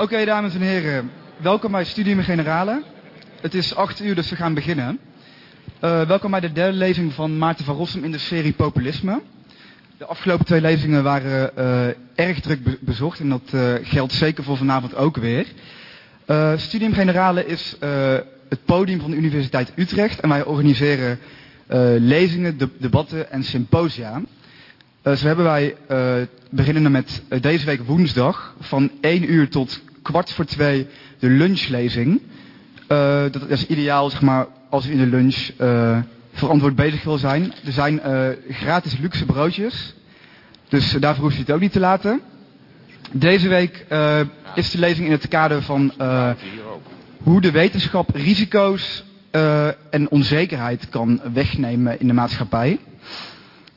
Oké, dames en heren. Welkom bij Studium Generale. Het is 8 uur, dus we gaan beginnen. Uh, welkom bij de derde lezing van Maarten van Rossum in de serie Populisme. De afgelopen twee lezingen waren uh, erg druk be bezocht en dat uh, geldt zeker voor vanavond ook weer. Studium Generale is het podium van de Universiteit Utrecht en wij organiseren lezingen, de debatten en symposia. zo hebben wij, beginnende met deze week woensdag, van 1 uur tot kwart voor twee de lunchlezing. Uh, dat is ideaal, zeg maar, als u in de lunch uh, verantwoord bezig wil zijn. Er zijn uh, gratis luxe broodjes. Dus daarvoor hoef je het ook niet te laten. Deze week is de lezing in het kader van hoe de wetenschap risico's en onzekerheid kan wegnemen in de maatschappij.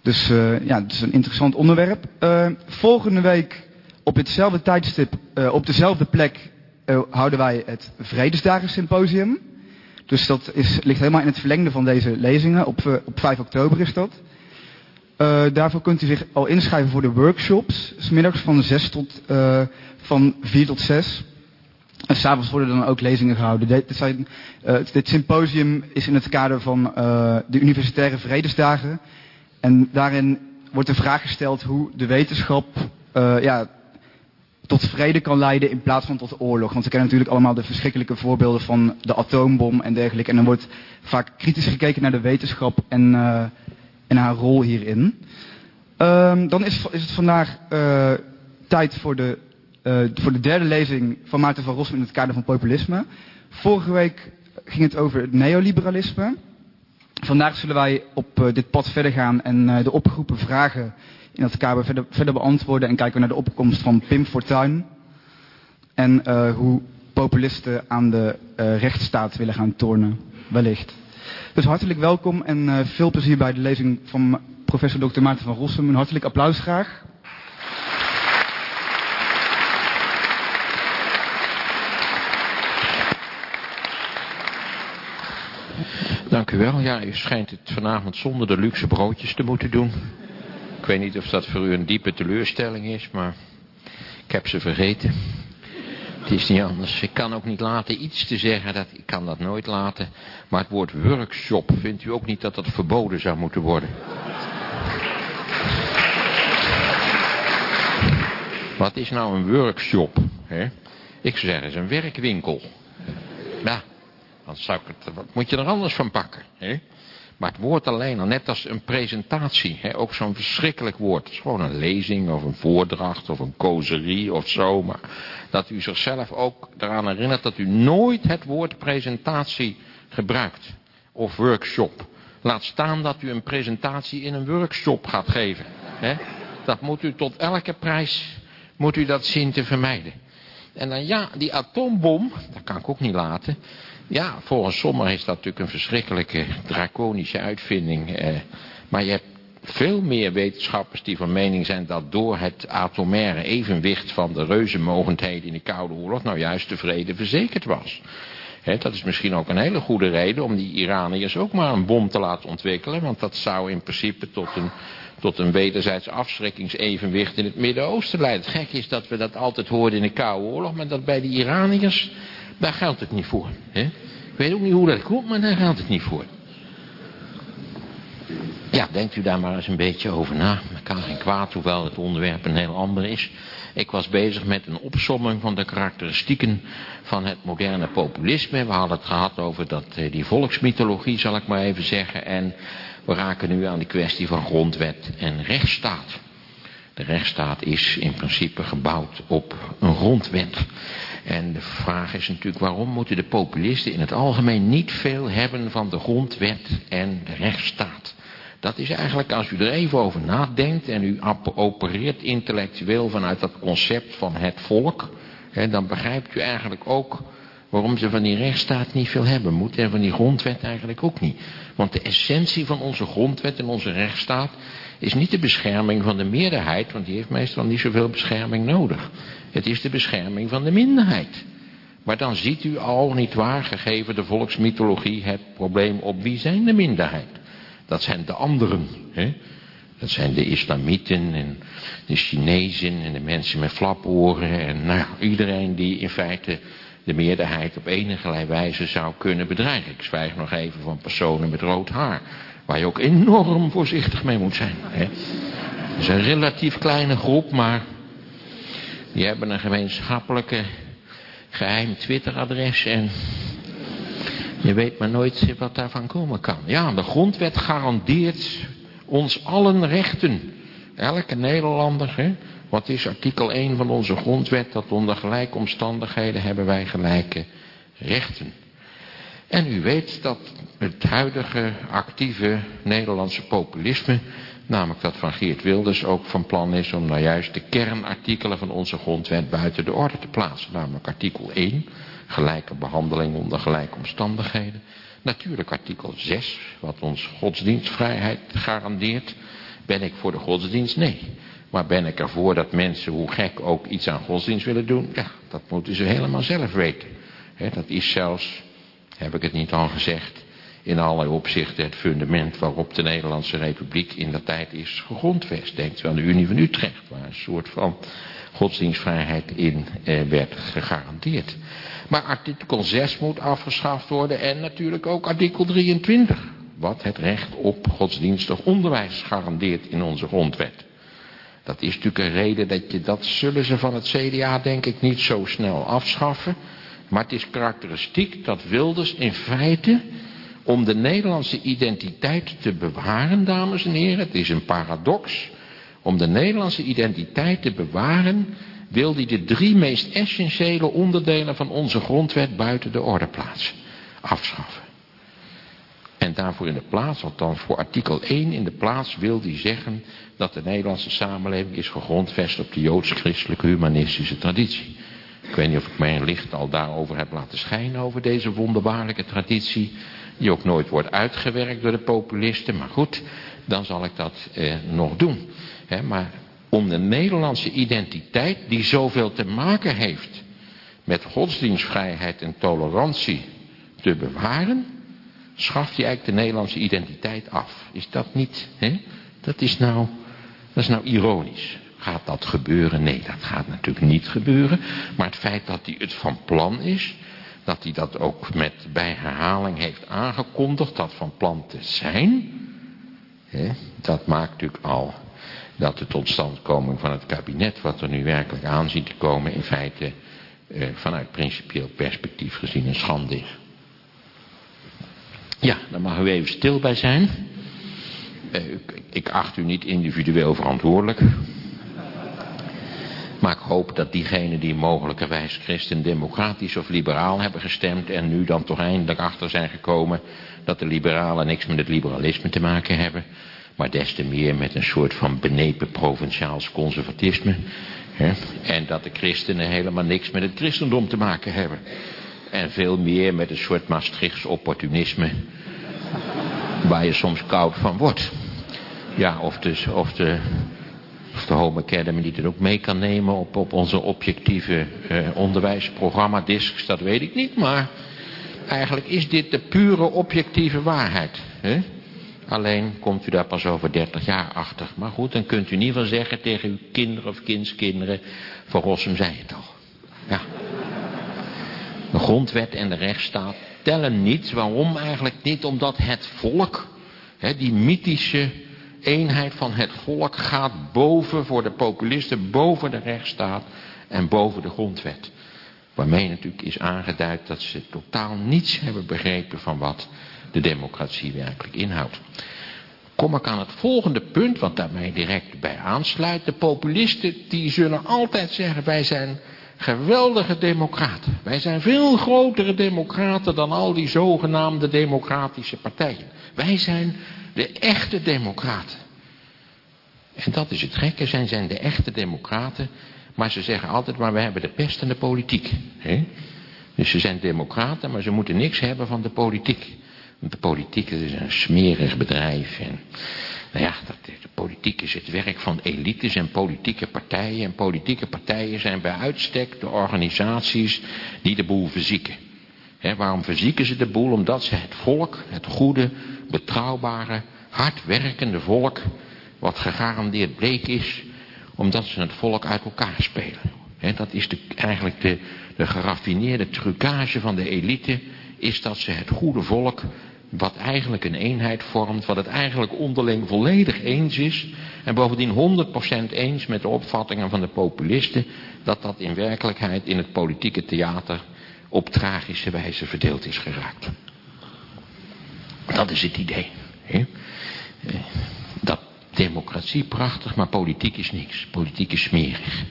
Dus ja, het is een interessant onderwerp. volgende week op hetzelfde tijdstip, op dezelfde plek uh, houden wij het Vredesdagen Symposium. Dus dat is, ligt helemaal in het verlengde van deze lezingen. Op, uh, op 5 oktober is dat. Daarvoor kunt u zich al inschrijven voor de workshops. Smiddags van, 6 tot, van 4 tot 6. En s'avonds worden dan ook lezingen gehouden. Dit, dit symposium is in het kader van de Universitaire Vredesdagen. En daarin wordt de vraag gesteld hoe de wetenschap ja, tot vrede kan leiden in plaats van tot oorlog. Want we kennen natuurlijk allemaal de verschrikkelijke voorbeelden van de atoombom en dergelijke. En dan wordt vaak kritisch gekeken naar de wetenschap en, uh, en haar rol hierin. Um, dan is, is, het vandaag uh, tijd voor de, uh, voor de derde lezing van Maarten van Rossum in het kader van populisme. Vorige week ging het over het neoliberalisme. Vandaag zullen wij op dit pad verder gaan en de opgeroepen vragen in dat kader verder, beantwoorden. En kijken we naar de opkomst van Pim Fortuyn. En uh, hoe populisten aan de uh, rechtsstaat willen gaan tornen, wellicht. Dus hartelijk welkom en uh, veel plezier bij de lezing van professor Dr. Maarten van Rossum. Een hartelijk applaus graag. Dank u wel. Ja, u schijnt het vanavond zonder de luxe broodjes te moeten doen. Ik weet niet of dat voor u een diepe teleurstelling is, maar ik heb ze vergeten. Het is niet anders. Ik kan ook niet laten iets te zeggen, dat, ik kan dat nooit laten. Maar het woord workshop, vindt u ook niet dat dat verboden zou moeten worden? Wat is nou een workshop? Hè? Ik zou zeggen, is een werkwinkel. Ja, dan zou ik het, wat moet je er anders van pakken? Hè? Maar het woord alleen al, net als een presentatie, hè, ook zo'n verschrikkelijk woord. Het is gewoon een lezing of een voordracht of een causerie of zo. Maar dat u zichzelf ook eraan herinnert dat u nooit het woord presentatie gebruikt. Of workshop. Laat staan dat u een presentatie in een workshop gaat geven. Hè. Dat moet u tot elke prijs, moet u dat zien te vermijden. En dan ja, die atoombom, dat kan ik ook niet laten. Ja, volgens sommigen is dat natuurlijk een verschrikkelijke draconische uitvinding. Eh, maar je hebt veel meer wetenschappers die van mening zijn dat door het atomaire evenwicht van de reuzenmogendheden in de Koude Oorlog nou juist de vrede verzekerd was. dat is misschien ook een hele goede reden om die Iraniërs ook maar een bom te laten ontwikkelen. Want dat zou in principe tot een, tot een wederzijds afschrikkingsevenwicht in het Midden-Oosten leiden. Het gek is dat we dat altijd hoorden in de Koude Oorlog, maar dat bij de Iraniërs daar geldt het niet voor. Hè? Ik weet ook niet hoe dat komt, maar daar geldt het niet voor. Ja, denkt u daar maar eens een beetje over na. Kan geen kwaad, hoewel het onderwerp een heel ander is. Ik was bezig met een opsomming van de karakteristieken van het moderne populisme. We hadden het gehad over dat, eh, die volksmythologie, zal ik maar even zeggen. En we raken nu aan de kwestie van grondwet en rechtsstaat. De rechtsstaat is in principe gebouwd op een grondwet. En de vraag is natuurlijk waarom moeten de populisten in het algemeen niet veel hebben van de grondwet en de rechtsstaat. Dat is eigenlijk, als u er even over nadenkt en u opereert intellectueel vanuit dat concept van het volk, hè, dan begrijpt u eigenlijk ook waarom ze van die rechtsstaat niet veel hebben moeten en van die grondwet eigenlijk ook niet. Want de essentie van onze grondwet en onze rechtsstaat is niet de bescherming van de meerderheid, want die heeft meestal niet zoveel bescherming nodig. Het is de bescherming van de minderheid. Maar dan ziet u al, niet waar, gegeven de volksmythologie, het probleem op wie zijn de minderheid. Dat zijn de anderen. Hè? Dat zijn de islamieten en de Chinezen en de mensen met flaporen. En nou, iedereen die in feite de meerderheid op enige wijze zou kunnen bedreigen. Ik zwijg nog even van personen met rood haar. Waar je ook enorm voorzichtig mee moet zijn. Hè. Het is een relatief kleine groep, maar die hebben een gemeenschappelijke geheim Twitteradres en je weet maar nooit wat daarvan komen kan. Ja, de grondwet garandeert ons allen rechten. Elke Nederlander, hè? Wat is artikel 1 van onze grondwet, dat onder gelijke omstandigheden hebben wij gelijke rechten. En u weet dat het huidige actieve Nederlandse populisme, namelijk dat van Geert Wilders, ook van plan is om nou juist de kernartikelen van onze grondwet buiten de orde te plaatsen. Namelijk artikel 1, gelijke behandeling onder gelijke omstandigheden. Natuurlijk artikel 6, wat ons godsdienstvrijheid garandeert. Ben ik voor de godsdienst? Nee. Maar ben ik ervoor dat mensen, hoe gek ook, iets aan godsdienst willen doen? Ja, dat moeten ze helemaal zelf weten. dat is zelfs, heb ik het niet al gezegd, in allerlei opzichten het fundament waarop de Nederlandse Republiek in de tijd is gegrondvest. Denkt u aan de Unie van Utrecht, waar een soort van godsdienstvrijheid in eh, werd gegarandeerd. Maar artikel 6 moet afgeschaft worden en natuurlijk ook artikel 23. Wat het recht op godsdienstig onderwijs garandeert in onze grondwet. Dat is natuurlijk een reden dat je, dat zullen ze van het CDA denk ik niet zo snel afschaffen. Maar het is karakteristiek dat Wilders in feite om de Nederlandse identiteit te bewaren, dames en heren. Het is een paradox. Om de Nederlandse identiteit te bewaren wil hij de drie meest essentiële onderdelen van onze grondwet buiten de orde plaatsen. Afschaffen. En daarvoor in de plaats, althans voor artikel 1 in de plaats, wil hij zeggen dat de Nederlandse samenleving is gegrondvest op de joods-christelijke humanistische traditie. Ik weet niet of ik mijn licht al daarover heb laten schijnen, over deze wonderbaarlijke traditie, die ook nooit wordt uitgewerkt door de populisten, maar goed, dan zal ik dat eh, nog doen. maar om de Nederlandse identiteit, die zoveel te maken heeft met godsdienstvrijheid en tolerantie, te bewaren, schaft hij eigenlijk de Nederlandse identiteit af. Is dat niet? Dat is nou, dat is nou ironisch. Gaat dat gebeuren? Nee, dat gaat natuurlijk niet gebeuren. Maar het feit dat hij het van plan is, dat hij dat ook met bij herhaling heeft aangekondigd, dat van plan te zijn, hè, dat maakt natuurlijk al dat de totstandkoming van het kabinet, wat er nu werkelijk aan ziet te komen, in feite eh, vanuit principieel perspectief gezien een schande. Ja, daar mag u even stil bij zijn. Eh, ik, acht u niet individueel verantwoordelijk. Maar ik hoop dat diegenen die mogelijkerwijs christendemocratisch of liberaal hebben gestemd... en nu dan toch eindelijk achter zijn gekomen... dat de liberalen niks met het liberalisme te maken hebben... maar des te meer met een soort van benepen provinciaals conservatisme... Hè? en dat de christenen helemaal niks met het christendom te maken hebben... En veel meer met een soort Maastrichts opportunisme. Waar je soms koud van wordt. Ja, of, dus, of, de, of de Home Academy die het ook mee kan nemen op, op onze objectieve eh, onderwijsprogramma discs, dat weet ik niet. Maar eigenlijk is dit de pure objectieve waarheid. Hè? Alleen komt u daar pas over 30 jaar achter. Maar goed, dan kunt u ieder geval zeggen tegen uw kinderen of kindskinderen, Van zei het al. Ja. De grondwet en de rechtsstaat tellen niet. Waarom eigenlijk niet? Omdat het volk, hè, die mythische eenheid van het volk gaat boven voor de populisten, boven de rechtsstaat en boven de grondwet. Waarmee natuurlijk is aangeduid dat ze totaal niets hebben begrepen van wat de democratie werkelijk inhoudt. Kom ik aan het volgende punt, wat daarmee direct bij aansluit. De populisten die zullen altijd zeggen, wij zijn geweldige democraten. Wij zijn veel grotere democraten dan al die zogenaamde democratische partijen. Wij zijn de echte democraten. En dat is het gekke, zijn, zijn de echte democraten. Maar ze zeggen altijd, maar we hebben de pest de politiek. Hè? Dus ze zijn democraten, maar ze moeten niks hebben van de politiek. Want de politiek is een smerig bedrijf. En nou ja, dat, de politiek is het werk van elites en politieke partijen. En politieke partijen zijn bij uitstek de organisaties die de boel verzieken. waarom verzieken ze de boel? Omdat ze het volk, het goede, betrouwbare, hardwerkende volk wat gegarandeerd bleek is, omdat ze het volk uit elkaar spelen. dat is de, eigenlijk de, de geraffineerde trucage van de elite, is dat ze het goede volk, wat eigenlijk een eenheid vormt, wat het eigenlijk onderling volledig eens is, en bovendien 100% eens met de opvattingen van de populisten, dat dat in werkelijkheid in het politieke theater op tragische wijze verdeeld is geraakt. Dat is het idee. Hè? Eh, dat democratie prachtig, maar politiek is niks. Politiek is smerig.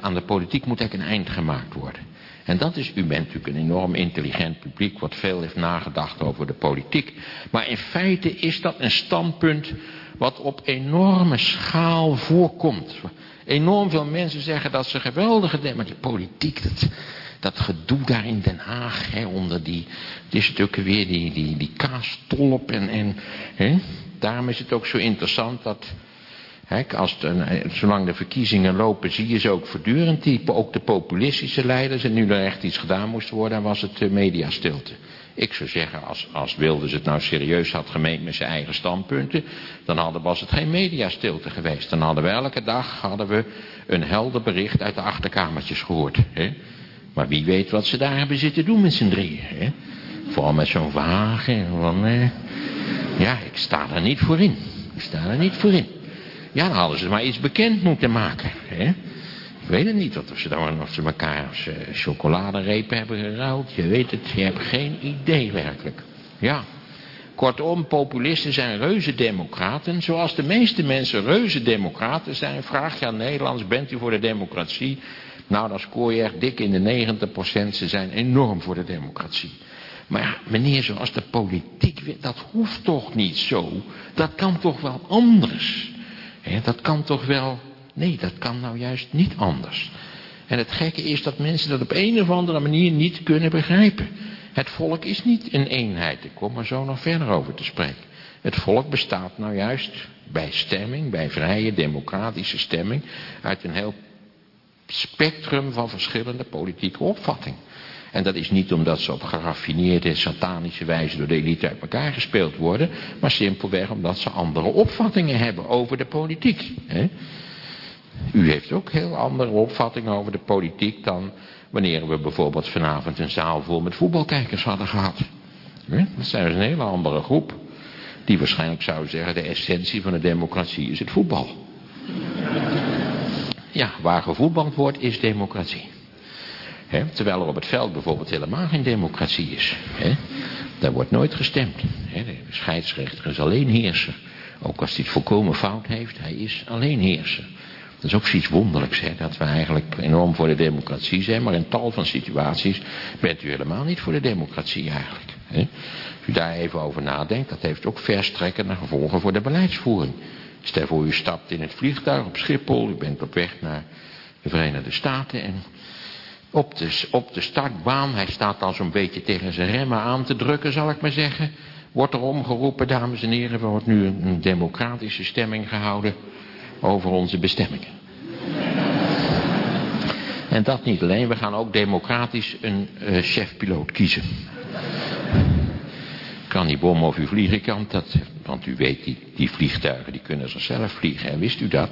aan de politiek moet eigenlijk een eind gemaakt worden. En dat is, u bent natuurlijk een enorm intelligent publiek... wat veel heeft nagedacht over de politiek. Maar in feite is dat een standpunt... wat op enorme schaal voorkomt. Enorm veel mensen zeggen dat ze geweldige... maar politiek, dat, dat gedoe daar in Den Haag, hè, onder die, is natuurlijk weer die, die, die kaastolp en, en hè, daarom is het ook zo interessant dat, hè, als de, zolang de verkiezingen lopen, zie je ze ook voortdurend, die, ook de populistische leiders, en nu er echt iets gedaan moest worden, was het uh, mediastilte. Ik zou zeggen, als, als Wilders het nou serieus had gemeend met zijn eigen standpunten, dan hadden, was het geen mediastilte geweest. Dan hadden we elke dag hadden we een helder bericht uit de achterkamertjes gehoord. Hè? Maar wie weet wat ze daar hebben zitten doen met z'n drieën. Hè? Vooral met zo'n wagen. Van, eh, ja, ik sta er niet voor in. Ik sta er niet voor in. Ja, dan hadden ze maar iets bekend moeten maken. Hè? Ik weet het niet, of ze, dan, of ze elkaar uh, chocoladerepen hebben geruild. Je weet het, je hebt geen idee werkelijk. Ja. Kortom, populisten zijn reuze democraten. Zoals de meeste mensen reuze democraten zijn. Vraag je aan Nederlands, bent u voor de democratie? Nou, dan scoor je echt dik in de 90%. Ze zijn enorm voor de democratie. Maar ja, meneer, zoals de politiek, dat hoeft toch niet zo. Dat kan toch wel anders. dat kan toch wel... Nee, dat kan nou juist niet anders. En het gekke is dat mensen dat op een of andere manier niet kunnen begrijpen. Het volk is niet een eenheid. Ik kom er zo nog verder over te spreken. Het volk bestaat nou juist bij stemming, bij vrije democratische stemming, uit een heel spectrum van verschillende politieke opvattingen. En dat is niet omdat ze op geraffineerde, satanische wijze door de elite uit elkaar gespeeld worden, maar simpelweg omdat ze andere opvattingen hebben over de politiek. Hè? U heeft ook heel andere opvattingen over de politiek dan wanneer we bijvoorbeeld vanavond een zaal vol met voetbalkijkers hadden gehad. Dat zijn dus een hele andere groep. Die waarschijnlijk zou zeggen, de essentie van de democratie is het voetbal. Ja, waar gevoetbald wordt is democratie. terwijl er op het veld bijvoorbeeld helemaal geen democratie is. Daar wordt nooit gestemd. de scheidsrechter is alleen heerser. Ook als hij het volkomen fout heeft, hij is alleen heerser. Dat is ook zoiets wonderlijks, dat we eigenlijk enorm voor de democratie zijn. Maar in tal van situaties bent u helemaal niet voor de democratie eigenlijk. Als u daar even over nadenkt, dat heeft ook verstrekkende gevolgen voor de beleidsvoering. Stel voor u stapt in het vliegtuig op Schiphol. U bent op weg naar de Verenigde Staten. En op de, op de startbaan, hij staat al zo'n beetje tegen zijn remmen aan te drukken, zal ik maar zeggen. Wordt er omgeroepen, dames en heren, er wordt nu een, democratische stemming gehouden over onze bestemmingen. En dat niet alleen, we gaan ook democratisch een uh, chef-piloot kiezen kan die bom of u vliegen kan. Dat, want u weet, die, die vliegtuigen die kunnen zichzelf vliegen. En wist u dat?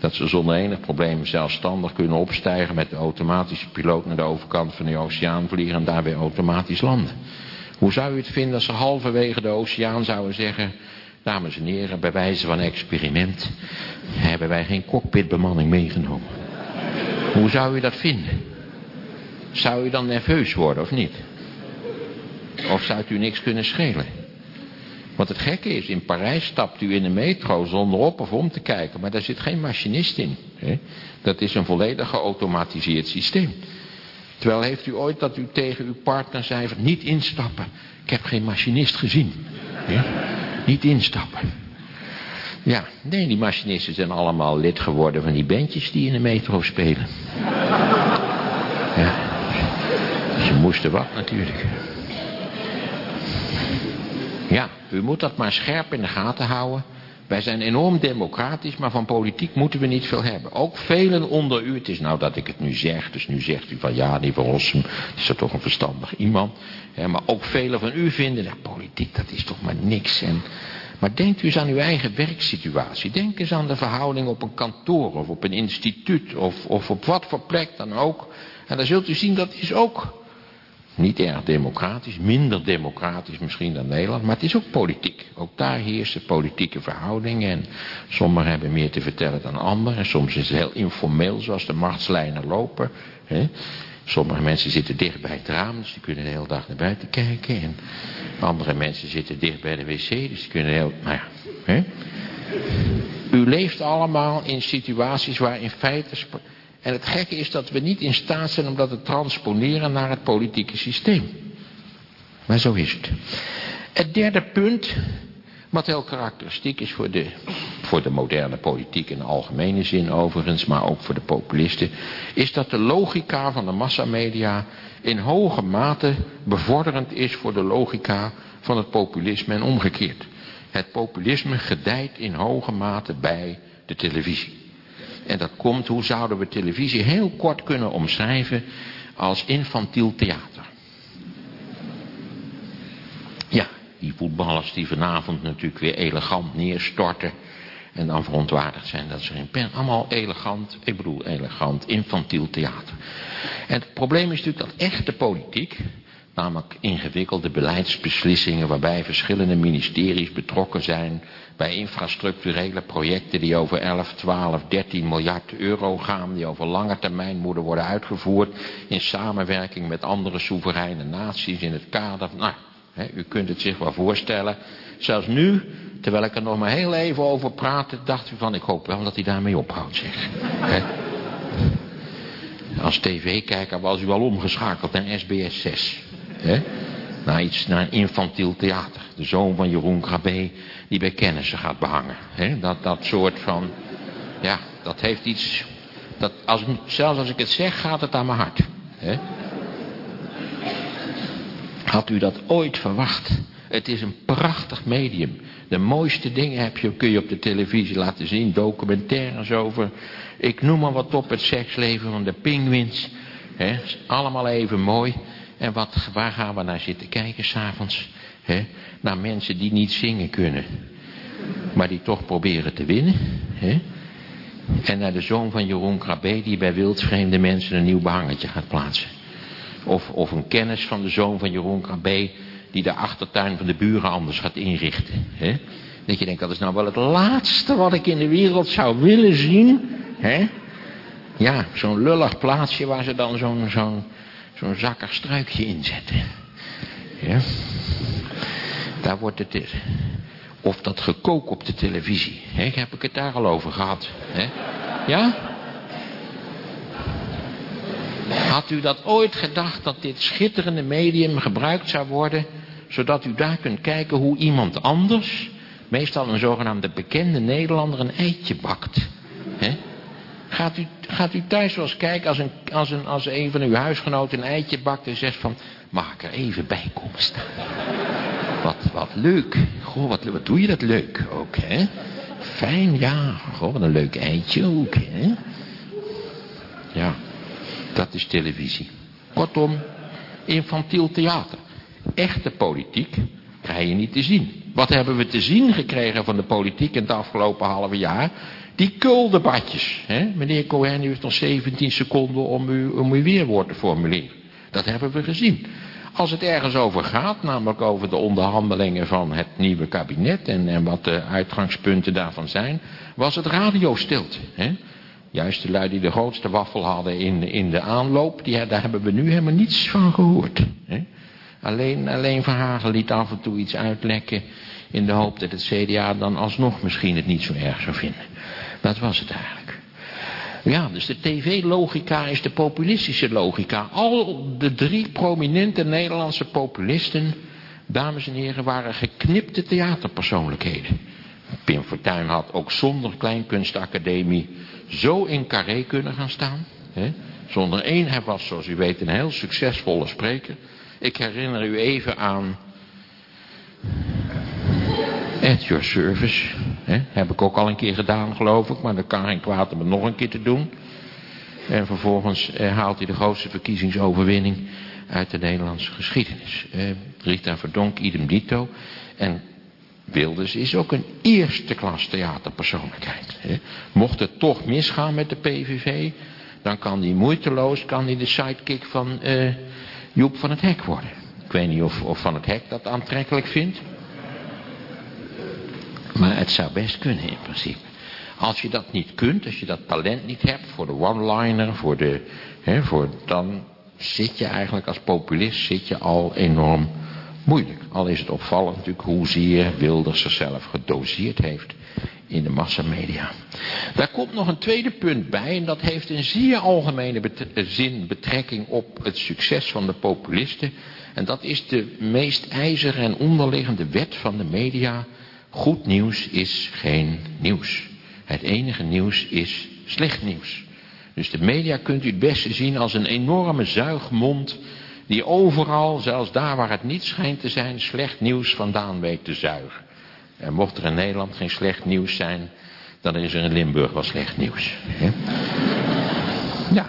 Dat ze zonder enig probleem zelfstandig kunnen opstijgen met de automatische piloot naar de overkant van de oceaan vliegen en daarbij automatisch landen. Hoe zou u het vinden als ze halverwege de oceaan zouden zeggen... Dames en heren, bij wijze van experiment hebben wij geen cockpitbemanning meegenomen. Hoe zou u dat vinden? Zou u dan nerveus worden of niet? Of zou u niks kunnen schelen? Want het gekke is, in Parijs stapt u in de metro zonder op of om te kijken. Maar daar zit geen machinist in. Hè? Dat is een volledig geautomatiseerd systeem. Terwijl heeft u ooit dat u tegen uw partner zei niet instappen. Ik heb geen machinist gezien. Hè? Niet instappen. Ja, nee, die machinisten zijn allemaal lid geworden van die bandjes die in de metro spelen. Ja. Ze moesten wat natuurlijk. Ja, u moet dat maar scherp in de gaten houden. Wij zijn enorm democratisch, maar van politiek moeten we niet veel hebben. Ook velen onder u, het is nou dat ik het nu zeg, dus nu zegt u van ja, die Van Rossum is er toch een verstandig iemand. Maar ook velen van u vinden, dat politiek dat is toch maar niks. En Maar denkt u eens aan uw eigen werksituatie. Denk eens aan de verhouding op een kantoor of op een instituut of, of op wat voor plek dan ook. En dan zult u zien dat is ook niet erg democratisch, minder democratisch misschien dan Nederland, maar het is ook politiek. Ook daar heersen politieke verhoudingen en sommigen hebben meer te vertellen dan anderen. En soms is het heel informeel zoals de machtslijnen lopen. Hè. Sommige mensen zitten dicht bij het raam, dus die kunnen de hele dag naar buiten kijken. En andere mensen zitten dicht bij de wc, dus die kunnen heel... Nou ja, hè. U leeft allemaal in situaties waar in feite... En het gekke is dat we niet in staat zijn om dat te transponeren naar het politieke systeem. Maar zo is het. Het derde punt, wat heel karakteristiek is voor de, voor de moderne politiek in de algemene zin overigens, maar ook voor de populisten, is dat de logica van de massamedia in hoge mate bevorderend is voor de logica van het populisme en omgekeerd. Het populisme gedijt in hoge mate bij de televisie. En dat komt, hoe zouden we televisie heel kort kunnen omschrijven als infantiel theater. Ja, die voetballers die vanavond natuurlijk weer elegant neerstorten. En dan verontwaardigd zijn dat ze geen pen. Allemaal elegant, ik bedoel elegant, infantiel theater. En het probleem is natuurlijk dat echte politiek, namelijk ingewikkelde beleidsbeslissingen waarbij verschillende ministeries betrokken zijn bij infrastructurele projecten die over 11, 12, 13 miljard euro gaan, die over lange termijn moeten worden uitgevoerd in samenwerking met andere soevereine naties in het kader nou, hè, u kunt het zich wel voorstellen. Zelfs nu, terwijl ik er nog maar heel even over praatte, dacht u van, ik hoop wel dat hij daarmee ophoudt, zeg. Als tv-kijker was u al omgeschakeld naar SBS 6. Hè? Naar iets, naar een infantiel theater. De zoon van Jeroen Grabé die bij kennissen gaat behangen. Dat, dat soort van, ja, dat heeft iets, dat als, zelfs als ik het zeg, gaat het aan mijn hart. Had u dat ooit verwacht? Het is een prachtig medium. De mooiste dingen heb je, kun je op de televisie laten zien. Documentaires over, ik noem maar wat op, het seksleven van de pinguïns. Allemaal even mooi. En wat, waar gaan we naar zitten kijken s'avonds? Naar mensen die niet zingen kunnen. Maar die toch proberen te winnen. Hè? En naar de zoon van Jeroen Krabbe die bij wildvreemde mensen een nieuw behangetje gaat plaatsen. Of, of een kennis van de zoon van Jeroen Krabbe die de achtertuin van de buren anders gaat inrichten. Hè? Dat je denkt, dat is nou wel het laatste wat ik in de wereld zou willen zien. Hè? Ja, zo'n lullig plaatsje waar ze dan zo'n zo'n zo'n zakkig struikje inzetten. Ja. Daar wordt het... Of dat gekook op de televisie. He, heb ik het daar al over gehad. Ja? Had u dat ooit gedacht dat dit schitterende medium gebruikt zou worden... zodat u daar kunt kijken hoe iemand anders... meestal een zogenaamde bekende Nederlander een eitje bakt. He? Gaat u, gaat u thuis wel eens kijken als een, als, een, als een van uw huisgenoten een eitje bakt en zegt van... Mag ik er even bij komen staan? Wat, wat leuk. Goh, wat, doe je dat leuk ook, hè? Fijn, ja. Goh, wat een leuk eitje ook, hè? Ja, dat is televisie. Kortom, infantiel theater. Echte politiek krijg je niet te zien. Wat hebben we te zien gekregen van de politiek in het afgelopen halve jaar? Die kuldebatjes. Hè? Meneer Cohen, u heeft nog 17 seconden om, u, om uw weerwoord te formuleren. Dat hebben we gezien. Als het ergens over gaat, namelijk over de onderhandelingen van het nieuwe kabinet en, en wat de uitgangspunten daarvan zijn, was het radiostilte. Hè? Juist de lui die de grootste waffel hadden in, in de aanloop, die, daar hebben we nu helemaal niets van gehoord. Hè? Alleen, alleen Verhagen liet af en toe iets uitlekken in de hoop dat het CDA dan alsnog misschien het niet zo erg zou vinden. Dat was het eigenlijk. Ja, dus de tv-logica is de populistische logica. Al de drie prominente Nederlandse populisten, dames en heren, waren geknipte theaterpersoonlijkheden. Pim Fortuyn had ook zonder Kleinkunstacademie zo in carré kunnen gaan staan. Hè? Zonder één, hij was zoals u weet een heel succesvolle spreker. Ik herinner u even aan At your service. Hè? Heb ik ook al een keer gedaan, geloof ik. Maar dat kan geen kwaad om het nog een keer te doen. En vervolgens eh, haalt hij de grootste verkiezingsoverwinning uit de Nederlandse geschiedenis. Eh, Rita Verdonk, idem dito. En Wilders is ook een eerste klas theaterpersoonlijkheid. Hè. Mocht het toch misgaan met de PVV, dan kan die moeiteloos kan die de sidekick van uh, Joep van het Hek worden. Ik weet niet of, of Van het Hek dat aantrekkelijk vindt. Maar het zou best kunnen in principe. Als je dat niet kunt, als je dat talent niet hebt voor de one-liner, voor de, hè, voor, dan zit je eigenlijk als populist zit je al enorm moeilijk. Al is het opvallend natuurlijk hoezeer Wilders zichzelf gedoseerd heeft in de massamedia. Daar komt nog een tweede punt bij en dat heeft in zeer algemene zin betrekking op het succes van de populisten. En dat is de meest ijzeren en onderliggende wet van de media. Goed nieuws is geen nieuws. Het enige nieuws is slecht nieuws. Dus de media kunt u het beste zien als een enorme zuigmond die overal, zelfs daar waar het niet schijnt te zijn, slecht nieuws vandaan weet te zuigen. En mocht er in Nederland geen slecht nieuws zijn, dan is er in Limburg wel slecht nieuws. Ja.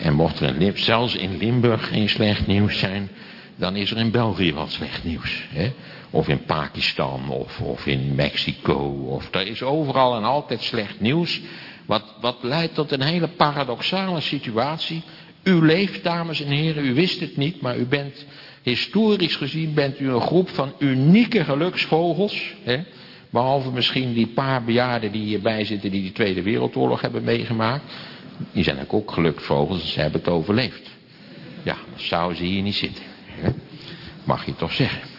En mocht er in, zelfs in Limburg geen slecht nieuws zijn, dan is er in België wel slecht nieuws. Hè? Of in Pakistan, of, of in Mexico. Of, er is overal en altijd slecht nieuws. Wat, wat leidt tot een hele paradoxale situatie. U leeft, dames en heren, u wist het niet, maar u bent, historisch gezien bent u een groep van unieke geluksvogels. Hè? Behalve misschien die paar bejaarden die hierbij zitten die de Tweede Wereldoorlog hebben meegemaakt. Die zijn ook geluksvogels, ze hebben het overleefd. Ja, dan zouden ze hier niet zitten. Mag je toch zeggen.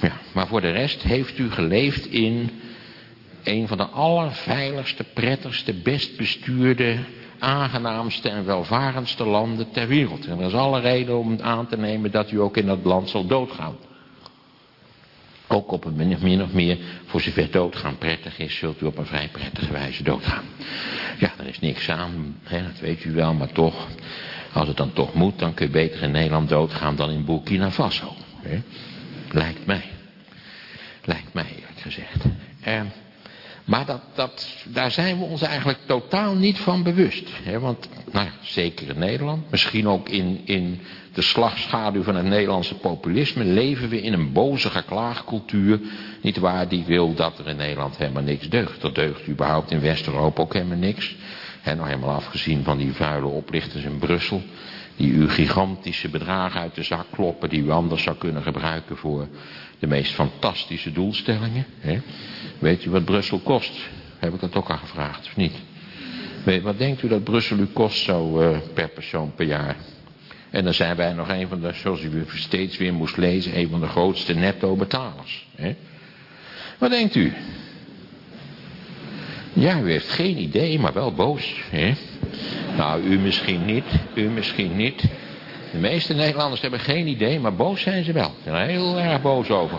Ja, maar voor de rest heeft u geleefd in een van de allerveiligste, prettigste, best bestuurde, aangenaamste en welvarendste landen ter wereld. En er is alle reden om aan te nemen dat u ook in dat land zal doodgaan. Ook op een min of meer, voor zover doodgaan prettig is, zult u op een vrij prettige wijze doodgaan. Ja, er is niks aan, hè, dat weet u wel, maar toch, als het dan toch moet, dan kun je beter in Nederland doodgaan dan in Burkina Faso. Hè. Lijkt mij. Lijkt mij, eerlijk gezegd. Eh, maar dat, dat, daar zijn we ons eigenlijk totaal niet van bewust. Hè? Want, nou zeker in Nederland, misschien ook in, in de slagschaduw van het Nederlandse populisme, leven we in een boze geklaagcultuur, niet waar, die wil dat er in Nederland helemaal niks deugt. Er deugt überhaupt in West-Europa ook helemaal niks. En nog helemaal afgezien van die vuile oplichters in Brussel, die u gigantische bedragen uit de zak kloppen, die u anders zou kunnen gebruiken voor de meest fantastische doelstellingen. Hè? Weet u wat Brussel kost? Heb ik dat ook al gevraagd, of niet? Wat denkt u dat Brussel u kost zo uh, per persoon per jaar? En dan zijn wij nog een van de, zoals u steeds weer moest lezen, een van de grootste netto-betalers. Wat denkt u? Ja, u heeft geen idee, maar wel boos. Hè? Nou, u misschien niet, u misschien niet. De meeste Nederlanders hebben geen idee, maar boos zijn ze wel. Ze zijn heel erg boos over.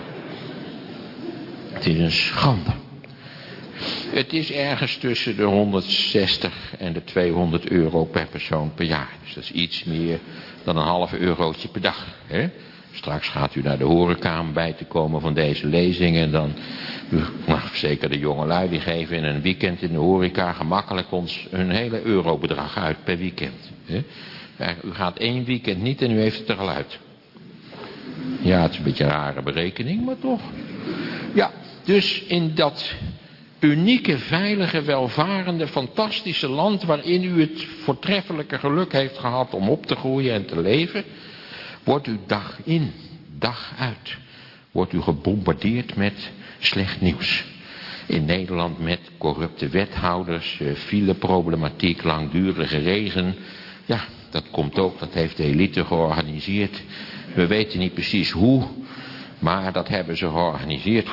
Het is een schande. Het is ergens tussen de 160 en de 200 euro per persoon per jaar. Dus dat is iets meer dan een half eurotje per dag. Hè? Straks gaat u naar de horeca om bij te komen van deze lezingen. En dan, nou, zeker de jongelui, die geven in een weekend in de horeca gemakkelijk ons hun hele eurobedrag uit per weekend. Hè? U gaat één weekend niet en u heeft het er al uit. Ja, het is een beetje een rare berekening, maar toch. Ja, dus in dat unieke, veilige, welvarende, fantastische land waarin u het voortreffelijke geluk heeft gehad om op te groeien en te leven, wordt u dag in, dag uit, wordt u gebombardeerd met slecht nieuws. In Nederland met corrupte wethouders, eh, fileproblematiek, langdurige regen. Ja, dat komt ook, dat heeft de elite georganiseerd. We weten niet precies hoe, maar dat hebben ze georganiseerd.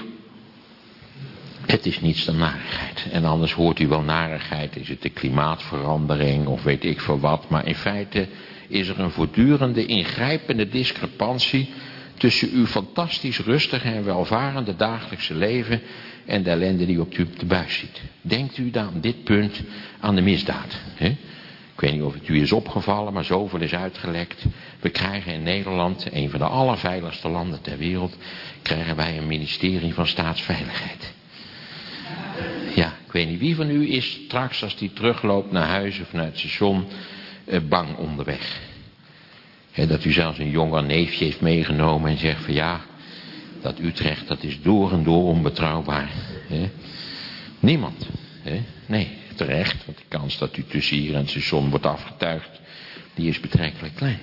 Het is niets dan narigheid. En anders hoort u wel narigheid, is het de klimaatverandering of weet ik veel wat. Maar in feite is er een voortdurende ingrijpende discrepantie tussen uw fantastisch rustige en welvarende dagelijkse leven en de ellende die op u op de buis ziet. Denkt u dan dit punt aan de misdaad. Hè? Ik weet niet of het u is opgevallen, maar zoveel is uitgelekt. We krijgen in Nederland, een van de allerveiligste landen ter wereld, krijgen wij een ministerie van staatsveiligheid. Ja, ik weet niet wie van u is straks als die terugloopt naar huis of naar het station bang onderweg. dat u zelfs een jonger neefje heeft meegenomen en zegt van ja, dat Utrecht, dat is door en door onbetrouwbaar. Niemand. Nee, terecht, want de kans dat u tussen hier en station wordt afgetuigd, die is betrekkelijk klein.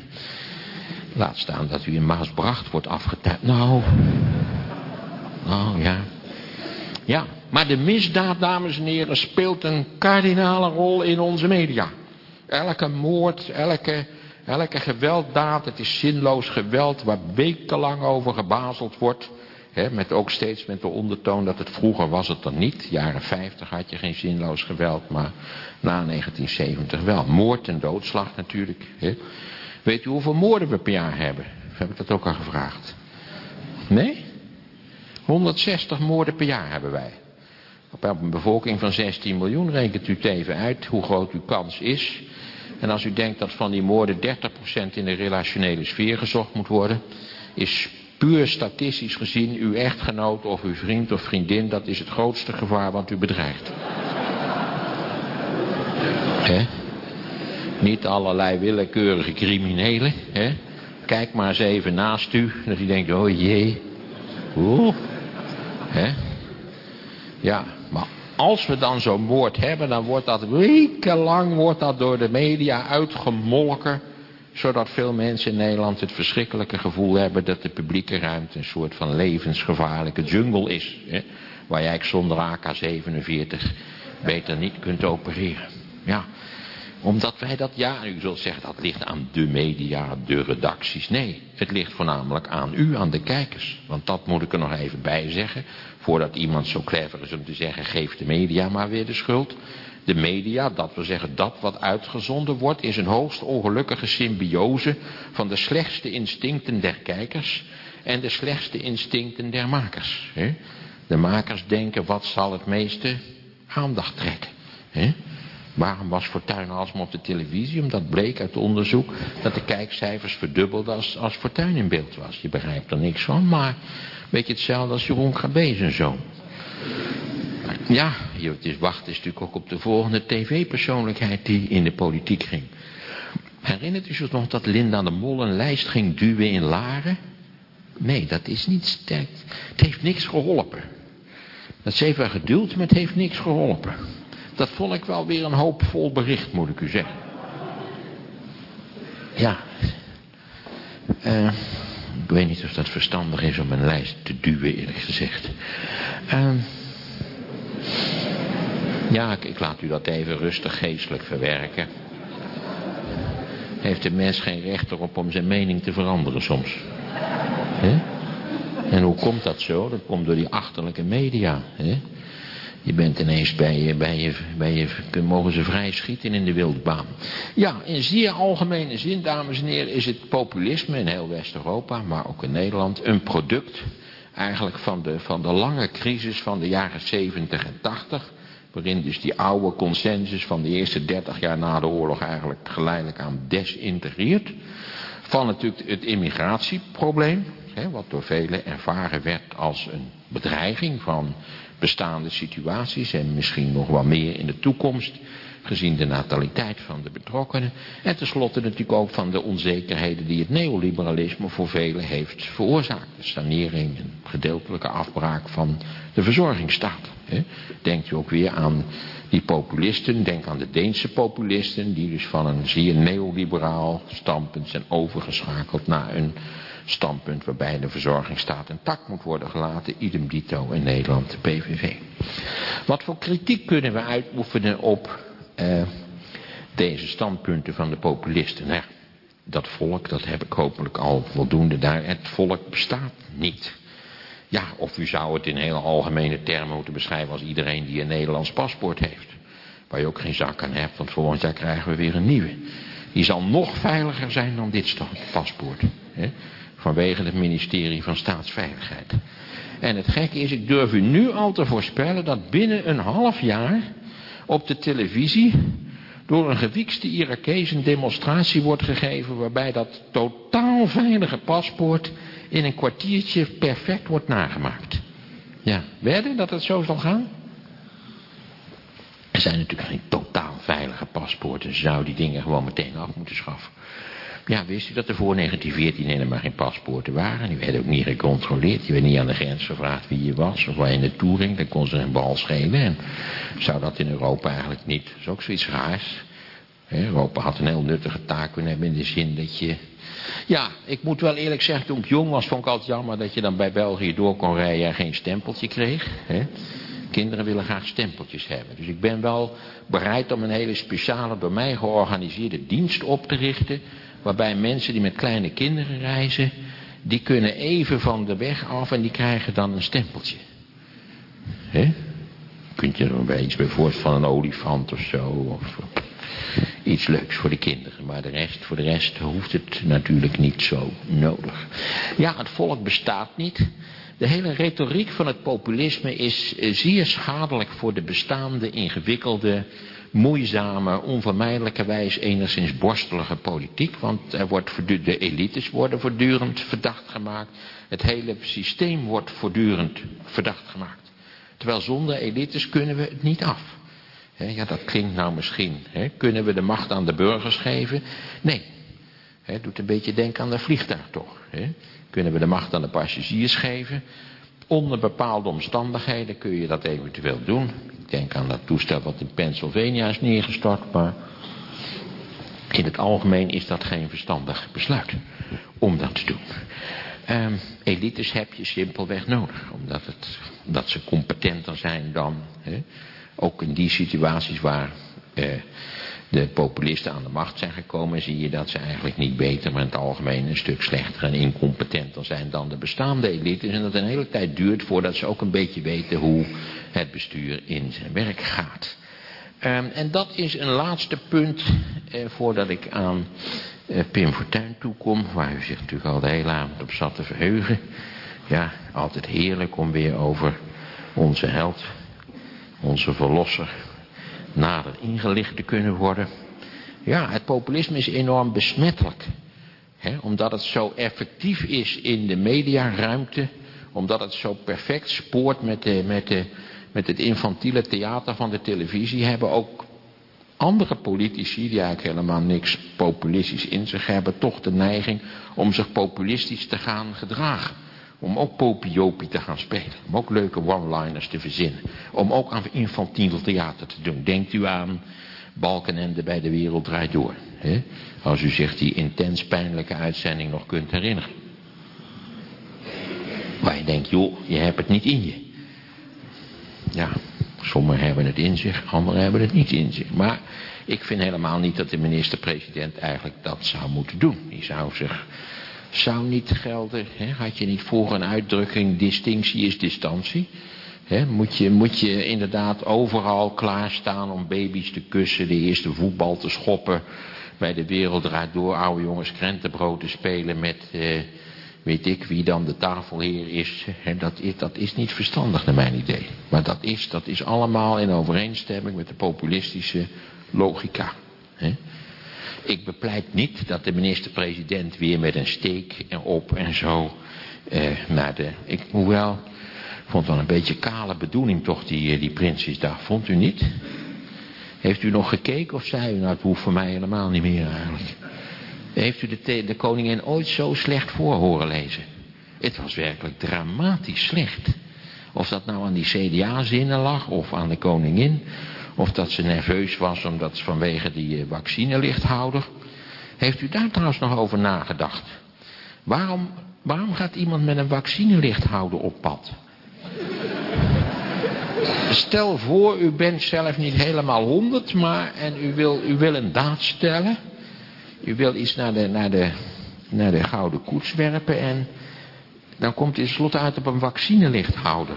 Laat staan dat u in Maasbracht wordt afgetuigd. Nou, nou ja. Ja, maar de misdaad, dames en heren, speelt een kardinale rol in onze media. Elke moord, elke, elke gewelddaad, het is zinloos geweld waar wekenlang over gebazeld wordt. met ook steeds met de ondertoon dat het vroeger was het dan niet. Jaren 50 had je geen zinloos geweld, maar na 1970 wel. Moord en doodslag natuurlijk. Weet u hoeveel moorden we per jaar hebben? Heb ik dat ook al gevraagd? Nee? 160 moorden per jaar hebben wij. Op een bevolking van 16 miljoen rekent u even uit hoe groot uw kans is. En als u denkt dat van die moorden 30% in de relationele sfeer gezocht moet worden, is puur statistisch gezien uw echtgenoot of uw vriend of vriendin, dat is het grootste gevaar wat u bedreigt. He? Niet allerlei willekeurige criminelen. Hè? Kijk maar eens even naast u. Dat u denkt, oh jee. Oeh. Hè? Ja, maar als we dan zo'n woord hebben, dan wordt dat wekenlang wordt dat door de media uitgemolken. Zodat veel mensen in Nederland het verschrikkelijke gevoel hebben dat de publieke ruimte een soort van levensgevaarlijke jungle is. Hè? Waar jij zonder AK-47 beter niet kunt opereren. Ja, omdat wij dat, ja, u zult zeggen dat ligt aan de media, de redacties. Nee, het ligt voornamelijk aan u, aan de kijkers. Want dat moet ik er nog even bij zeggen. Voordat iemand zo clever is om te zeggen, geef de media maar weer de schuld. De media, dat wil zeggen dat wat uitgezonden wordt, is een hoogst ongelukkige symbiose van de slechtste instincten der kijkers en de slechtste instincten der makers. De makers denken, wat zal het meeste aandacht trekken? Waarom was Fortuyn alsmaar op de televisie? Omdat bleek uit onderzoek dat de kijkcijfers verdubbelden als, als Fortuyn in beeld was. Je begrijpt er niks van, maar een beetje hetzelfde als Jeroen Gabees en zo. Ja, het is is natuurlijk ook op de volgende tv-persoonlijkheid die in de politiek ging. Herinnert u zich nog dat Linda de Mol een lijst ging duwen in Laren? Nee, dat is niet sterk. Het heeft niks geholpen. Dat is even geduld, maar het heeft niks geholpen. Dat vond ik wel weer een hoopvol bericht, moet ik u zeggen. Ja. Uh, ik weet niet of dat verstandig is om een lijst te duwen, eerlijk gezegd. Uh, ja, ik, laat u dat even rustig geestelijk verwerken. Heeft de mens geen recht erop om zijn mening te veranderen soms? En hoe komt dat zo? Dat komt door die achterlijke media. He? Je bent ineens bij je, bij je, bij je, mogen ze vrij schieten in de wildbaan. Ja, in zeer algemene zin, dames en heren, is het populisme in heel West-Europa, maar ook in Nederland, een product eigenlijk van de, van de lange crisis van de jaren 70 en 80. Waarin dus die oude consensus van de eerste 30 jaar na de oorlog eigenlijk geleidelijk aan desintegreert. Van natuurlijk het immigratieprobleem, hè, wat door velen ervaren werd als een bedreiging van bestaande situaties en misschien nog wel meer in de toekomst, gezien de nataliteit van de betrokkenen. En tenslotte natuurlijk ook van de onzekerheden die het neoliberalisme voor velen heeft veroorzaakt. De sanering en gedeeltelijke afbraak van de verzorgingsstaat. Denkt u ook weer aan die populisten, denk aan de Deense populisten, die dus van een zeer neoliberaal standpunt zijn overgeschakeld naar een standpunt waarbij de verzorgingsstaat intact moet worden gelaten, idem dito in Nederland, de PVV. Wat voor kritiek kunnen we uitoefenen op uh, deze standpunten van de populisten? Nou, dat volk, dat heb ik hopelijk al voldoende daar, het volk bestaat niet. Ja, of u zou het in hele algemene termen moeten beschrijven als iedereen die een Nederlands paspoort heeft. Waar je ook geen zak aan hebt, want volgend jaar krijgen we weer een nieuwe. Die zal nog veiliger zijn dan dit paspoort. Hè? Vanwege het ministerie van Staatsveiligheid. En het gekke is, ik durf u nu al te voorspellen dat binnen een half jaar op de televisie door een gewiekste Irakees een demonstratie wordt gegeven waarbij dat totaal veilige paspoort in een kwartiertje perfect wordt nagemaakt. Ja, werden dat het zo zal gaan? Er zijn natuurlijk geen totaal veilige paspoorten. Zouden die dingen gewoon meteen af moeten schaffen. Ja, wist u dat er voor 1914 helemaal geen paspoorten waren? Die werden ook niet gecontroleerd. Je werd niet aan de grens gevraagd wie je was of waar je naartoe ging. Dan kon ze een bal schelen. En zou dat in Europa eigenlijk niet? Dat is ook zoiets raars. Europa had een heel nuttige taak kunnen hebben in de zin dat je... Ja, ik moet wel eerlijk zeggen, toen ik jong was, vond ik altijd jammer dat je dan bij België door kon rijden en geen stempeltje kreeg. Kinderen willen graag stempeltjes hebben. Dus ik ben wel bereid om een hele speciale, door mij georganiseerde dienst op te richten. Waarbij mensen die met kleine kinderen reizen, die kunnen even van de weg af en die krijgen dan een stempeltje. Hè? Kunt je er bij iets bij voorstellen van een olifant of zo. Of iets leuks voor de kinderen. Maar de rest, voor de rest hoeft het natuurlijk niet zo nodig. Ja, het volk bestaat niet. De hele retoriek van het populisme is eh, zeer schadelijk voor de bestaande, ingewikkelde, moeizame, onvermijdelijkerwijs enigszins borstelige politiek. Want er wordt de elites worden voortdurend verdacht gemaakt. Het hele systeem wordt voortdurend verdacht gemaakt. Terwijl zonder elites kunnen we het niet af. ja, dat klinkt nou misschien. Kunnen we de macht aan de burgers geven? Nee. Doet een beetje denken aan de vliegtuig toch. Kunnen we de macht aan de passagiers geven? Onder bepaalde omstandigheden kun je dat eventueel doen. Ik denk aan dat toestel wat in Pennsylvania is neergestort, maar in het algemeen is dat geen verstandig besluit om dat te doen. Um, elites heb je simpelweg nodig, omdat, het, dat ze competenter zijn dan, ook in die situaties waar eh, de populisten aan de macht zijn gekomen, zie je dat ze eigenlijk niet beter, maar in het algemeen een stuk slechter en incompetenter zijn dan de bestaande elites. En dat een hele tijd duurt voordat ze ook een beetje weten hoe het bestuur in zijn werk gaat. Um, en dat is een laatste punt eh, voordat ik aan eh, Pim Fortuyn toekom, waar u zich natuurlijk al de hele avond op zat te verheugen. Ja, altijd heerlijk om weer over onze held, onze verlosser, nader ingelicht te kunnen worden. Ja, het populisme is enorm besmettelijk. Omdat het zo effectief is in de mediaruimte. Omdat het zo perfect spoort met, de, met, de, met het infantiele theater van de televisie. Hebben ook andere politici, die eigenlijk helemaal niks populistisch in zich hebben, toch de neiging om zich populistisch te gaan gedragen. Om ook popiopie te gaan spelen. Om ook leuke one-liners te verzinnen. Om ook aan infantiel theater te doen. Denkt u aan Balkenende bij De Wereld Draait Door. Hè? Als u zich die intens pijnlijke uitzending nog kunt herinneren. Waar je denkt, joh, je hebt het niet in je. Ja, sommigen hebben het in zich, anderen hebben het niet in zich. Maar ik vind helemaal niet dat de minister-president eigenlijk dat zou moeten doen. Die zou zich zou niet gelden. Hè? Had je niet voor een uitdrukking, distinctie is distantie. Hè? Moet, je, moet je inderdaad overal klaarstaan om baby's te kussen, de eerste voetbal te schoppen. Bij de wereld draait door oude jongens krentenbrood te spelen met, eh, weet ik wie dan de tafelheer is. Hè? Dat, is. dat is niet verstandig naar mijn idee. Maar dat is, dat is allemaal in overeenstemming met de populistische logica. Hè? Ik bepleit niet dat de minister-president weer met een steek erop en zo eh, naar de... Ik, hoewel, vond wel een beetje kale bedoeling toch die, eh, die Prinsjesdag. Vond u niet? Heeft u nog gekeken of zei u nou het hoeft voor mij helemaal niet meer eigenlijk. Heeft u de, de koningin ooit zo slecht voor horen lezen? Het was werkelijk dramatisch slecht. Of dat nou aan die CDA-zinnen lag of aan de koningin. Of dat ze nerveus was omdat vanwege die eh, vaccinelichthouder. Heeft u daar trouwens nog over nagedacht? Waarom, waarom gaat iemand met een vaccinelichthouder op pad? Stel voor, u bent zelf niet helemaal honderd, maar en u wil, u wil een daad stellen. U wil iets naar de, naar, de, naar de gouden koets werpen en dan komt het slot uit op een vaccinelichthouder.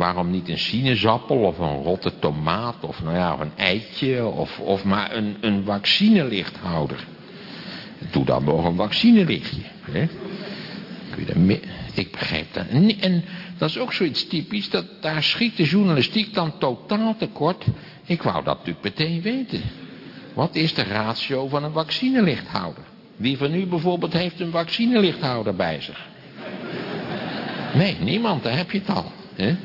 Waarom niet een sinaasappel of een rotte tomaat of nou ja, een eitje of, of maar een, een vaccinelichthouder. Doe dan nog een vaccinelichtje. Hè? Ik begrijp dat. En dat is ook zoiets typisch, dat daar schiet de journalistiek dan totaal tekort. Ik wou dat natuurlijk meteen weten. Wat is de ratio van een vaccinelichthouder? Wie van u bijvoorbeeld heeft een vaccinelichthouder bij zich? Nee, niemand, daar heb je het al. Hè?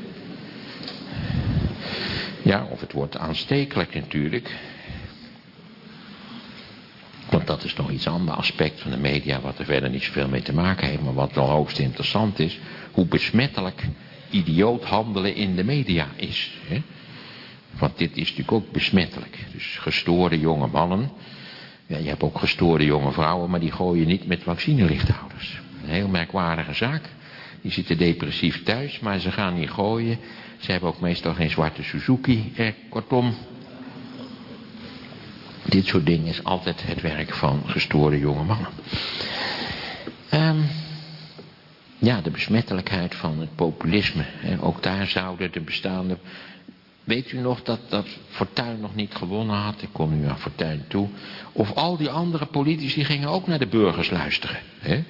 Ja, of het wordt aanstekelijk natuurlijk. Want dat is nog iets ander aspect van de media wat er verder niet zoveel mee te maken heeft. Maar wat wel hoogst interessant is. Hoe besmettelijk idioot handelen in de media is. Hè? Want dit is natuurlijk ook besmettelijk. Dus gestoorde jonge mannen. Ja, je hebt ook gestoorde jonge vrouwen, maar die gooien niet met vaccinelichthouders. Een heel merkwaardige zaak. Die zitten depressief thuis, maar ze gaan niet gooien. Ze hebben ook meestal geen zwarte Suzuki. Eh, kortom, dit soort dingen is altijd het werk van gestoorde jonge mannen. Um, ja, de besmettelijkheid van het populisme. Hè. Ook daar zouden de bestaande... Weet u nog dat, dat Fortuyn nog niet gewonnen had? Ik kom nu aan Fortuyn toe. Of al die andere politici gingen ook naar de burgers luisteren. Hè?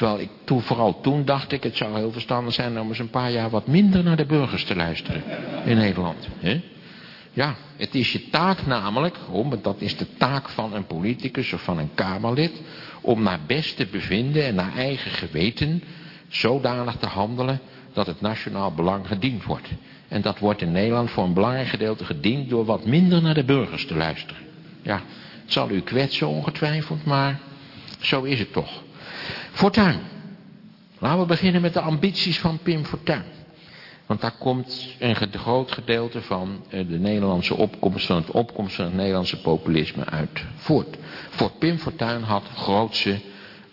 Terwijl toen, vooral toen dacht ik, het zou heel verstandig zijn om eens een paar jaar wat minder naar de burgers te luisteren in Nederland. Ja, het is je taak namelijk, om, dat is de taak van een politicus of van een Kamerlid, om naar beste bevinden en naar eigen geweten zodanig te handelen dat het nationaal belang gediend wordt. En dat wordt in Nederland voor een belangrijk gedeelte gediend door wat minder naar de burgers te luisteren. Ja, het zal u kwetsen ongetwijfeld, maar zo is het toch. Fortuin. Laten we beginnen met de ambities van Pim Fortuyn. Want daar komt een groot gedeelte van eh, de Nederlandse opkomst, van het opkomst van het Nederlandse populisme uit voort. Voor Pim Fortuyn had grootse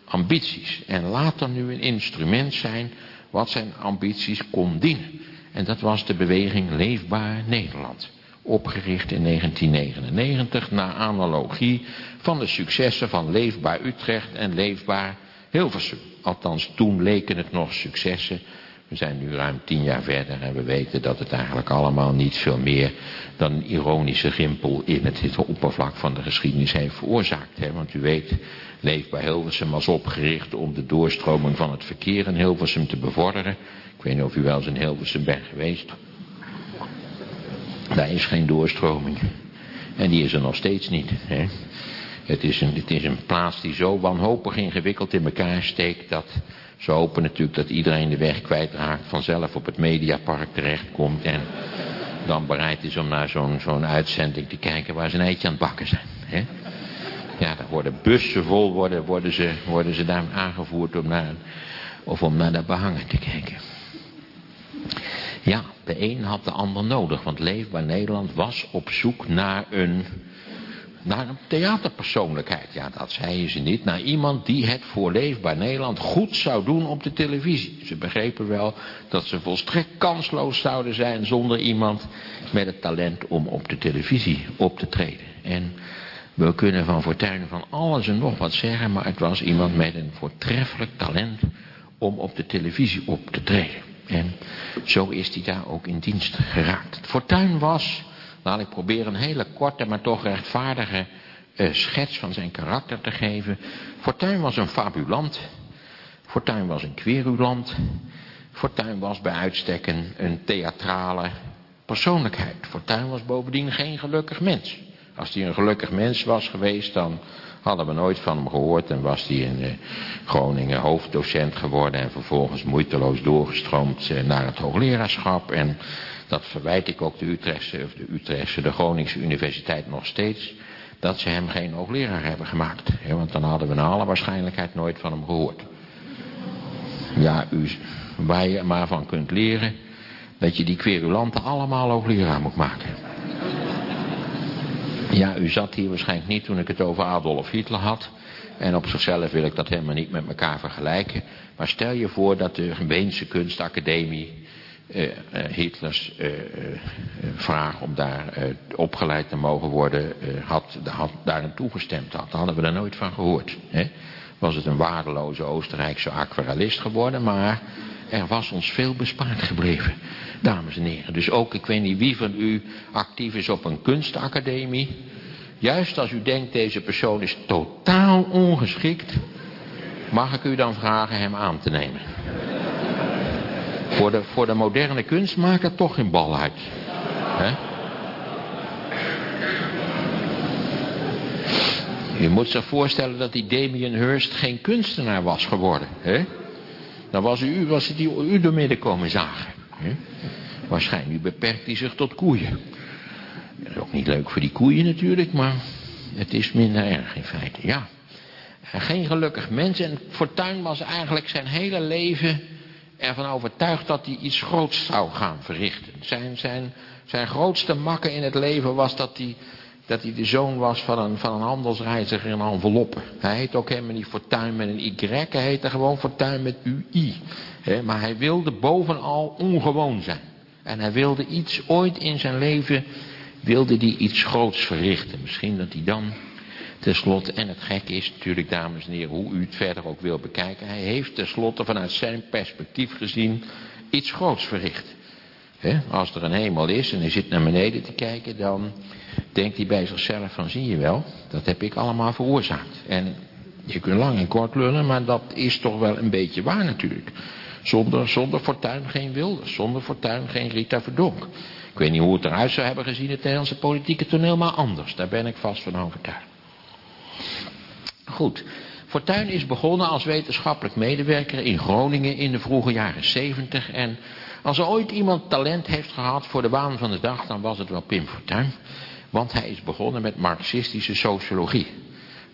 ambities. En laat er nu een instrument zijn wat zijn ambities kon dienen. En dat was de beweging Leefbaar Nederland. Opgericht in 1999 naar analogie van de successen van Leefbaar Utrecht en Leefbaar Hilversum. Althans, toen leken het nog successen. We zijn nu ruim tien jaar verder en we weten dat het eigenlijk allemaal niet veel meer dan een ironische rimpel in het oppervlak van de geschiedenis heeft veroorzaakt. Hè? Want u weet, Leefbaar Hilversum was opgericht om de doorstroming van het verkeer in Hilversum te bevorderen. Ik weet niet of u wel eens in Hilversum bent geweest. Daar is geen doorstroming. En die is er nog steeds niet. Hè? Het, is een, plaats die zo wanhopig ingewikkeld in elkaar steekt dat ze hopen natuurlijk dat iedereen de weg kwijtraakt, vanzelf op het Mediapark terechtkomt en dan bereid is om naar zo'n zo'n uitzending te kijken waar ze een eitje aan het bakken zijn. Hè? Ja, daar worden bussen vol, worden, worden, ze, worden ze daar aangevoerd om naar, of om naar de behangen te kijken. Ja, de een had de ander nodig, want Leefbaar Nederland was op zoek naar een naar een theaterpersoonlijkheid. Ja, dat zeiden ze niet. Naar iemand die het voor Leefbaar Nederland goed zou doen op de televisie. Ze begrepen wel dat ze volstrekt kansloos zouden zijn zonder iemand met het talent om op de televisie op te treden. En we kunnen van Fortuyn van alles en nog wat zeggen, maar het was iemand met een voortreffelijk talent om op de televisie op te treden. En zo is hij daar ook in dienst geraakt. Fortuyn was Laat ik proberen een hele korte, maar toch rechtvaardige uh, schets van zijn karakter te geven. Fortuyn was een fabulant. Fortuyn was een querulant. Fortuyn was bij uitstek een, theatrale persoonlijkheid. Fortuyn was bovendien geen gelukkig mens. Als hij een gelukkig mens was geweest, dan hadden we nooit van hem gehoord. En was hij in Groningen hoofddocent geworden en vervolgens moeiteloos doorgestroomd naar het hoogleraarschap. En dat verwijt ik ook de Utrechtse, of de Utrechtse, de Groningse Universiteit nog steeds, dat ze hem geen hoogleraar hebben gemaakt. want dan hadden we naar alle waarschijnlijkheid nooit van hem gehoord. Ja, u, waar je maar van kunt leren, dat je die querulanten allemaal hoogleraar moet maken. Ja, u zat hier waarschijnlijk niet toen ik het over Adolf Hitler had. En op zichzelf wil ik dat helemaal niet met elkaar vergelijken. Maar stel je voor dat de Weense kunstacademie Hitlers uh, vraag om daar opgeleid te mogen worden, had, had daarin toegestemd had. Dan hadden we er nooit van gehoord. Hè? Was het een waardeloze Oostenrijkse aquarellist geworden, maar er was ons veel bespaard gebleven, dames en heren. Dus ook, ik weet niet wie van u actief is op een kunstacademie. Juist als u denkt, deze persoon is totaal ongeschikt, mag ik u dan vragen hem aan te nemen. Voor de, voor de moderne kunst maakt het toch geen bal uit. Je moet zich voorstellen dat die Damien Hirst geen kunstenaar was geworden. Hè? Dan was, u, was het die u door midden komen zagen. Hè? Waarschijnlijk beperkt hij zich tot koeien. Dat is ook niet leuk voor die koeien natuurlijk, maar Het is minder erg in feite, ja. Geen gelukkig mens. En Fortuyn was eigenlijk zijn hele leven ervan overtuigd dat hij iets groots zou gaan verrichten. Zijn, zijn, zijn grootste makke in het leven was dat hij, dat hij de zoon was van een, van een handelsreiziger in enveloppen. Hij heet ook helemaal niet Fortuyn met een Y, hij heette gewoon Fortuyn met UI. maar hij wilde bovenal ongewoon zijn. En hij wilde iets ooit in zijn leven, wilde hij iets groots verrichten. Misschien dat hij dan tenslotte, en het gekke is natuurlijk, dames en heren, hoe u het verder ook wil bekijken. Hij heeft tenslotte vanuit zijn perspectief gezien iets groots verricht. als er een hemel is en hij zit naar beneden te kijken, dan denkt hij bij zichzelf van, zie je wel, dat heb ik allemaal veroorzaakt. En je kunt lang en kort lullen, maar dat is toch wel een beetje waar natuurlijk. Zonder, zonder fortuin geen wilde, zonder fortuin geen Rita Verdonk. Ik weet niet hoe het eruit zou hebben gezien, het Nederlandse politieke toneel, maar anders. Daar ben ik vast van overtuigd. Goed. Fortuyn is begonnen als wetenschappelijk medewerker in Groningen in de vroege jaren 70. En als er ooit iemand talent heeft gehad voor de waan van de dag, dan was het wel Pim Fortuyn. Want hij is begonnen met marxistische sociologie.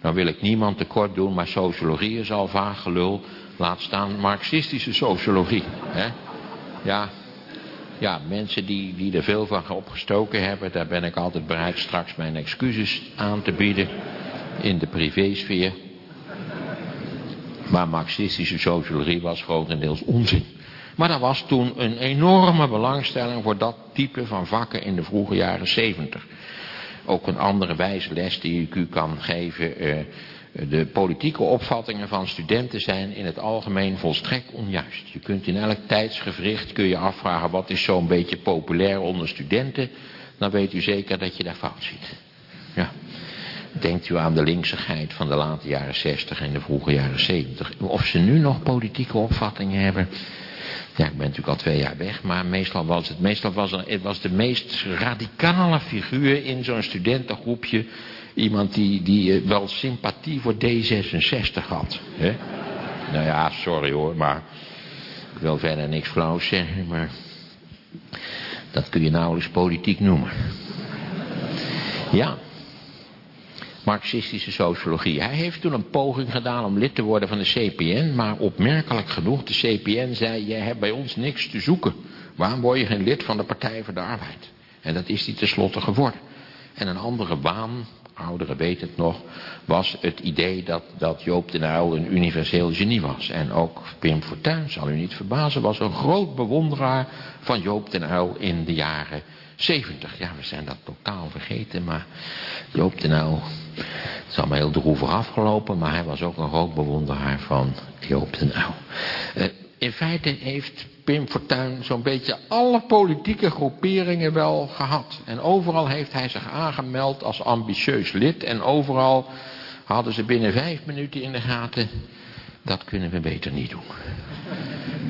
Nou wil ik niemand tekort doen, maar sociologie is al vaag gelul. Laat staan marxistische sociologie. Hè? Ja, ja, mensen die, die er veel van opgestoken hebben, daar ben ik altijd bereid straks mijn excuses aan te bieden in de privésfeer. Maar marxistische sociologie was grotendeels onzin. Maar er was toen een enorme belangstelling voor dat type van vakken in de vroege jaren zeventig. Ook een andere wijze les die ik u kan geven. Eh, de politieke opvattingen van studenten zijn in het algemeen volstrekt onjuist. Je kunt in elk tijdsgevricht kun je afvragen wat is zo'n beetje populair onder studenten. Dan weet u zeker dat je daar fout ziet. Ja. Denkt u aan de linksigheid van de late jaren 60 en de vroege jaren 70. Of ze nu nog politieke opvattingen hebben. Ja, ik ben natuurlijk al twee jaar weg, maar meestal was het, meestal was het was de meest radicale figuur in zo'n studentengroepje. Iemand die, die eh, wel sympathie voor D66 had. Hè? Nou ja, sorry hoor, maar ik wil verder niks flauws zeggen, maar dat kun je nauwelijks politiek noemen. Ja, marxistische sociologie. Hij heeft toen een poging gedaan om lid te worden van de CPN, maar opmerkelijk genoeg, de CPN zei, jij hebt bij ons niks te zoeken. Waarom word je geen lid van de Partij voor de Arbeid? En dat is hij tenslotte geworden. En een andere baan, ouderen weten het nog, was het idee dat, dat Joop de Uyl een universeel genie was. En ook Pim Fortuyn, zal u niet verbazen, was een groot bewonderaar van Joop de Uyl in de jaren 70. Ja, we zijn dat totaal vergeten, maar Joop de Uyl, het is allemaal heel droevig afgelopen, maar hij was ook een groot bewonderaar van Joop de Uyl. Uh, in feite heeft Pim Fortuyn zo'n beetje alle politieke groeperingen wel gehad. En overal heeft hij zich aangemeld als ambitieus lid. En overal hadden ze binnen vijf minuten in de gaten. Dat kunnen we beter niet doen.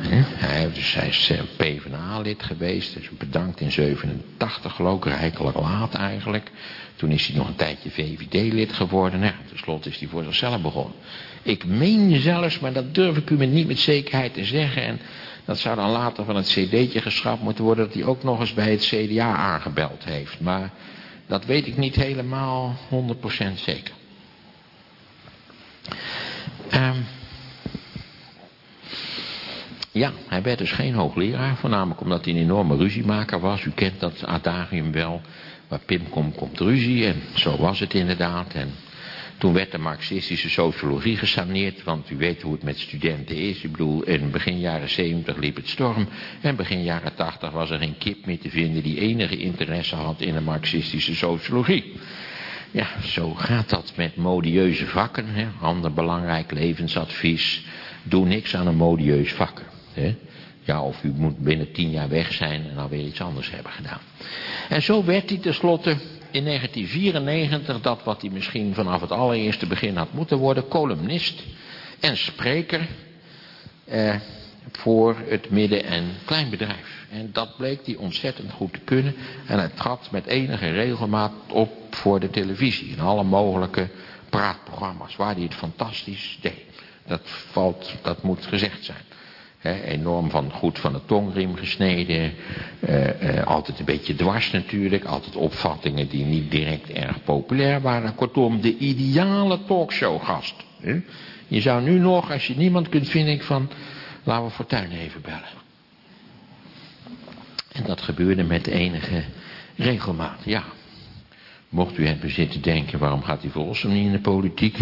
Hij, dus hij is PvdA-lid geweest. Dus bedankt in 87 geloof ik. Rijkelijk laat eigenlijk. Toen is hij nog een tijdje VVD-lid geworden. Nou, tenslotte is hij voor zichzelf begonnen. Ik meen zelfs, maar dat durf ik u met niet met zekerheid te zeggen. En dat zou dan later van het cd'tje geschrapt moeten worden... dat hij ook nog eens bij het CDA aangebeld heeft. Maar dat weet ik niet helemaal 100% zeker. Um, ja, hij werd dus geen hoogleraar, voornamelijk omdat hij een enorme ruziemaker was. U kent dat adagium wel, waar Pim komt, komt ruzie en zo was het inderdaad. En toen werd de marxistische sociologie gesaneerd, want u weet hoe het met studenten is. Ik bedoel, in begin jaren 70 liep het storm en begin jaren 80 was er geen kip meer te vinden die enige interesse had in de marxistische sociologie. Ja, zo gaat dat met modieuze vakken. Hè. Ander belangrijk levensadvies. Doe niks aan een modieus vak. Hè? Ja, of u moet binnen tien jaar weg zijn en dan weer iets anders hebben gedaan. En zo werd hij tenslotte in 1994, dat wat hij misschien vanaf het allereerste begin had moeten worden, columnist en spreker eh, voor het midden- en kleinbedrijf. En dat bleek hij ontzettend goed te kunnen. En hij trad met enige regelmaat op voor de televisie. In alle mogelijke praatprogramma's waar hij het fantastisch deed. Dat, valt, dat moet gezegd zijn. Enorm van goed van de tongriem gesneden. Uh, uh, altijd een beetje dwars natuurlijk. Altijd opvattingen die niet direct erg populair waren. Kortom, de ideale talkshowgast. Hè? Je zou nu nog, als je niemand kunt vinden, van... Laten we Fortuyn even bellen. En dat gebeurde met enige regelmaat, ja. Mocht u hebben zitten denken, waarom gaat die Rossum niet in de politiek?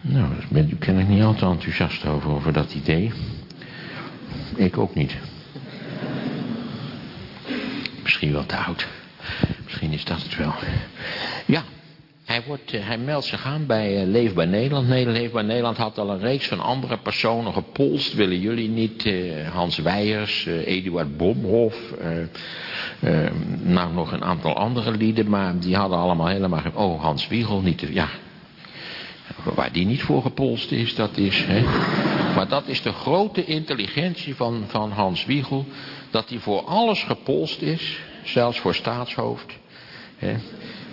Nou, daar bent u kennelijk niet altijd enthousiast over, over dat idee. Ik ook niet. Misschien wel te oud. Misschien is dat het wel. Ja, hij, wordt, uh, hij meldt zich aan bij uh, Leefbaar Nederland. Nee, Leefbaar Nederland had al een reeks van andere personen gepolst. Willen jullie niet? Uh, Hans Weijers, Eduard Bomhoff. nou, nog een aantal andere lieden. Maar die hadden allemaal helemaal... Oh, Hans Wiegel niet. Te, ja, Waar die niet voor gepolst is, dat is... Hè, maar dat is de grote intelligentie van, van Hans Wiegel. Dat hij voor alles gepolst is. Zelfs voor staatshoofd. Hè,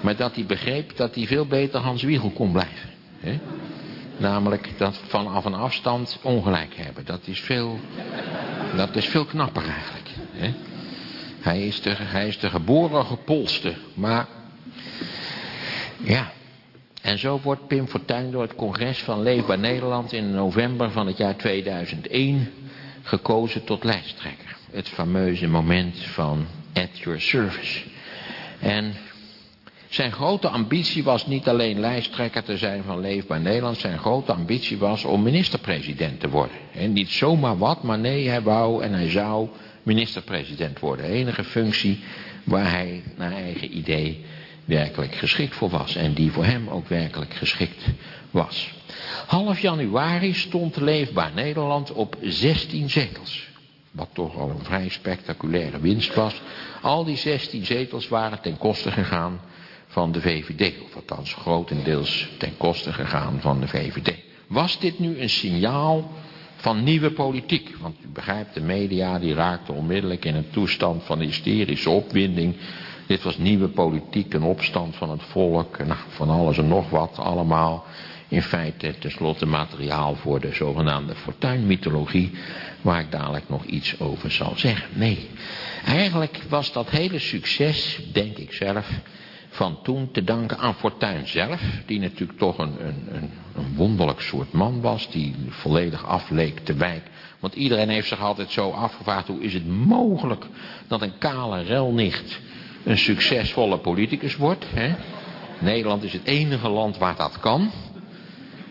maar dat hij begreep dat hij veel beter Hans Wiegel kon blijven. Hè. Namelijk dat vanaf een afstand ongelijk hebben. Dat is veel, dat is veel knapper eigenlijk. Hè. Hij, is de, hij is de geboren gepolste. Maar ja, en zo wordt Pim Fortuyn door het congres van Leefbaar Nederland in november van het jaar 2001 gekozen tot lijsttrekker. Het fameuze moment van at your service. En zijn grote ambitie was niet alleen lijsttrekker te zijn van Leefbaar Nederland. Zijn grote ambitie was om minister-president te worden. En niet zomaar wat, maar nee, hij wou en hij zou minister-president worden. De enige functie waar hij naar eigen idee werkelijk geschikt voor was. En die voor hem ook werkelijk geschikt was. Half januari stond Leefbaar Nederland op 16 zetels. Wat toch al een vrij spectaculaire winst was. Al die 16 zetels waren ten koste gegaan van de VVD. Of althans grotendeels ten koste gegaan van de VVD. Was dit nu een signaal van nieuwe politiek? Want u begrijpt, de media die raakten onmiddellijk in een toestand van hysterische opwinding dit was nieuwe politiek, een opstand van het volk, nou, van alles en nog wat allemaal. In feite tenslotte materiaal voor de zogenaamde fortuinmythologie, waar ik dadelijk nog iets over zal zeggen. Nee, eigenlijk was dat hele succes, denk ik zelf, van toen te danken aan Fortuyn zelf, die natuurlijk toch een, een, een, een wonderlijk soort man was, die volledig afleek te wijk. Want iedereen heeft zich altijd zo afgevraagd, hoe is het mogelijk dat een kale relnicht een succesvolle politicus wordt. Hè? Nederland is het enige land waar dat kan.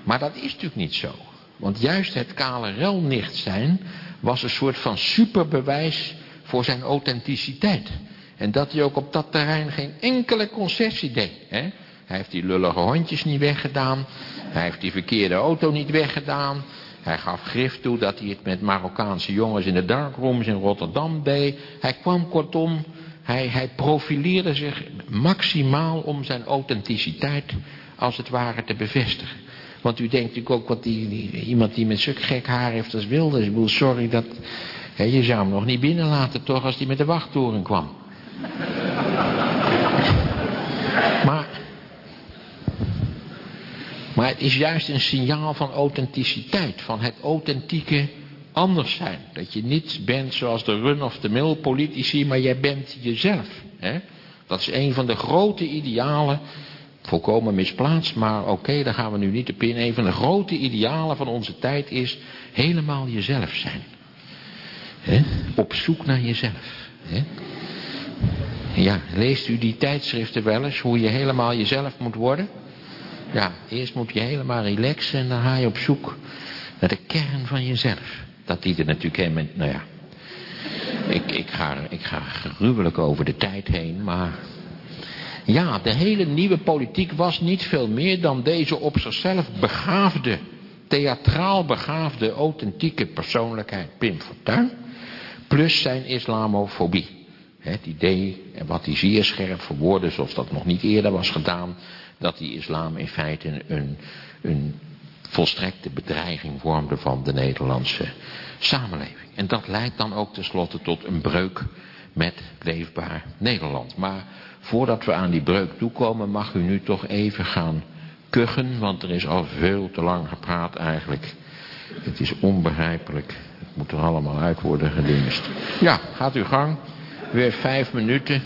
Maar dat is natuurlijk niet zo. Want juist het kale relnicht zijn was een soort van superbewijs voor zijn authenticiteit. En dat hij ook op dat terrein geen enkele concessie deed. Hè? Hij heeft die lullige hondjes niet weggedaan. Hij heeft die verkeerde auto niet weggedaan. Hij gaf grif toe dat hij het met Marokkaanse jongens in de darkrooms in Rotterdam deed. Hij kwam kortom hij, hij profileerde zich maximaal om zijn authenticiteit als het ware te bevestigen. Want u denkt natuurlijk ook wat die, iemand die met zulk gek haar heeft als wilde. Ik bedoel, sorry dat... Hè, je zou hem nog niet binnenlaten toch als hij met de wachttoren kwam. maar... Maar het is juist een signaal van authenticiteit. Van het authentieke anders zijn. Dat je niet bent zoals de run of the mill politici, maar jij bent jezelf. Hè? Dat is een van de grote idealen, volkomen misplaatst, maar oké, daar gaan we nu niet op in. Een van de grote idealen van onze tijd is helemaal jezelf zijn. Hè? Op zoek naar jezelf. Hè? Ja, leest u die tijdschriften wel eens, hoe je helemaal jezelf moet worden? Ja, eerst moet je helemaal relaxen en dan ga je op zoek naar de kern van jezelf. Dat die er natuurlijk helemaal... Nou ja, ik, ik, ga, ik ga gruwelijk over de tijd heen, maar... Ja, de hele nieuwe politiek was niet veel meer dan deze op zichzelf begaafde, theatraal begaafde, authentieke persoonlijkheid Pim Fortuyn. Plus zijn islamofobie. Het idee, en wat hij zeer scherp verwoordde, zoals dat nog niet eerder was gedaan, dat die islam in feite een, een volstrekte bedreiging vormde van de Nederlandse samenleving. En dat leidt dan ook tenslotte tot een breuk met leefbaar Nederland. Maar voordat we aan die breuk toekomen mag u nu toch even gaan kuchen, want er is al veel te lang gepraat eigenlijk Het is onbegrijpelijk. Het moet er allemaal uit worden gedingst. Ja, gaat uw gang. Weer vijf minuten.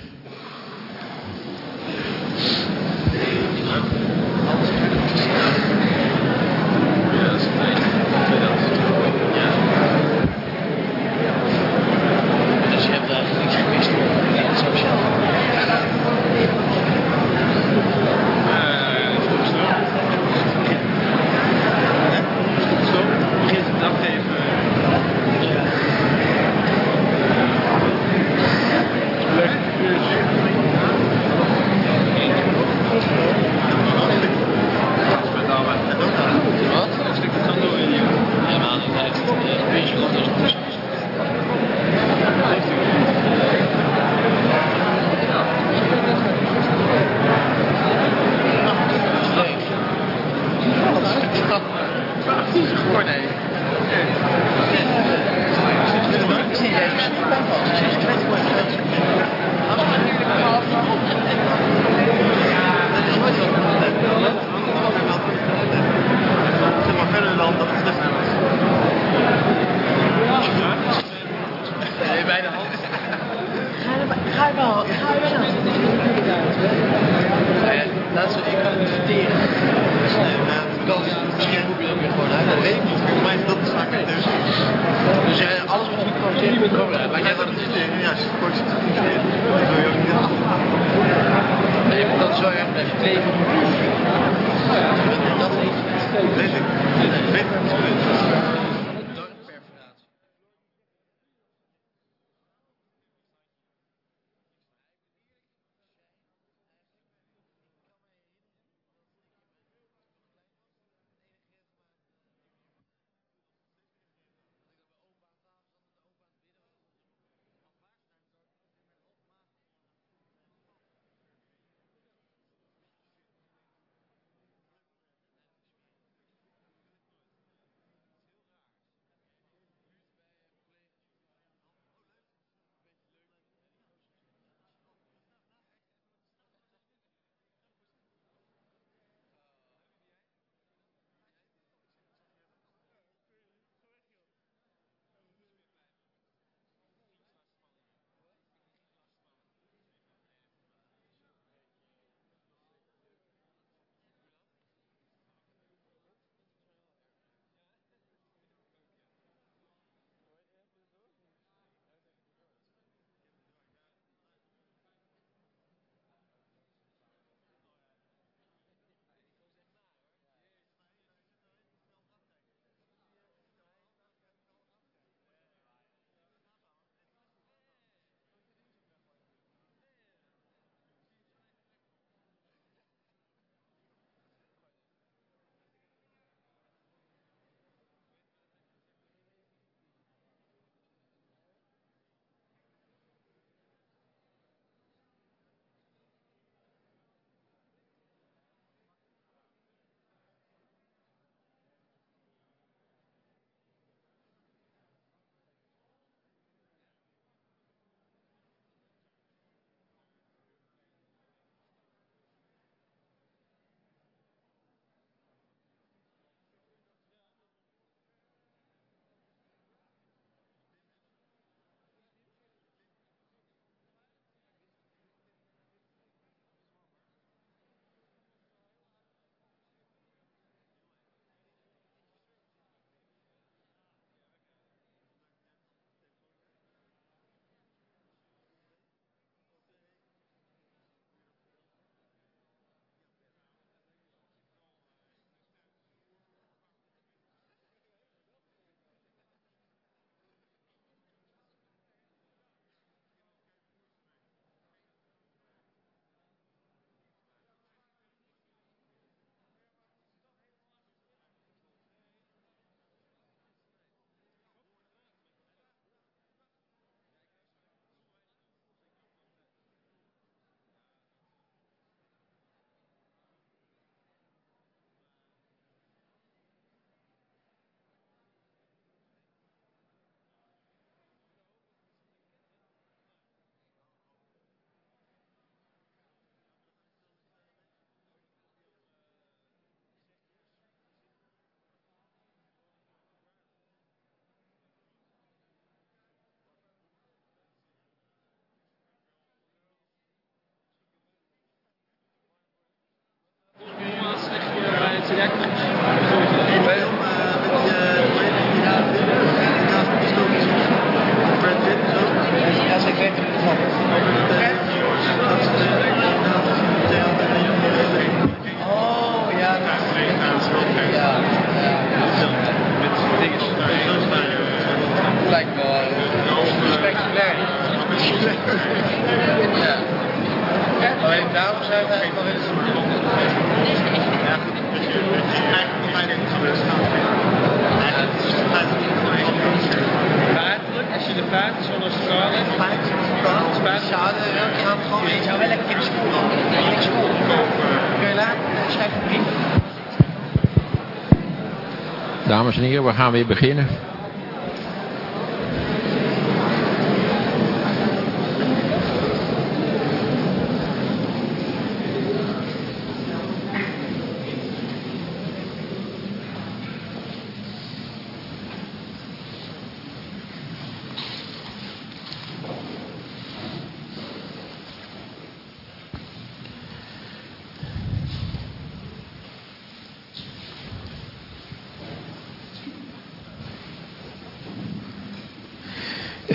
We gaan weer beginnen.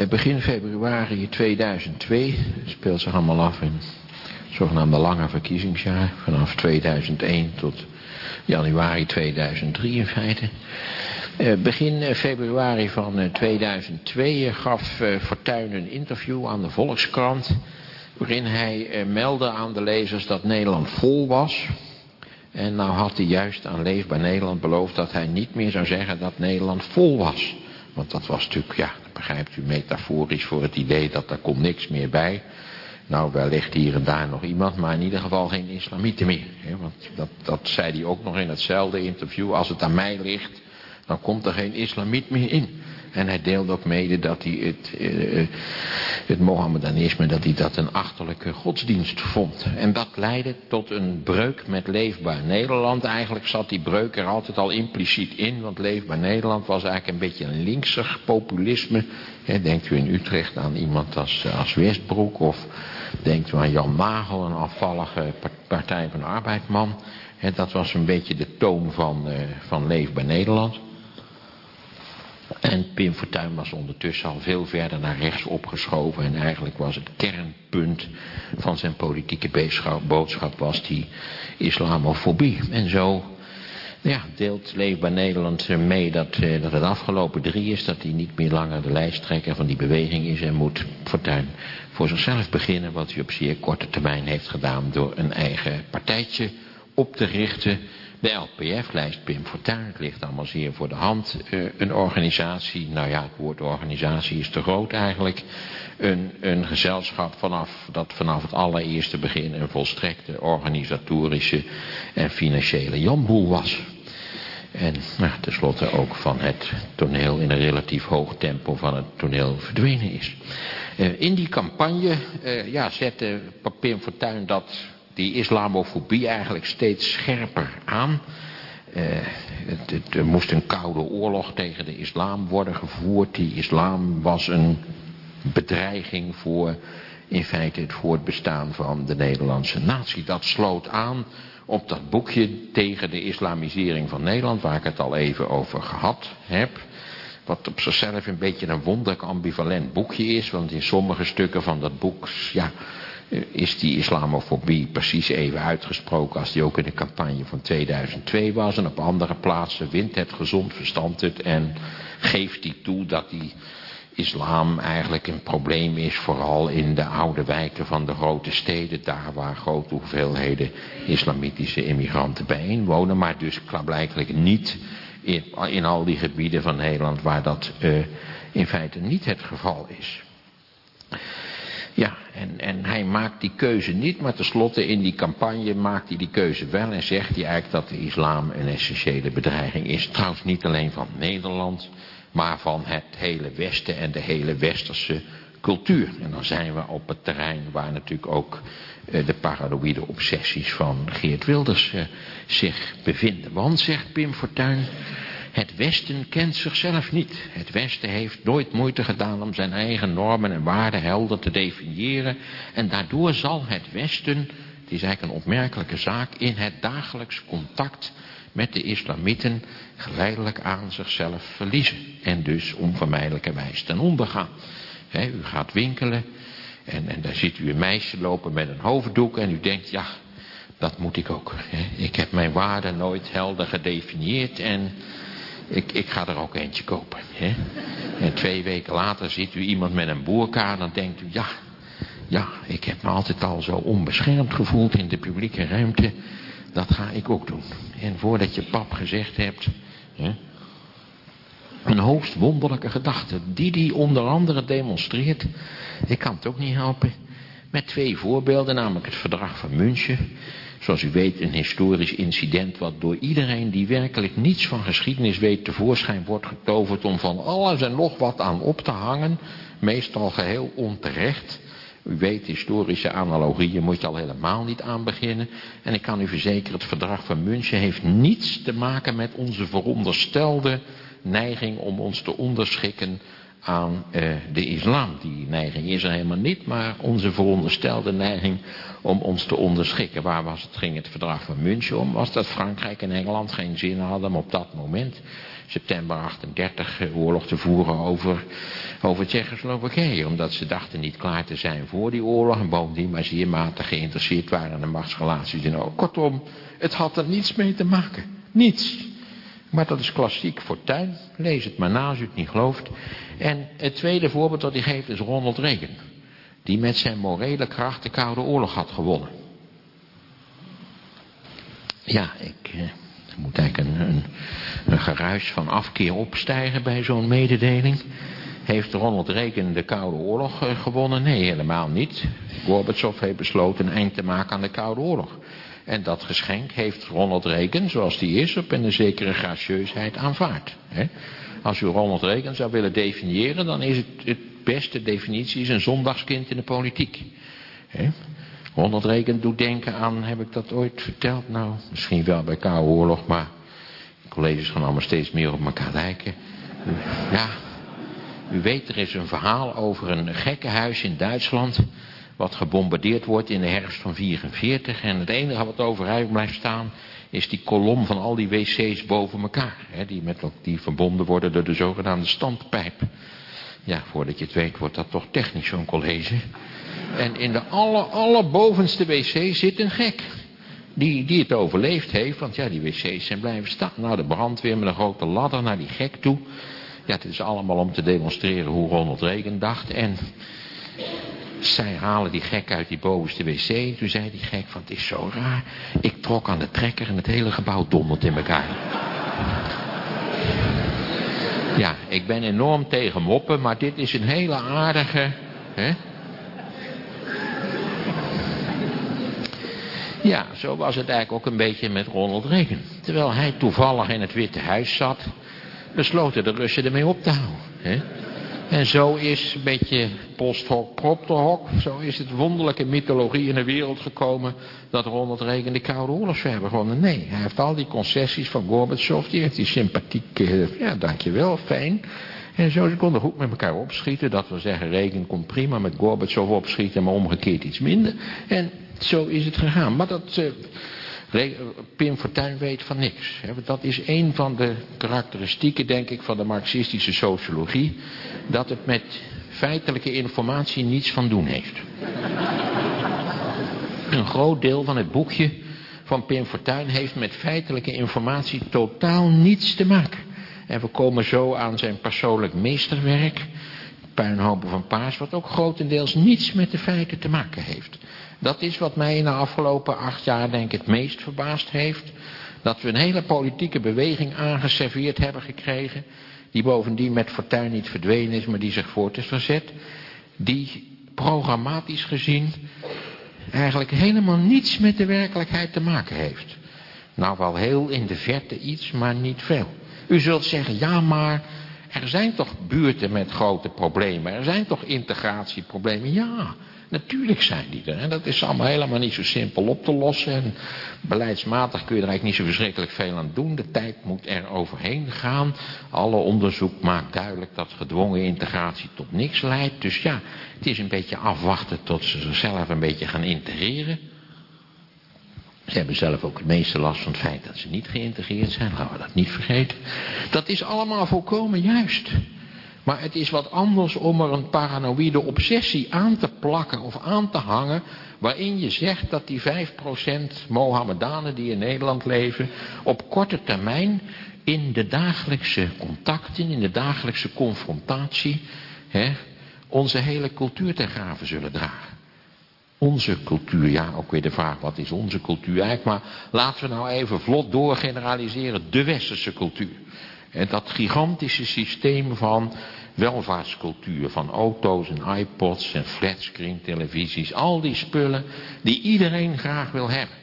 Eh, Begin februari 2002 speelt zich allemaal af in het zogenaamde lange verkiezingsjaar. Vanaf 2001 tot januari 2003 in feite. Eh, Begin eh, februari van eh, 2002 gaf eh, Fortuyn een interview aan de Volkskrant. Waarin hij eh, meldde aan de lezers dat Nederland vol was. En nou had hij juist aan Leefbaar Nederland beloofd dat hij niet meer zou zeggen dat Nederland vol was. Want dat was natuurlijk, ja, begrijpt u, metaforisch voor het idee dat er komt niks meer bij. Nou, wellicht hier en daar nog iemand, maar in ieder geval geen islamieten meer. Hè? Want dat, dat zei hij ook nog in hetzelfde interview. Als het aan mij ligt, dan komt er geen islamiet meer in. En hij deelde ook mede dat hij het, eh, eh, het Mohammedanisme, dat hij dat een achterlijke godsdienst vond. En dat leidde tot een breuk met Leefbaar Nederland. Eigenlijk zat die breuk er altijd al impliciet in, want Leefbaar Nederland was eigenlijk een beetje een linksig populisme. Denkt u in Utrecht aan iemand als, eh, als Westbroek of denkt u aan Jan Nagel, een afvallige par- Partij van de Arbeidman. Dat was een beetje de toon van, van Leefbaar Nederland. En Pim Fortuyn was ondertussen al veel verder naar rechts opgeschoven. En eigenlijk was het kernpunt van zijn politieke boodschap was die islamofobie. En zo ja, deelt Leefbaar Nederland mee dat, eh, dat het afgelopen drie is. Dat hij niet meer langer de lijsttrekker van die beweging is. En moet Fortuyn voor zichzelf beginnen. Wat hij op zeer korte termijn heeft gedaan door een eigen partijtje op te richten. De LPF lijst Pim Fortuyn, ligt allemaal zeer voor de hand. Eh, een organisatie, nou ja, het woord organisatie is te groot eigenlijk. Een, een gezelschap vanaf, dat vanaf het allereerste begin een volstrekte organisatorische en financiële jamboel was. En nou, tenslotte ook van het toneel in een relatief hoog tempo van het toneel verdwenen is. Eh, in die campagne eh, ja, zette Pim Fortuyn dat, die islamofobie eigenlijk steeds scherper aan. Eh, het, er moest een koude oorlog tegen de islam worden gevoerd. Die islam was een bedreiging voor in feite het voortbestaan van de Nederlandse natie. Dat sloot aan op dat boekje tegen de islamisering van Nederland, waar ik het al even over gehad heb. Wat op zichzelf een beetje een wonderlijk ambivalent boekje is, want in sommige stukken van dat boek, ja, is die islamofobie precies even uitgesproken als die ook in de campagne van 2002 was. En op andere plaatsen wint het gezond verstand het en geeft die toe dat die islam eigenlijk een probleem is, vooral in de oude wijken van de grote steden, daar waar grote hoeveelheden islamitische immigranten bijeen wonen, maar dus klaarblijkelijk niet in, in al die gebieden van Nederland waar dat eh, in feite niet het geval is. Ja, en, en hij maakt die keuze niet, maar tenslotte in die campagne maakt hij die keuze wel en zegt hij eigenlijk dat de islam een essentiële bedreiging is. Trouwens niet alleen van Nederland, maar van het hele Westen en de hele Westerse cultuur. En dan zijn we op het terrein waar natuurlijk ook eh, de paranoïde obsessies van Geert Wilders eh, zich bevinden. Want, zegt Pim Fortuyn, het Westen kent zichzelf niet. Het Westen heeft nooit moeite gedaan om zijn eigen normen en waarden helder te definiëren. En daardoor zal het Westen, het is eigenlijk een opmerkelijke zaak, in het dagelijks contact met de islamieten geleidelijk aan zichzelf verliezen. En dus onvermijdelijkerwijs ten onder gaan. Hè, u gaat winkelen en, en daar ziet u een meisje lopen met een hoofddoek en u denkt, ja, dat moet ik ook. Ik heb mijn waarde nooit helder gedefinieerd en ik, ik ga er ook eentje kopen. Hè. En twee weken later ziet u iemand met een boerka, dan denkt u, ja, ja, ik heb me altijd al zo onbeschermd gevoeld in de publieke ruimte. Dat ga ik ook doen. En voordat je pap gezegd hebt, hè, een hoogst wonderlijke gedachte, die die onder andere demonstreert. Ik kan het ook niet helpen. Met twee voorbeelden, namelijk het verdrag van München. Zoals u weet een historisch incident wat door iedereen die werkelijk niets van geschiedenis weet tevoorschijn wordt getoverd om van alles en nog wat aan op te hangen. Meestal geheel onterecht. U weet, historische analogieën moet je al helemaal niet aan beginnen. En ik kan u verzekeren, het verdrag van München heeft niets te maken met onze veronderstelde neiging om ons te onderschikken aan uh, de islam. Die neiging is er helemaal niet, maar onze veronderstelde neiging om ons te onderschikken. Waar was het, ging het verdrag van München om? Was dat Frankrijk en Engeland geen zin hadden om op dat moment, september 38, eh, oorlog te voeren over, over Tsjechoslowakije. Omdat ze dachten niet klaar te zijn voor die oorlog en bovendien maar zeer matig geïnteresseerd waren in de machtsrelaties en ook. Kortom, het had er niets mee te maken. Niets. Maar dat is klassiek fortuin. Lees het maar na als u het niet gelooft. En het tweede voorbeeld dat hij geeft is Ronald Reagan. Die met zijn morele kracht de Koude Oorlog had gewonnen. Ja, ik eh, moet eigenlijk een, een, een geruis van afkeer opstijgen bij zo'n mededeling. Heeft Ronald Reagan de Koude Oorlog eh, gewonnen? Nee, helemaal niet. Gorbachev heeft besloten een eind te maken aan de Koude Oorlog. En dat geschenk heeft Ronald Reagan, zoals die is, op een zekere gracieusheid aanvaard. Hè? Als u Ronald Reagan zou willen definiëren, dan is het, het beste definitie is een zondagskind in de politiek. Hè? Ronald Reagan doet denken aan, heb ik dat ooit verteld? Nou, misschien wel bij Koude Oorlog, maar colleges gaan allemaal steeds meer op elkaar lijken. Ja, u weet, er is een verhaal over een gekkenhuis in Duitsland wat gebombardeerd wordt in de herfst van 44. En het enige wat overeind blijft staan is die kolom van al die wc's boven elkaar. Hè, die, met, die verbonden worden door de zogenaamde standpijp. Ja, voordat je het weet wordt dat toch technisch zo'n college. En in de aller, allerbovenste wc zit een gek. Die, die het overleefd heeft, want ja, die wc's zijn blijven staan. Nou, de brandweer met een grote ladder naar die gek toe. Ja, het is allemaal om te demonstreren hoe Ronald Reagan dacht. En zij halen die gek uit die bovenste wc. Toen zei die gek van het is zo raar. Ik trok aan de trekker en het hele gebouw dondert in elkaar. Ja, ik ben enorm tegen moppen, maar dit is een hele aardige... Hè? Ja, zo was het eigenlijk ook een beetje met Ronald Reagan. Terwijl hij toevallig in het Witte Huis zat, besloten de Russen ermee op te houden. Hè? En zo is een beetje post hoc zo is het wonderlijke mythologie in de wereld gekomen dat Ronald Reagan de Koude Oorlog zou hebben gewonnen. Nee, hij heeft al die concessies van Gorbachev, die heeft die sympathiek, uh, ja dankjewel, fijn. En zo, ze konden goed met elkaar opschieten. Dat wil zeggen, Reagan kon prima met Gorbachev opschieten, maar omgekeerd iets minder. En zo is het gegaan. Maar dat... Uh, Pim Fortuyn weet van niks. Dat is een van de karakteristieken, denk ik, van de marxistische sociologie. Dat het met feitelijke informatie niets van doen heeft. Een groot deel van het boekje van Pim Fortuyn heeft met feitelijke informatie totaal niets te maken. En we komen zo aan zijn persoonlijk meesterwerk, Puinhopen van Paas, wat ook grotendeels niets met de feiten te maken heeft. Dat is wat mij in de afgelopen acht jaar denk ik het meest verbaasd heeft. Dat we een hele politieke beweging aangeserveerd hebben gekregen. Die bovendien met fortuin niet verdwenen is, maar die zich voort is verzet. Die programmatisch gezien eigenlijk helemaal niets met de werkelijkheid te maken heeft. Nou wel heel in de verte iets, maar niet veel. U zult zeggen, ja maar er zijn toch buurten met grote problemen. Er zijn toch integratieproblemen. Ja, Natuurlijk zijn die er. En dat is allemaal helemaal niet zo simpel op te lossen. En beleidsmatig kun je er eigenlijk niet zo verschrikkelijk veel aan doen. De tijd moet er overheen gaan. Alle onderzoek maakt duidelijk dat gedwongen integratie tot niks leidt. Dus ja, het is een beetje afwachten tot ze zichzelf een beetje gaan integreren. Ze hebben zelf ook het meeste last van het feit dat ze niet geïntegreerd zijn. Laten we dat niet vergeten. Dat is allemaal volkomen juist. Maar het is wat anders om er een paranoïde obsessie aan te plakken of aan te hangen. Waarin je zegt dat die 5% Mohammedanen die in Nederland leven. op korte termijn in de dagelijkse contacten, in de dagelijkse confrontatie. Hè, onze hele cultuur ten graven zullen dragen. Onze cultuur, ja, ook weer de vraag, wat is onze cultuur eigenlijk? Maar laten we nou even vlot doorgeneraliseren, de westerse cultuur. En dat gigantische systeem van welvaartscultuur, van auto's en iPods en flatscreen televisies, al die spullen die iedereen graag wil hebben.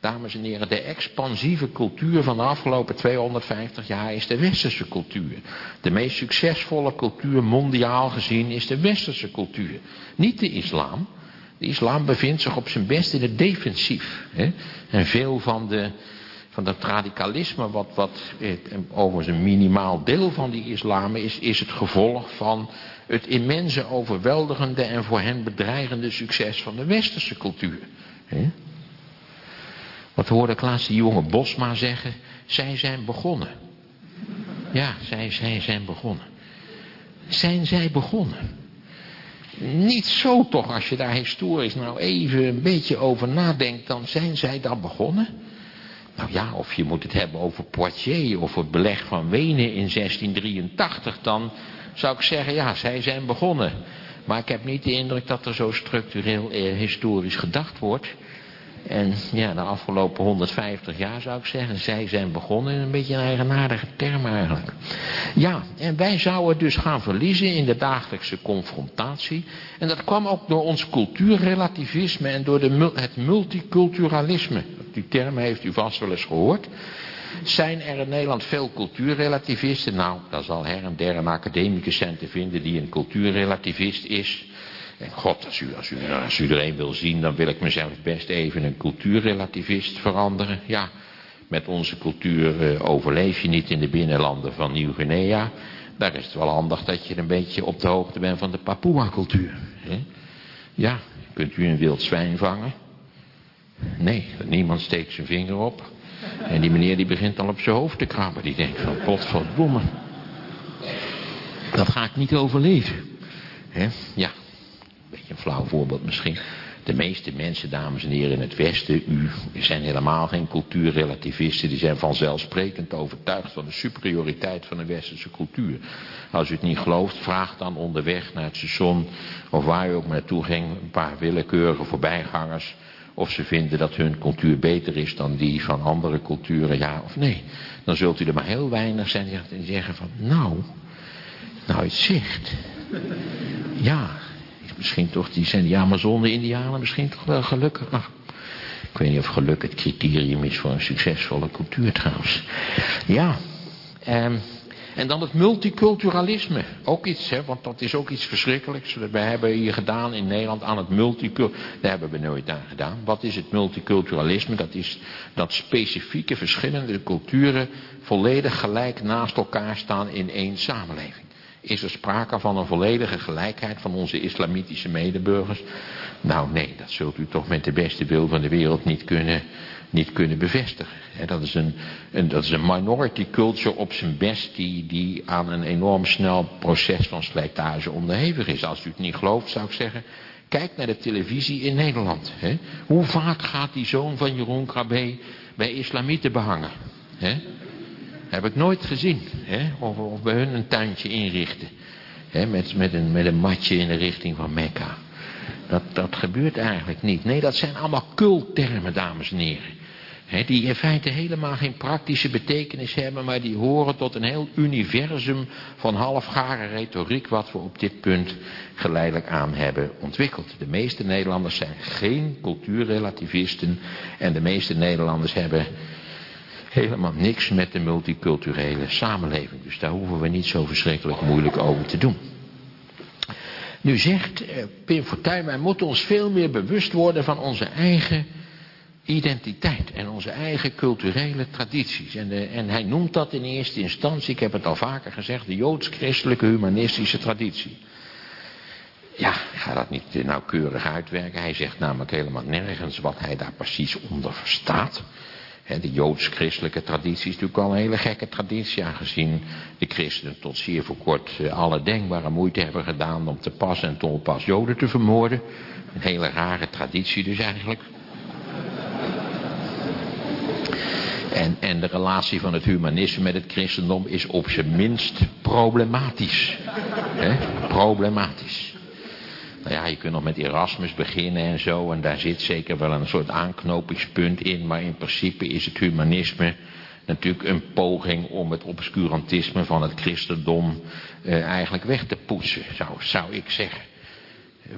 Dames en heren, de expansieve cultuur van de afgelopen 250 jaar is de westerse cultuur. De meest succesvolle cultuur mondiaal gezien is de westerse cultuur. Niet de islam. De islam bevindt zich op zijn best in het defensief. Hè? En veel van, de, dat radicalisme, wat, wat overigens een minimaal deel van die islam is, is het gevolg van het immense, overweldigende en voor hen bedreigende succes van de westerse cultuur. Wat hoorde ik laatst die jonge Bosma zeggen? Zij zijn begonnen. Ja, zij, zij zijn begonnen. Zijn zij begonnen? Niet zo toch, als je daar historisch nou even een beetje over nadenkt, dan zijn zij dan begonnen. Nou ja, of je moet het hebben over Poitiers of het beleg van Wenen in 1683, dan zou ik zeggen, ja, zij zijn begonnen. Maar ik heb niet de indruk dat er zo structureel eh, historisch gedacht wordt. En ja, de afgelopen 150 jaar zou ik zeggen, zij zijn begonnen in een beetje een eigenaardige term eigenlijk. Ja, en wij zouden dus gaan verliezen in de dagelijkse confrontatie. En dat kwam ook door ons cultuurrelativisme en door de, het multiculturalisme. Die term heeft u vast wel eens gehoord. Zijn er in Nederland veel cultuurrelativisten? Nou, daar zal her en der een academicus zijn te vinden die een cultuurrelativist is. En god, als u, als, u, er een wil zien, dan wil ik mezelf best even een cultuurrelativist veranderen. Ja, met onze cultuur uh, overleef je niet in de binnenlanden van Nieuw-Guinea. Daar is het wel handig dat je een beetje op de hoogte bent van de Papua-cultuur. Ja, kunt u een wild zwijn vangen? Nee, niemand steekt zijn vinger op. En die meneer die begint al op zijn hoofd te krabben. Die denkt van, potverdomme. Dat ga ik niet overleven. Ja, beetje een flauw voorbeeld misschien. De meeste mensen, dames en heren, in het Westen, u, zijn helemaal geen cultuurrelativisten. Die zijn vanzelfsprekend overtuigd van de superioriteit van de westerse cultuur. Als u het niet gelooft, vraag dan onderweg naar het station of waar u ook naartoe ging, een paar willekeurige voorbijgangers. Of ze vinden dat hun cultuur beter is dan die van andere culturen, ja of nee. Dan zult u er maar heel weinig zijn die zeggen van, nou, nou het zegt. Ja, misschien toch, die zijn die Amazone-Indianen misschien toch wel gelukkig. Nou, ik weet niet of geluk het criterium is voor een succesvolle cultuur trouwens. Ja, ehm, en dan het multiculturalisme. Ook iets, hè, want dat is ook iets verschrikkelijks. We hebben hier gedaan in Nederland aan het multiculturalisme. Daar hebben we nooit aan gedaan. Wat is het multiculturalisme? Dat is dat specifieke verschillende culturen volledig gelijk naast elkaar staan in één samenleving. Is er sprake van een volledige gelijkheid van onze islamitische medeburgers? Nou nee, dat zult u toch met de beste wil van de wereld niet kunnen, niet kunnen bevestigen. dat, is een, een, dat is een minority culture op zijn best die, die aan een enorm snel proces van slijtage onderhevig is. Als u het niet gelooft zou ik zeggen, kijk naar de televisie in Nederland. Hoe vaak gaat die zoon van Jeroen Krabbe bij islamieten behangen? Heb ik nooit gezien. Hè? Of, of bij hun een tuintje inrichten. Hè? Met, met, een, met een matje in de richting van Mekka. Dat, dat gebeurt eigenlijk niet. Nee, dat zijn allemaal culttermen, dames en heren. He, die in feite helemaal geen praktische betekenis hebben, maar die horen tot een heel universum van halfgare retoriek wat we op dit punt geleidelijk aan hebben ontwikkeld. De meeste Nederlanders zijn geen cultuurrelativisten en de meeste Nederlanders hebben helemaal niks met de multiculturele samenleving. Dus daar hoeven we niet zo verschrikkelijk moeilijk over te doen. Nu zegt eh, Pim Fortuyn, wij moeten ons veel meer bewust worden van onze eigen identiteit en onze eigen culturele tradities. En, de, en hij noemt dat in eerste instantie, ik heb het al vaker gezegd, de joods-christelijke humanistische traditie. Ja, ik ga dat niet nauwkeurig uitwerken. Hij zegt namelijk helemaal nergens wat hij daar precies onder verstaat. Hè, de joods-christelijke traditie is natuurlijk al een hele gekke traditie, aangezien de christenen tot zeer voor kort eh, alle denkbare moeite hebben gedaan om te pas en te onpas joden te vermoorden. Een hele rare traditie dus eigenlijk. En, en de relatie van het humanisme met het christendom is op zijn minst problematisch. Hè? Problematisch. Nou ja, je kunt nog met Erasmus beginnen en zo. En daar zit zeker wel een soort aanknopingspunt in. Maar in principe is het humanisme natuurlijk een poging om het obscurantisme van het christendom eh, eigenlijk weg te poetsen, zou, zou ik zeggen.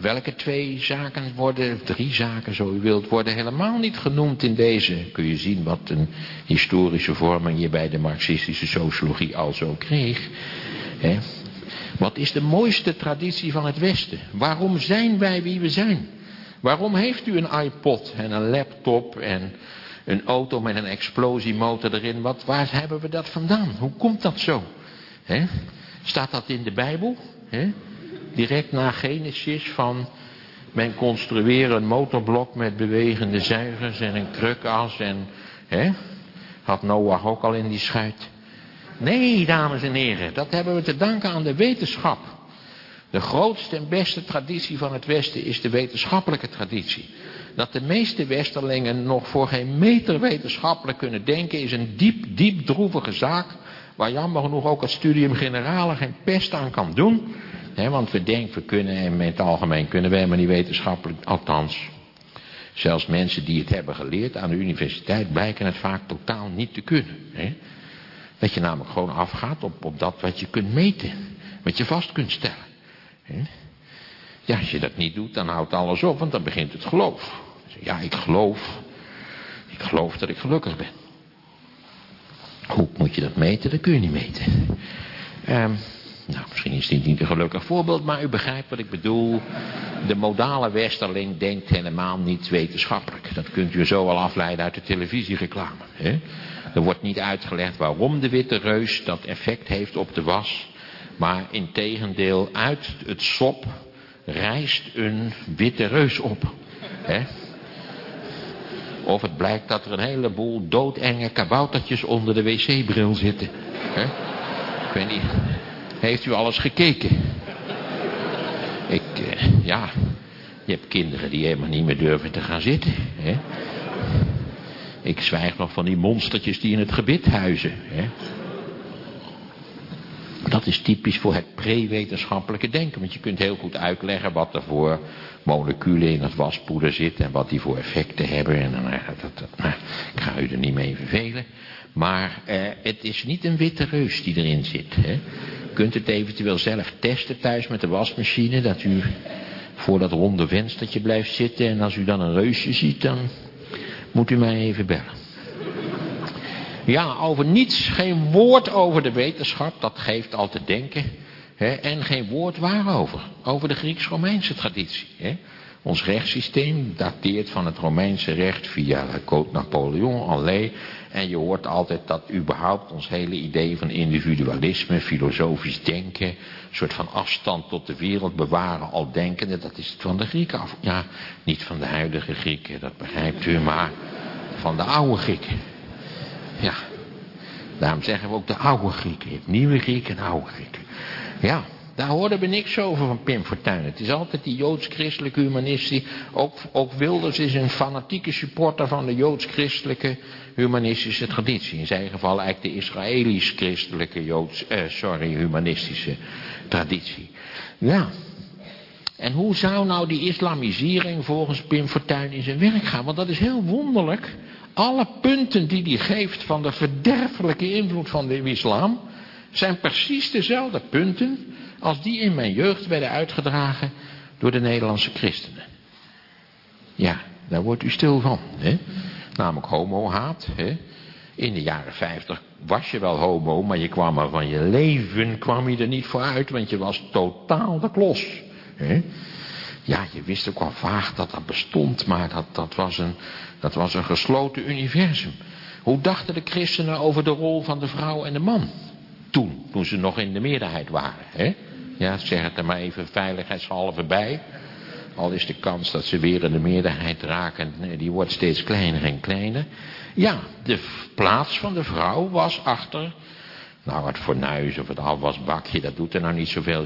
Welke twee zaken worden, drie zaken zo u wilt, worden helemaal niet genoemd in deze. Kun je zien wat een historische vorming je bij de marxistische sociologie al zo kreeg. He. Wat is de mooiste traditie van het Westen? Waarom zijn wij wie we zijn? Waarom heeft u een iPod en een laptop en een auto met een explosiemotor erin? Wat, waar hebben we dat vandaan? Hoe komt dat zo? Staat dat in de Bijbel? Direct na Genesis van men construeert een motorblok met bewegende zuigers en een krukas en had Noach ook al in die schuit. Nee, dames en heren, dat hebben we te danken aan de wetenschap. De grootste en beste traditie van het Westen is de wetenschappelijke traditie. Dat de meeste Westerlingen nog voor geen meter wetenschappelijk kunnen denken is een diep, diep droevige zaak. Waar jammer genoeg ook het studium generale geen pest aan kan doen want we denken, we kunnen, en in het algemeen kunnen we helemaal niet wetenschappelijk, althans. Zelfs mensen die het hebben geleerd aan de universiteit blijken het vaak totaal niet te kunnen. Dat je namelijk gewoon afgaat op, op dat wat je kunt meten. Wat je vast kunt stellen. Ja, als je dat niet doet, dan houdt alles op, want dan begint het geloof. Ja, ik geloof. Ik geloof dat ik gelukkig ben. Hoe moet je dat meten? Dat kun je niet meten. Um, nou, misschien is dit niet een gelukkig voorbeeld, maar u begrijpt wat ik bedoel. De modale westerling denkt helemaal niet wetenschappelijk. Dat kunt u zo wel afleiden uit de televisiereclame. Hè? Er wordt niet uitgelegd waarom de witte reus dat effect heeft op de was. Maar in tegendeel, uit het sop rijst een witte reus op. Of het blijkt dat er een heleboel doodenge kaboutertjes onder de wc-bril zitten. Ik weet niet... Heeft u alles gekeken? Ik, uh, ja, je hebt kinderen die helemaal niet meer durven te gaan zitten. Hè? Ik zwijg nog van die monstertjes die in het gebit huizen. Hè? Dat is typisch voor het pre-wetenschappelijke denken. Want je kunt heel goed uitleggen wat er voor moleculen in het waspoeder zitten. En wat die voor effecten hebben. En dan, dat, dat, nou, ik ga u er niet mee vervelen. Maar eh, het is niet een witte reus die erin zit. Hè? kunt het eventueel zelf testen thuis met de wasmachine. Dat u voor dat ronde venstertje blijft zitten. En als u dan een reusje ziet, dan moet u mij even bellen. Ja, over niets, geen woord over de wetenschap. Dat geeft al te denken. Hè, en geen woord waarover. Over de Grieks-Romeinse traditie. Hè. Ons rechtssysteem dateert van het Romeinse recht via Code Napoleon alleen. En je hoort altijd dat überhaupt ons hele idee van individualisme, filosofisch denken, soort van afstand tot de wereld bewaren, al denkende, dat is het van de Grieken af. Ja, niet van de huidige Grieken, dat begrijpt u, maar van de oude Grieken. Ja, daarom zeggen we ook de oude Grieken. Je nieuwe Grieken en oude Grieken. Ja, daar hoorden we niks over van Pim Fortuyn. Het is altijd die joods-christelijke humanistie. Ook, ook Wilders is een fanatieke supporter van de joods-christelijke humanistische traditie. In zijn geval eigenlijk de Israëlisch-christelijke joods, eh, sorry, humanistische traditie. Ja. En hoe zou nou die islamisering volgens Pim Fortuyn in zijn werk gaan? Want dat is heel wonderlijk. Alle punten die hij geeft van de verderfelijke invloed van de islam... zijn precies dezelfde punten als die in mijn jeugd werden uitgedragen door de Nederlandse christenen. Ja, daar wordt u stil van. Hè? Namelijk homohaat. Hè? In de jaren 50 was je wel homo, maar je kwam er van je leven kwam je er niet voor uit, want je was totaal de klos. Ja, je wist ook al vaag dat dat bestond, maar dat, was een, dat was een gesloten universum. Hoe dachten de christenen over de rol van de vrouw en de man? Toen, toen ze nog in de meerderheid waren. Ja, zeg het er maar even veiligheidshalve bij. Al is de kans dat ze weer in de meerderheid raken, die wordt steeds kleiner en kleiner. Ja, de plaats van de vrouw was achter, nou het fornuis of het afwasbakje, dat doet er nou niet zoveel.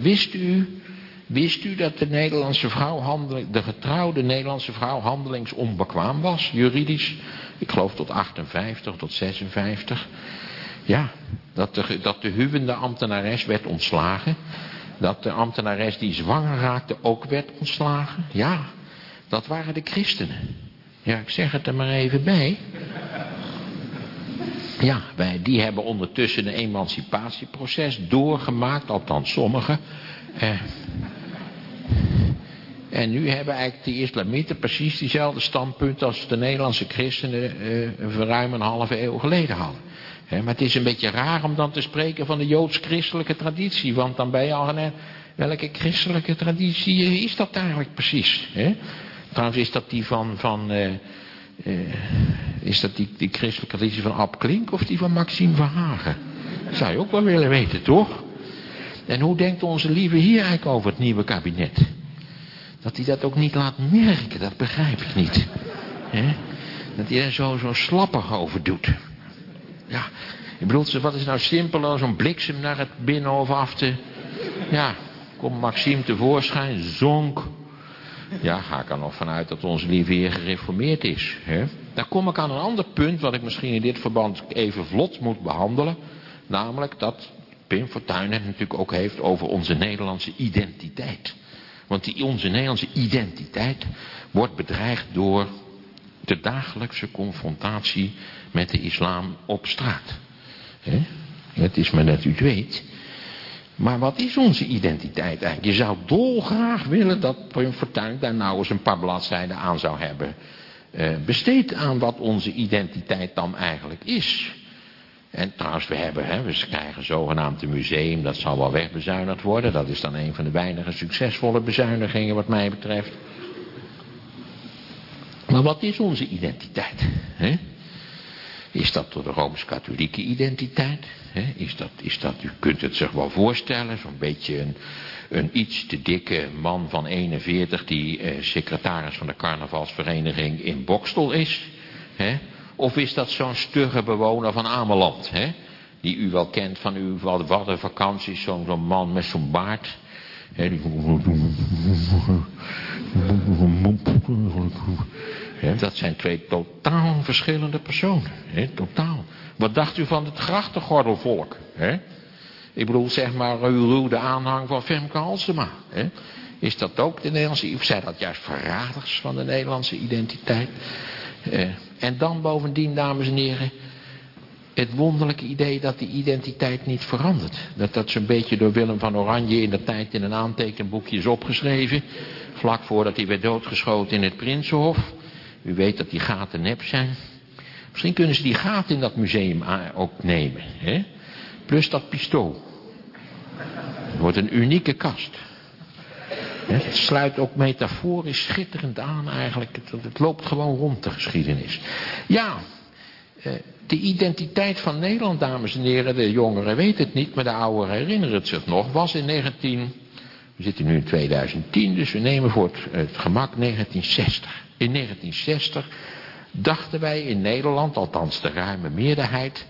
Wist u, wist u dat de Nederlandse vrouw, de getrouwde Nederlandse vrouw handelingsonbekwaam was, juridisch? Ik geloof tot 58, tot 56. Ja, dat de, dat de huwende ambtenares werd ontslagen. Dat de ambtenares die zwanger raakte ook werd ontslagen. Ja, dat waren de christenen. Ja, ik zeg het er maar even bij. Ja, wij, die hebben ondertussen een emancipatieproces doorgemaakt, althans sommigen. Eh, en nu hebben eigenlijk de islamieten precies diezelfde standpunt als de Nederlandse christenen eh, ruim een halve eeuw geleden hadden. maar het is een beetje raar om dan te spreken van de joods-christelijke traditie, want dan ben je al een... Welke christelijke traditie is dat eigenlijk precies? Trouwens is dat die van, van eh, eh, is dat die, die christelijke van Ab Klink of die van Maxime Verhagen? Zou je ook wel willen weten, toch? En hoe denkt onze lieve hier eigenlijk over het nieuwe kabinet? Dat hij dat ook niet laat merken, dat begrijp ik niet. Dat hij er zo, zo slappig over doet. Ja, ik bedoel, wat is nou simpel zo'n bliksem naar het binnenhof af te... Ja, komt Maxime tevoorschijn, zonk. Ja, ga ik er nog vanuit dat onze lieve heer gereformeerd is. Hè? Dan kom ik aan een ander punt wat ik misschien in dit verband even vlot moet behandelen. Namelijk dat Pim Fortuyn het natuurlijk ook heeft over onze Nederlandse identiteit. Want die, onze Nederlandse identiteit wordt bedreigd door de dagelijkse confrontatie met de islam op straat. He? Het is maar net u het weet. Maar wat is onze identiteit eigenlijk? Je zou dolgraag willen dat Pim Fortuyn daar nou eens een paar bladzijden aan zou hebben. Uh, besteed aan wat onze identiteit dan eigenlijk is. En trouwens, we hebben, hè, we krijgen zogenaamd een museum, dat zal wel wegbezuinigd worden. Dat is dan een van de weinige succesvolle bezuinigingen wat mij betreft. Maar wat is onze identiteit? Hè? Is dat de Rooms-Katholieke identiteit? Is, dat, is dat, u kunt het zich wel voorstellen, zo'n beetje een, een iets te dikke man van 41 die eh, secretaris van de carnavalsvereniging in Bokstel is. Hè? Of is dat zo'n stugge bewoner van Ameland, hè? Die u wel kent van uw waddenvakanties, zo'n zo man met zo'n baard. Hè, dat zijn twee totaal verschillende personen. Hè, totaal. Wat dacht u van het grachtengordelvolk? Hè? Ik bedoel, zeg maar, uw ruwde aanhang van Femke Halsema. Hè? Is dat ook de Nederlandse... Zijn dat juist verraders van de Nederlandse identiteit? Eh, en dan bovendien, dames en heren, het wonderlijke idee dat die identiteit niet verandert. Dat dat zo'n beetje door Willem van Oranje in de tijd in een aantekenboekje is opgeschreven. Vlak voordat hij werd doodgeschoten in het Prinsenhof. U weet dat die gaten nep zijn. Misschien kunnen ze die gaten in dat museum ook nemen. Hè? Plus dat pistool. Het wordt een unieke kast. Het sluit ook metaforisch schitterend aan eigenlijk. Het, loopt gewoon rond de geschiedenis. Ja, eh, de identiteit van Nederland, dames en heren, de jongeren weten het niet, maar de ouderen herinneren het zich nog, was in 19... We zitten nu in 2010, dus we nemen voor het gemak 1960. In 1960 dachten wij in Nederland, althans de ruime meerderheid,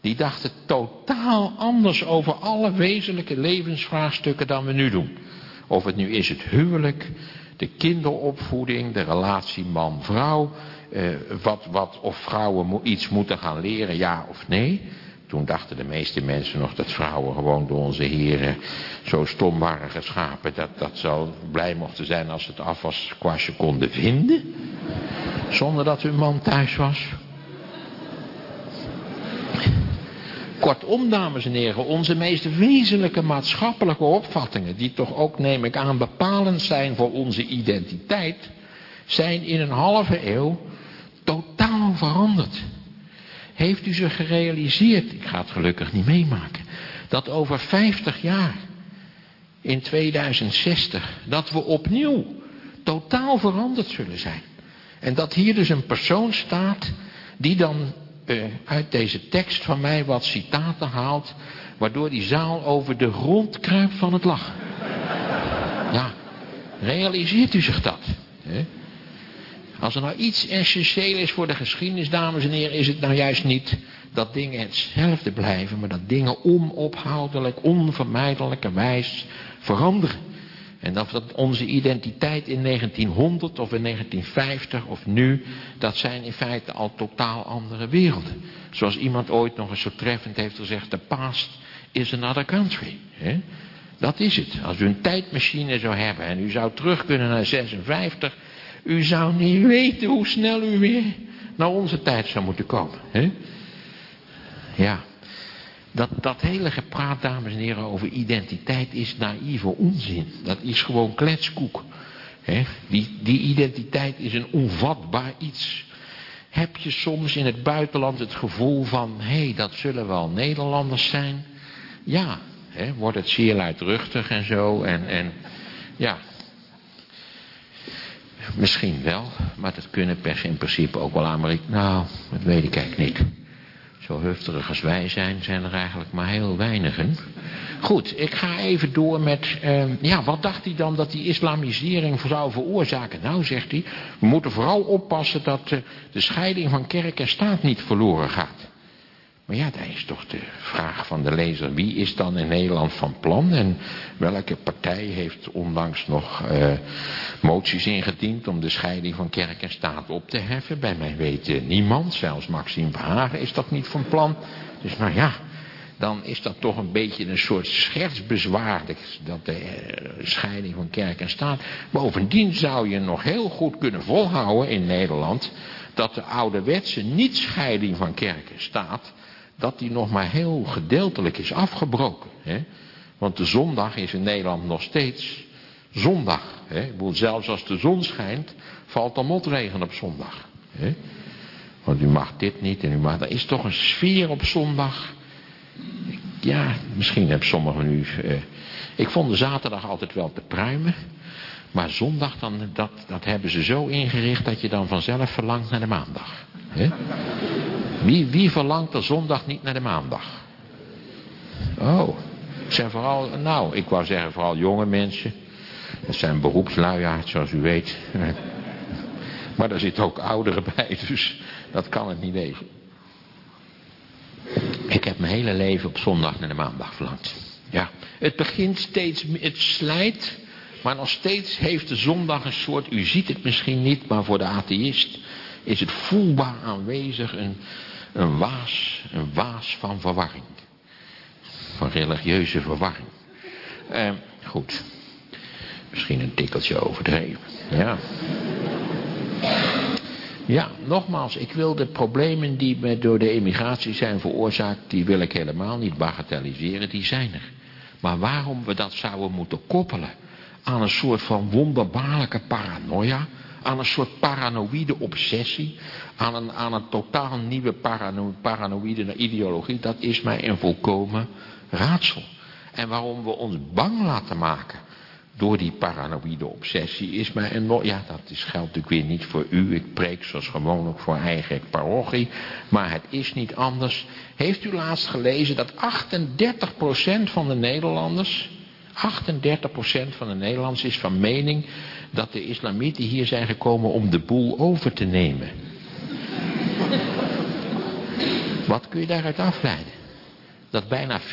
die dachten totaal anders over alle wezenlijke levensvraagstukken dan we nu doen. Of het nu is het huwelijk, de kinderopvoeding, de relatie man-vrouw, eh, wat, wat, of vrouwen iets moeten gaan leren, ja of nee. Toen dachten de meeste mensen nog dat vrouwen gewoon door onze heren zo stom waren geschapen dat, dat ze blij mochten zijn als ze het afwaskwastje konden vinden. Zonder dat hun man thuis was. Kortom, dames en heren, onze meest wezenlijke maatschappelijke opvattingen, die toch ook, neem ik aan, bepalend zijn voor onze identiteit, zijn in een halve eeuw totaal veranderd. Heeft u zich gerealiseerd, ik ga het gelukkig niet meemaken, dat over 50 jaar, in 2060, dat we opnieuw totaal veranderd zullen zijn. En dat hier dus een persoon staat die dan eh, uit deze tekst van mij wat citaten haalt... waardoor die zaal over de grond kruipt van het lachen. Ja, realiseert u zich dat? Hè? Als er nou iets essentieel is voor de geschiedenis, dames en heren, is het nou juist niet dat dingen hetzelfde blijven, maar dat dingen onophoudelijk, onvermijdelijkerwijs veranderen. En dat, onze identiteit in 1900 of in 1950 of nu, dat zijn in feite al totaal andere werelden. Zoals iemand ooit nog eens zo treffend heeft gezegd, the past is another country. Dat is het. Als u een tijdmachine zou hebben en u zou terug kunnen naar 56, u zou niet weten hoe snel u weer naar onze tijd zou moeten komen. Hè? Ja. Dat, dat hele gepraat, dames en heren, over identiteit is naïeve onzin. Dat is gewoon kletskoek. Hè? Die, die identiteit is een onvatbaar iets. Heb je soms in het buitenland het gevoel van, hé, hey, dat zullen wel Nederlanders zijn? Ja, hè? wordt het zeer luidruchtig en zo. En, en ja, misschien wel, maar dat kunnen per in principe ook wel Amerikanen. Nou, dat weet ik eigenlijk niet. Zo hufterig als wij zijn, zijn er eigenlijk maar heel weinigen. Goed, ik ga even door met... Uh, ja, wat dacht hij dan dat die islamisering zou veroorzaken? Nou, zegt hij, we moeten vooral oppassen dat uh, de scheiding van kerk en staat niet verloren gaat. Maar ja, daar is toch de vraag van de lezer. Wie is dan in Nederland van plan? En welke partij heeft onlangs nog uh, moties ingediend om de scheiding van kerk en staat op te heffen? Bij mij weet niemand, zelfs Maxime Verhagen is dat niet van plan. Dus nou ja, dan is dat toch een beetje een soort schertsbezwaar, dat de uh, scheiding van kerk en staat. Bovendien zou je nog heel goed kunnen volhouden in Nederland, dat de ouderwetse niet-scheiding van kerk en staat, dat die nog maar heel gedeeltelijk is afgebroken. Hè? Want de zondag is in Nederland nog steeds zondag. Hè? zelfs als de zon schijnt, valt er motregen op zondag. Hè? Want u mag dit niet en u mag... Er is toch een sfeer op zondag. Ja, misschien hebben sommigen van u... Eh, ik vond de zaterdag altijd wel te pruimen. Maar zondag, dan, dat, dat hebben ze zo ingericht dat je dan vanzelf verlangt naar de maandag. Wie, verlangt er zondag niet naar de maandag? Oh, zijn vooral, nou, ik wou zeggen vooral jonge mensen. Dat zijn beroepsluiaards, zoals u weet. Maar er zitten ook ouderen bij, dus dat kan het niet wezen. Ik heb mijn hele leven op zondag naar de maandag verlangd. Ja, het begint steeds, het slijt, maar nog steeds heeft de zondag een soort, u ziet het misschien niet, maar voor de atheïst is het voelbaar aanwezig een, een waas, een waas van verwarring. Van religieuze verwarring. Eh, goed. Misschien een tikkeltje overdreven. Ja. Ja, nogmaals, ik wil de problemen die me door de emigratie zijn veroorzaakt, die wil ik helemaal niet bagatelliseren, die zijn er. Maar waarom we dat zouden moeten koppelen aan een soort van wonderbaarlijke paranoia, aan een soort paranoïde obsessie, aan een, aan een totaal nieuwe parano, paranoïde ideologie, dat is mij een volkomen raadsel. En waarom we ons bang laten maken door die paranoïde obsessie is mij een... Ja, dat is, geldt natuurlijk weer niet voor u. Ik preek zoals gewoonlijk voor eigen parochie. Maar het is niet anders. Heeft u laatst gelezen dat 38% van de Nederlanders... 38% van de Nederlanders is van mening dat de islamieten hier zijn gekomen om de boel over te nemen. Wat kun je daaruit afleiden? Dat bijna 40%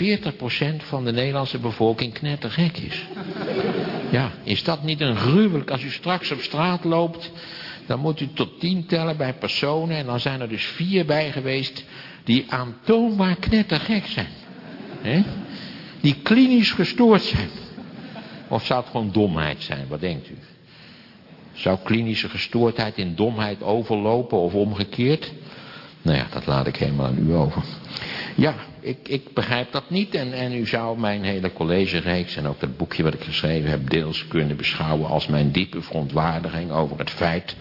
van de Nederlandse bevolking knettergek is. Ja, is dat niet een gruwelijk... Als u straks op straat loopt, dan moet u tot 10 tellen bij personen... en dan zijn er dus vier bij geweest die aantoonbaar knettergek zijn. He? Die klinisch gestoord zijn. Of zou het gewoon domheid zijn, wat denkt u? Zou klinische gestoordheid in domheid overlopen of omgekeerd? Nou ja, dat laat ik helemaal aan u over. Ja, ik, ik begrijp dat niet en, en u zou mijn hele collegereeks en ook dat boekje wat ik geschreven heb deels kunnen beschouwen als mijn diepe verontwaardiging over het feit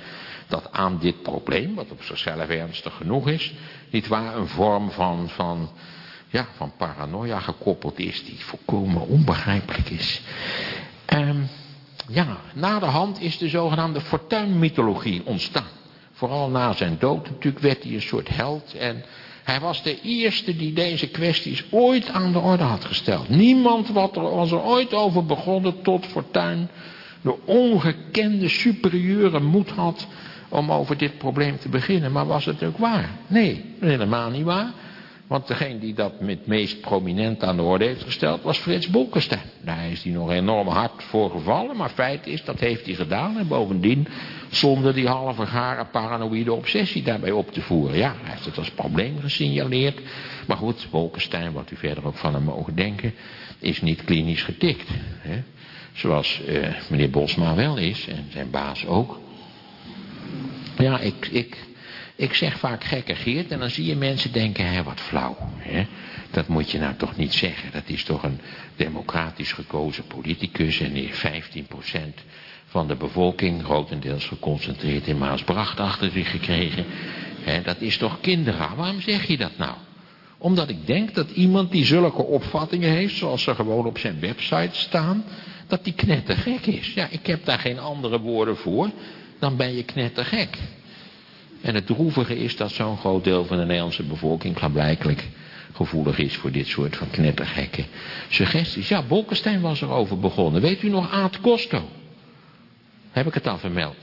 dat aan dit probleem, wat op zichzelf ernstig genoeg is, niet waar een vorm van, van, ja, van paranoia gekoppeld is die volkomen onbegrijpelijk is. Um, ja, na de hand is de zogenaamde fortuinmythologie ontstaan. Vooral na zijn dood natuurlijk werd hij een soort held en Hij was de eerste die deze kwesties ooit aan de orde had gesteld. Niemand wat er, was er ooit over begonnen tot Fortuyn de ongekende superieure moed had om over dit probleem te beginnen. Maar was het ook waar? Nee, helemaal niet waar. Want degene die dat met meest prominent aan de orde heeft gesteld was Frits Bolkestein. Daar is hij nog enorm hard voor gevallen, maar feit is dat heeft hij gedaan. En bovendien zonder die halve gare paranoïde obsessie daarbij op te voeren. Ja, hij heeft het als probleem gesignaleerd. Maar goed, Bolkestein, wat u verder ook van hem mogen denken, is niet klinisch getikt. Hè? Zoals uh, meneer Bosma wel is en zijn baas ook. Ja, ik, ik, ik zeg vaak gekkegeerd en dan zie je mensen denken, hé, wat flauw. Hè? Dat moet je nou toch niet zeggen. Dat is toch een democratisch gekozen politicus en die 15% van de bevolking, grotendeels geconcentreerd in Maasbracht, achter zich gekregen. Hè, dat is toch kinderraam. Waarom zeg je dat nou? Omdat ik denk dat iemand die zulke opvattingen heeft, zoals ze gewoon op zijn website staan, dat die knettergek is. Ja, ik heb daar geen andere woorden voor, dan ben je knettergek. En het droevige is dat zo'n groot deel van de Nederlandse bevolking klaarblijkelijk gevoelig is voor dit soort van knettergekke suggesties. Ja, Bolkestein was erover begonnen. Weet u nog Aad Costo? Heb ik het al vermeld?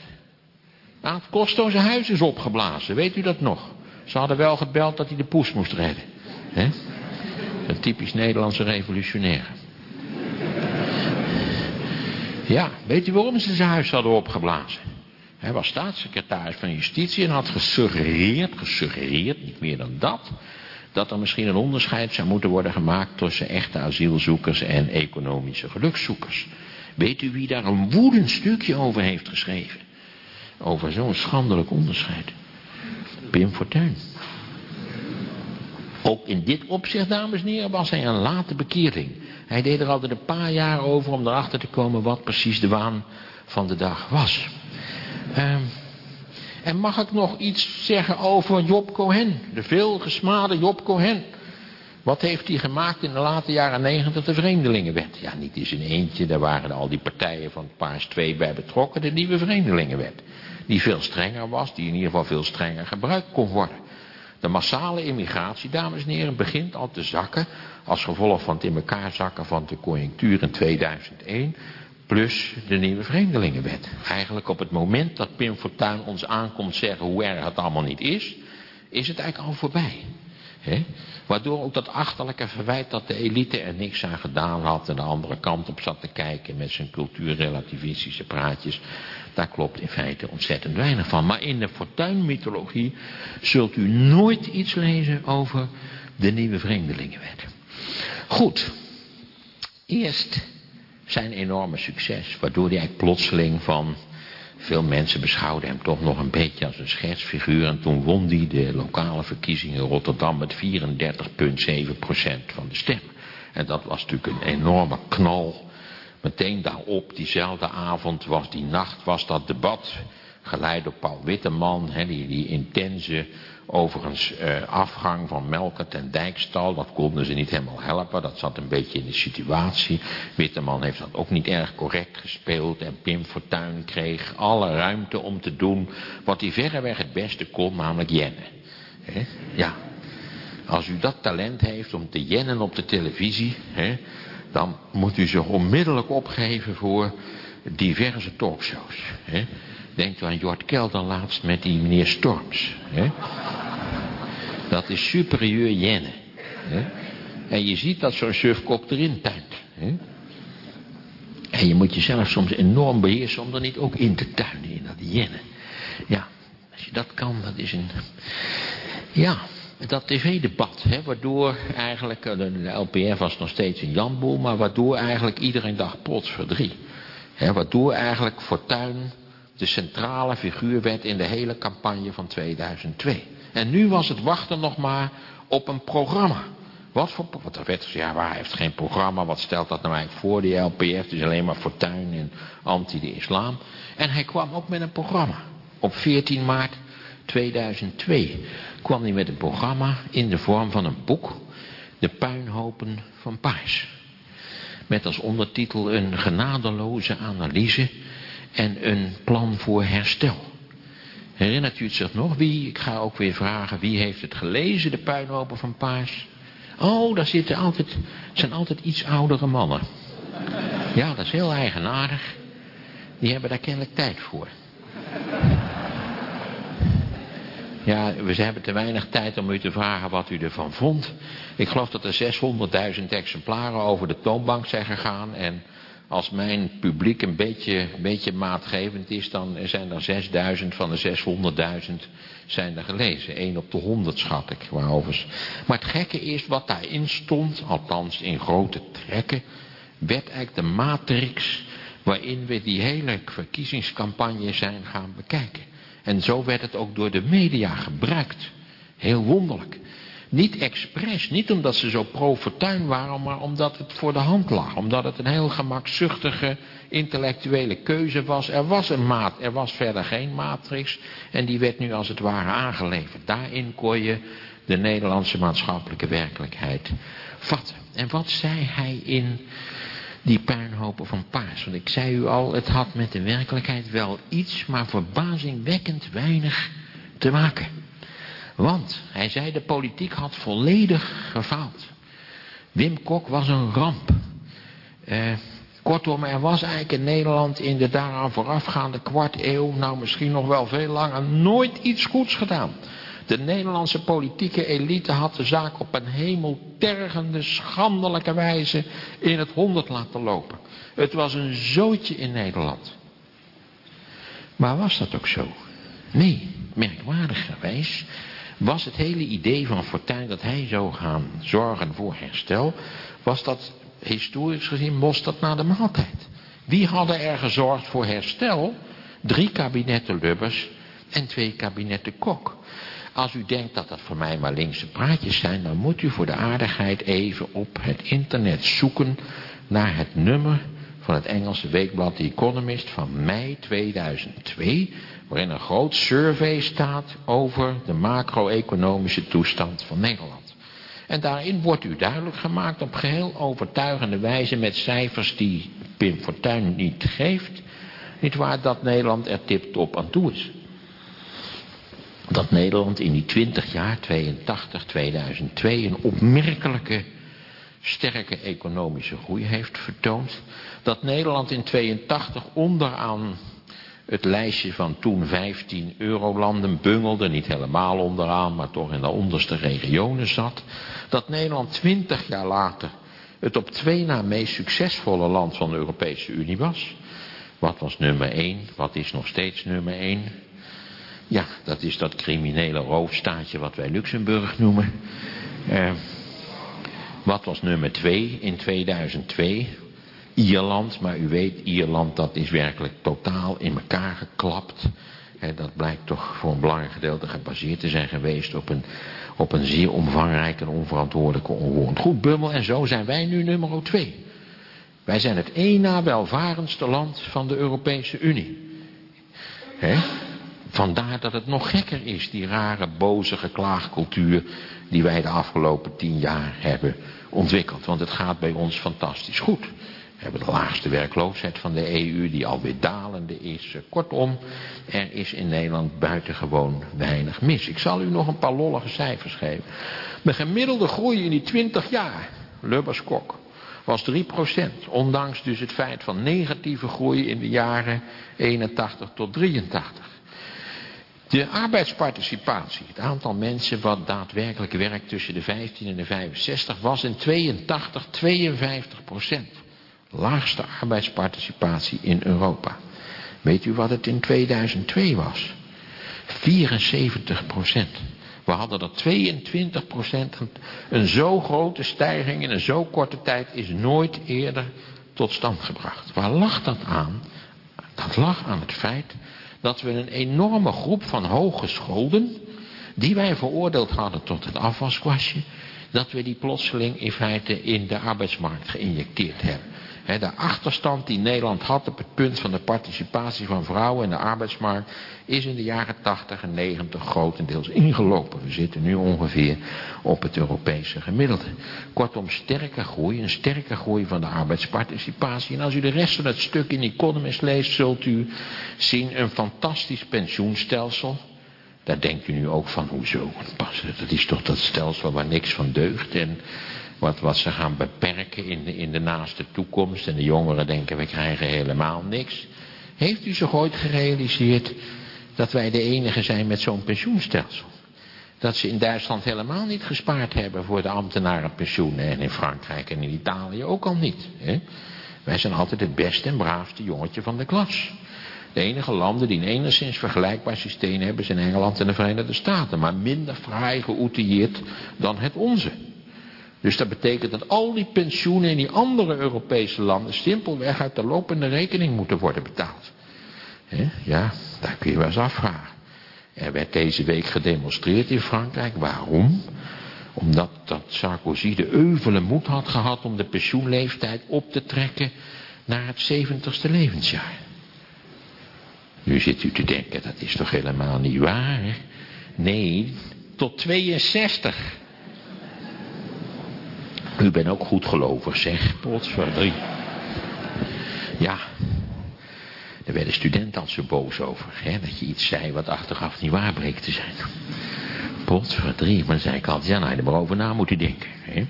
Aad Costo zijn huis is opgeblazen, weet u dat nog? Ze hadden wel gebeld dat hij de poes moest redden. He? Een typisch Nederlandse revolutionair. Ja, weet u waarom ze zijn huis hadden opgeblazen? Hij was staatssecretaris van Justitie en had gesuggereerd, gesuggereerd, niet meer dan dat, dat er misschien een onderscheid zou moeten worden gemaakt tussen echte asielzoekers en economische gelukszoekers. Weet u wie daar een woedend stukje over heeft geschreven? Over zo'n schandelijk onderscheid. Pim Fortuyn. Ook in dit opzicht, dames en heren, was hij een late bekeerling. Hij deed er altijd een paar jaar over om erachter te komen wat precies de waan van de dag was. Um, en mag ik nog iets zeggen over Job Cohen? De veelgesmade Job Cohen. Wat heeft hij gemaakt in de late jaren negentig de Vreemdelingenwet? Ja, niet eens in eentje, daar waren al die partijen van Paars 2 bij betrokken, de nieuwe Vreemdelingenwet. Die veel strenger was, die in ieder geval veel strenger gebruikt kon worden. De massale immigratie, dames en heren, begint al te zakken als gevolg van het in elkaar zakken van de conjunctuur in 2001 plus de nieuwe vreemdelingenwet. Eigenlijk op het moment dat Pim Fortuyn ons aankomt zeggen hoe erg het allemaal niet is, is het eigenlijk al voorbij. He? Waardoor ook dat achterlijke verwijt dat de elite er niks aan gedaan had en de andere kant op zat te kijken met zijn cultuurrelativistische praatjes, daar klopt in feite ontzettend weinig van. Maar in de Fortuyn-mythologie zult u nooit iets lezen over de nieuwe vreemdelingenwet. Goed, eerst zijn enorme succes. Waardoor hij eigenlijk plotseling van... Veel mensen beschouwden hem toch nog een beetje als een schetsfiguur. En toen won hij de lokale verkiezingen in Rotterdam met 34,7% van de stemmen. En dat was natuurlijk een enorme knal. Meteen daarop, diezelfde avond, was die nacht, was dat debat. Geleid door Paul Witteman, die, die intense Overigens eh, afgang van Melkert en Dijkstal, dat konden ze niet helemaal helpen. Dat zat een beetje in de situatie. Witteman heeft dat ook niet erg correct gespeeld. En Pim Fortuyn kreeg alle ruimte om te doen wat hij verreweg het beste kon, namelijk jennen. Ja, als u dat talent heeft om te jennen op de televisie, dan moet u zich onmiddellijk opgeven voor diverse talkshows. He. Denkt u aan Jort Kelder laatst met die meneer Storms. Hè? Dat is superieur jennen. Hè? En je ziet dat zo'n surfkop erin tuint. Hè? En je moet jezelf soms enorm beheersen om er niet ook in te tuinen, in dat jennen. Ja, als je dat kan, dat is een... Ja, dat tv-debat, waardoor eigenlijk, eh, de LPF was nog steeds een janboel, maar waardoor eigenlijk iedereen dacht, plots verdriet. Hè, waardoor eigenlijk Fortuyn de centrale figuur werd in de hele campagne van 2002. En nu was het wachten nog maar op een programma. Wat voor, wat er werd ja, waar heeft geen programma, wat stelt dat nou eigenlijk voor, die LPF, is alleen maar fortuin en anti de islam. En hij kwam ook met een programma. Op 14 maart 2002 kwam hij met een programma in de vorm van een boek, De puinhopen van Paars. Met als ondertitel een genadeloze analyse en een plan voor herstel. Herinnert u het zich nog? Wie, ik ga ook weer vragen, wie heeft het gelezen, de puinhopen van Paars? Oh, daar zitten altijd, zijn altijd iets oudere mannen. Ja, dat is heel eigenaardig. Die hebben daar kennelijk tijd voor. Ja, we hebben te weinig tijd om u te vragen wat u ervan vond. Ik geloof dat er 600.000 exemplaren over de toonbank zijn gegaan. En als mijn publiek een beetje, beetje maatgevend is, dan zijn er 6000 van de 600.000 zijn er gelezen. 1 op de 100 schat ik. Waarover. Maar het gekke is wat daarin stond, althans in grote trekken, werd eigenlijk de matrix waarin we die hele verkiezingscampagne zijn gaan bekijken. En zo werd het ook door de media gebruikt. Heel wonderlijk. Niet expres, niet omdat ze zo pro-fortuin waren, maar omdat het voor de hand lag. Omdat het een heel gemakzuchtige intellectuele keuze was. Er was een maat, er was verder geen matrix. En die werd nu als het ware aangeleverd. Daarin kon je de Nederlandse maatschappelijke werkelijkheid vatten. En wat zei hij in die puinhopen van Paars? Want ik zei u al, het had met de werkelijkheid wel iets, maar verbazingwekkend weinig te maken. Want, hij zei, de politiek had volledig gefaald. Wim Kok was een ramp. Eh, kortom, er was eigenlijk in Nederland in de daaraan voorafgaande kwart eeuw, nou misschien nog wel veel langer, nooit iets goeds gedaan. De Nederlandse politieke elite had de zaak op een hemeltergende, schandelijke wijze in het honderd laten lopen. Het was een zootje in Nederland. Maar was dat ook zo? Nee, merkwaardigerwijs was het hele idee van Fortuyn dat hij zou gaan zorgen voor herstel, was dat historisch gezien was dat na de maaltijd. Wie hadden er gezorgd voor herstel? Drie kabinetten Lubbers en twee kabinetten Kok. Als u denkt dat dat voor mij maar linkse praatjes zijn, dan moet u voor de aardigheid even op het internet zoeken naar het nummer van het Engelse weekblad The Economist van mei 2002, waarin een groot survey staat over de macro-economische toestand van Nederland. En daarin wordt u duidelijk gemaakt op geheel overtuigende wijze met cijfers die Pim Fortuyn niet geeft, niet waar dat Nederland er tiptop aan toe is. Dat Nederland in die 20 jaar, 82, 2002, een opmerkelijke sterke economische groei heeft vertoond. Dat Nederland in 82 onderaan het lijstje van toen 15 eurolanden bungelde, niet helemaal onderaan, maar toch in de onderste regionen zat. Dat Nederland 20 jaar later het op twee na meest succesvolle land van de Europese Unie was. Wat was nummer 1? Wat is nog steeds nummer 1? Ja, dat is dat criminele roofstaatje wat wij Luxemburg noemen. Eh, wat was nummer 2 in 2002? Ierland, maar u weet, Ierland dat is werkelijk totaal in elkaar geklapt. dat blijkt toch voor een belangrijk gedeelte gebaseerd te zijn geweest op een, op een zeer omvangrijke en onverantwoordelijke onroerend goed bubbel. En zo zijn wij nu nummer 2. Wij zijn het één na welvarendste land van de Europese Unie. He? Vandaar dat het nog gekker is, die rare, boze geklaagcultuur die wij de afgelopen tien jaar hebben ontwikkeld. Want het gaat bij ons fantastisch goed. We hebben de laagste werkloosheid van de EU die alweer dalende is. Kortom, er is in Nederland buitengewoon weinig mis. Ik zal u nog een paar lollige cijfers geven. De gemiddelde groei in die 20 jaar, Lubbers Kok, was 3%. Ondanks dus het feit van negatieve groei in de jaren 81 tot 83. De arbeidsparticipatie, het aantal mensen wat daadwerkelijk werkt tussen de 15 en de 65, was in 82 52 procent. Laagste arbeidsparticipatie in Europa. Weet u wat het in 2002 was? 74 procent. We hadden er 22 procent. Een zo grote stijging in een zo korte tijd is nooit eerder tot stand gebracht. Waar lag dat aan? Dat lag aan het feit dat we een enorme groep van hooggescholden, die wij veroordeeld hadden tot het afwaskwastje, dat we die plotseling in feite in de arbeidsmarkt geïnjecteerd hebben de achterstand die Nederland had op het punt van de participatie van vrouwen in de arbeidsmarkt is in de jaren 80 en 90 grotendeels ingelopen. We zitten nu ongeveer op het Europese gemiddelde. Kortom, sterke groei, een sterke groei van de arbeidsparticipatie. En als u de rest van het stuk in Economist leest, zult u zien een fantastisch pensioenstelsel Daar denkt u nu ook van, hoezo? Dat is toch dat stelsel waar niks van deugt. En wat, wat ze gaan beperken in in de naaste toekomst. En de jongeren denken, we krijgen helemaal niks. Heeft u zich ooit gerealiseerd dat wij de enige zijn met zo'n pensioenstelsel? Dat ze in Duitsland helemaal niet gespaard hebben voor de ambtenarenpensioenen. En in Frankrijk en in Italië ook al niet. Hè? Wij zijn altijd het beste en braafste jongetje van de klas. De enige landen die een enigszins vergelijkbaar systeem hebben zijn Engeland en de Verenigde Staten. Maar minder fraai geoutilleerd dan het onze. Dus dat betekent dat al die pensioenen in die andere Europese landen simpelweg uit de lopende rekening moeten worden betaald. Ja, daar kun je wel eens afvragen. Er werd deze week gedemonstreerd in Frankrijk. Waarom? Omdat dat Sarkozy de euvele moed had gehad om de pensioenleeftijd op te trekken naar het 70ste levensjaar. Nu zit u te denken, dat is toch helemaal niet waar? Nee, tot 62. U bent ook goed gelovig, zeg. Potverdrie. Ja, daar werden studenten al zo boos over. Hè, dat je iets zei wat achteraf niet waar bleek te zijn. Potverdrie, maar dan zei ik altijd, ja, nou, er maar over na moet u denken. Hè.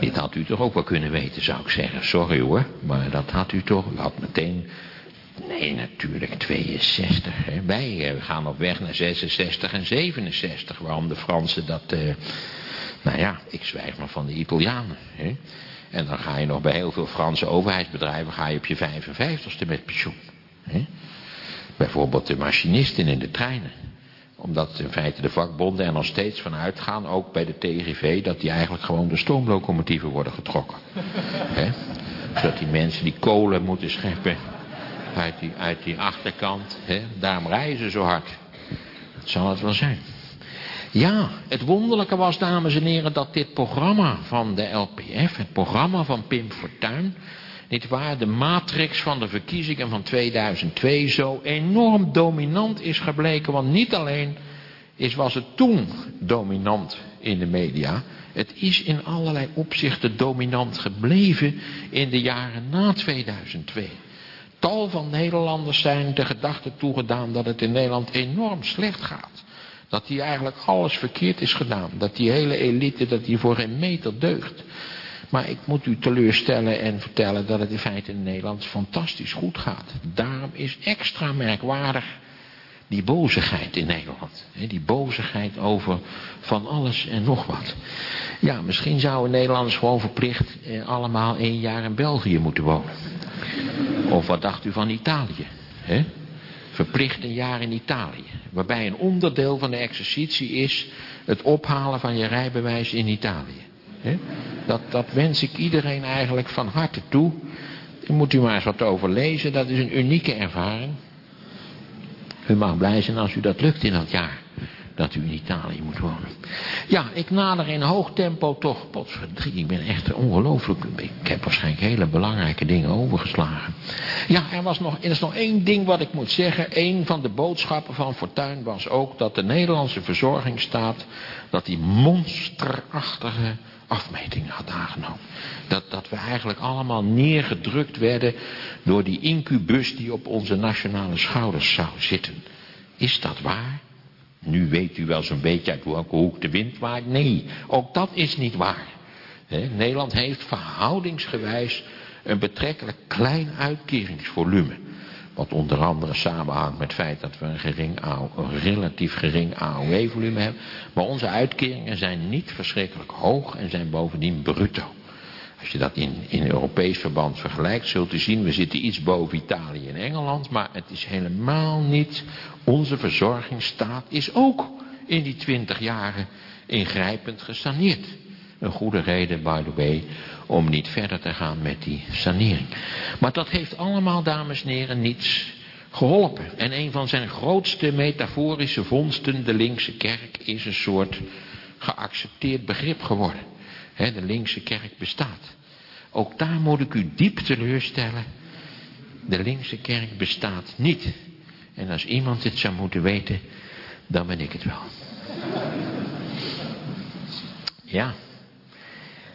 Dit had u toch ook wel kunnen weten, zou ik zeggen. Sorry hoor, maar dat had u toch. U had meteen Nee, natuurlijk 62. Hè. Wij uh, gaan op weg naar 66 en 67. Waarom de Fransen dat... Uh, nou ja, ik zwijg maar van de Italianen. Hè. En dan ga je nog bij heel veel Franse overheidsbedrijven... ga je op je 55ste met pensioen. Hè. Bijvoorbeeld de machinisten in de treinen. Omdat in feite de vakbonden er nog steeds van uitgaan... ook bij de TGV... dat die eigenlijk gewoon de stoomlocomotieven worden getrokken. Hè. Zodat die mensen die kolen moeten scheppen uit die, uit die achterkant. Hè? Daarom rijden ze zo hard. Dat zal het wel zijn. Ja, het wonderlijke was, dames en heren, dat dit programma van de LPF, het programma van Pim Fortuyn, niet waar, de matrix van de verkiezingen van 2002 zo enorm dominant is gebleken. Want niet alleen is, was het toen dominant in de media, het is in allerlei opzichten dominant gebleven in de jaren na 2002 tal van Nederlanders zijn de gedachte toegedaan dat het in Nederland enorm slecht gaat. Dat hier eigenlijk alles verkeerd is gedaan. Dat die hele elite, dat die voor geen meter deugt. Maar ik moet u teleurstellen en vertellen dat het in feite in Nederland fantastisch goed gaat. Daarom is extra merkwaardig die bozigheid in Nederland. Die bozigheid over van alles en nog wat. Ja, misschien zouden Nederlanders gewoon verplicht eh, allemaal één jaar in België moeten wonen. Of wat dacht u van Italië? He? Verplicht een jaar in Italië. Waarbij een onderdeel van de exercitie is het ophalen van je rijbewijs in Italië. Dat, dat wens ik iedereen eigenlijk van harte toe. Daar moet u maar eens wat over lezen. Dat is een unieke ervaring. U mag blij zijn als u dat lukt in dat jaar dat u in Italië moet wonen. Ja, ik nader in hoog tempo toch, potverdrie, ik ben echt ongelooflijk, ik heb waarschijnlijk hele belangrijke dingen overgeslagen. Ja, er, was nog, er is nog één ding wat ik moet zeggen. Een van de boodschappen van Fortuin was ook dat de Nederlandse verzorgingsstaat, dat die monsterachtige afmetingen had aangenomen. Dat, dat we eigenlijk allemaal neergedrukt werden door die incubus die op onze nationale schouders zou zitten. Is dat waar? Nu weet u wel zo'n beetje uit welke hoek de wind waait. Nee, ook dat is niet waar. Nederland heeft verhoudingsgewijs een betrekkelijk klein uitkeringsvolume. Wat onder andere samenhangt met het feit dat we een, gering relatief gering AOW-volume hebben. Maar onze uitkeringen zijn niet verschrikkelijk hoog en zijn bovendien bruto. Als je dat in, in Europees verband vergelijkt, zult u zien, we zitten iets boven Italië en Engeland, maar het is helemaal niet, onze verzorgingsstaat is ook in die twintig jaren ingrijpend gesaneerd. Een goede reden, by the way, om niet verder te gaan met die sanering. Maar dat heeft allemaal, dames en heren, niets geholpen. En een van zijn grootste metaforische vondsten, de linkse kerk, is een soort geaccepteerd begrip geworden de linkse kerk bestaat. Ook daar moet ik u diep teleurstellen. De linkse kerk bestaat niet. En als iemand het zou moeten weten, dan ben ik het wel. Ja.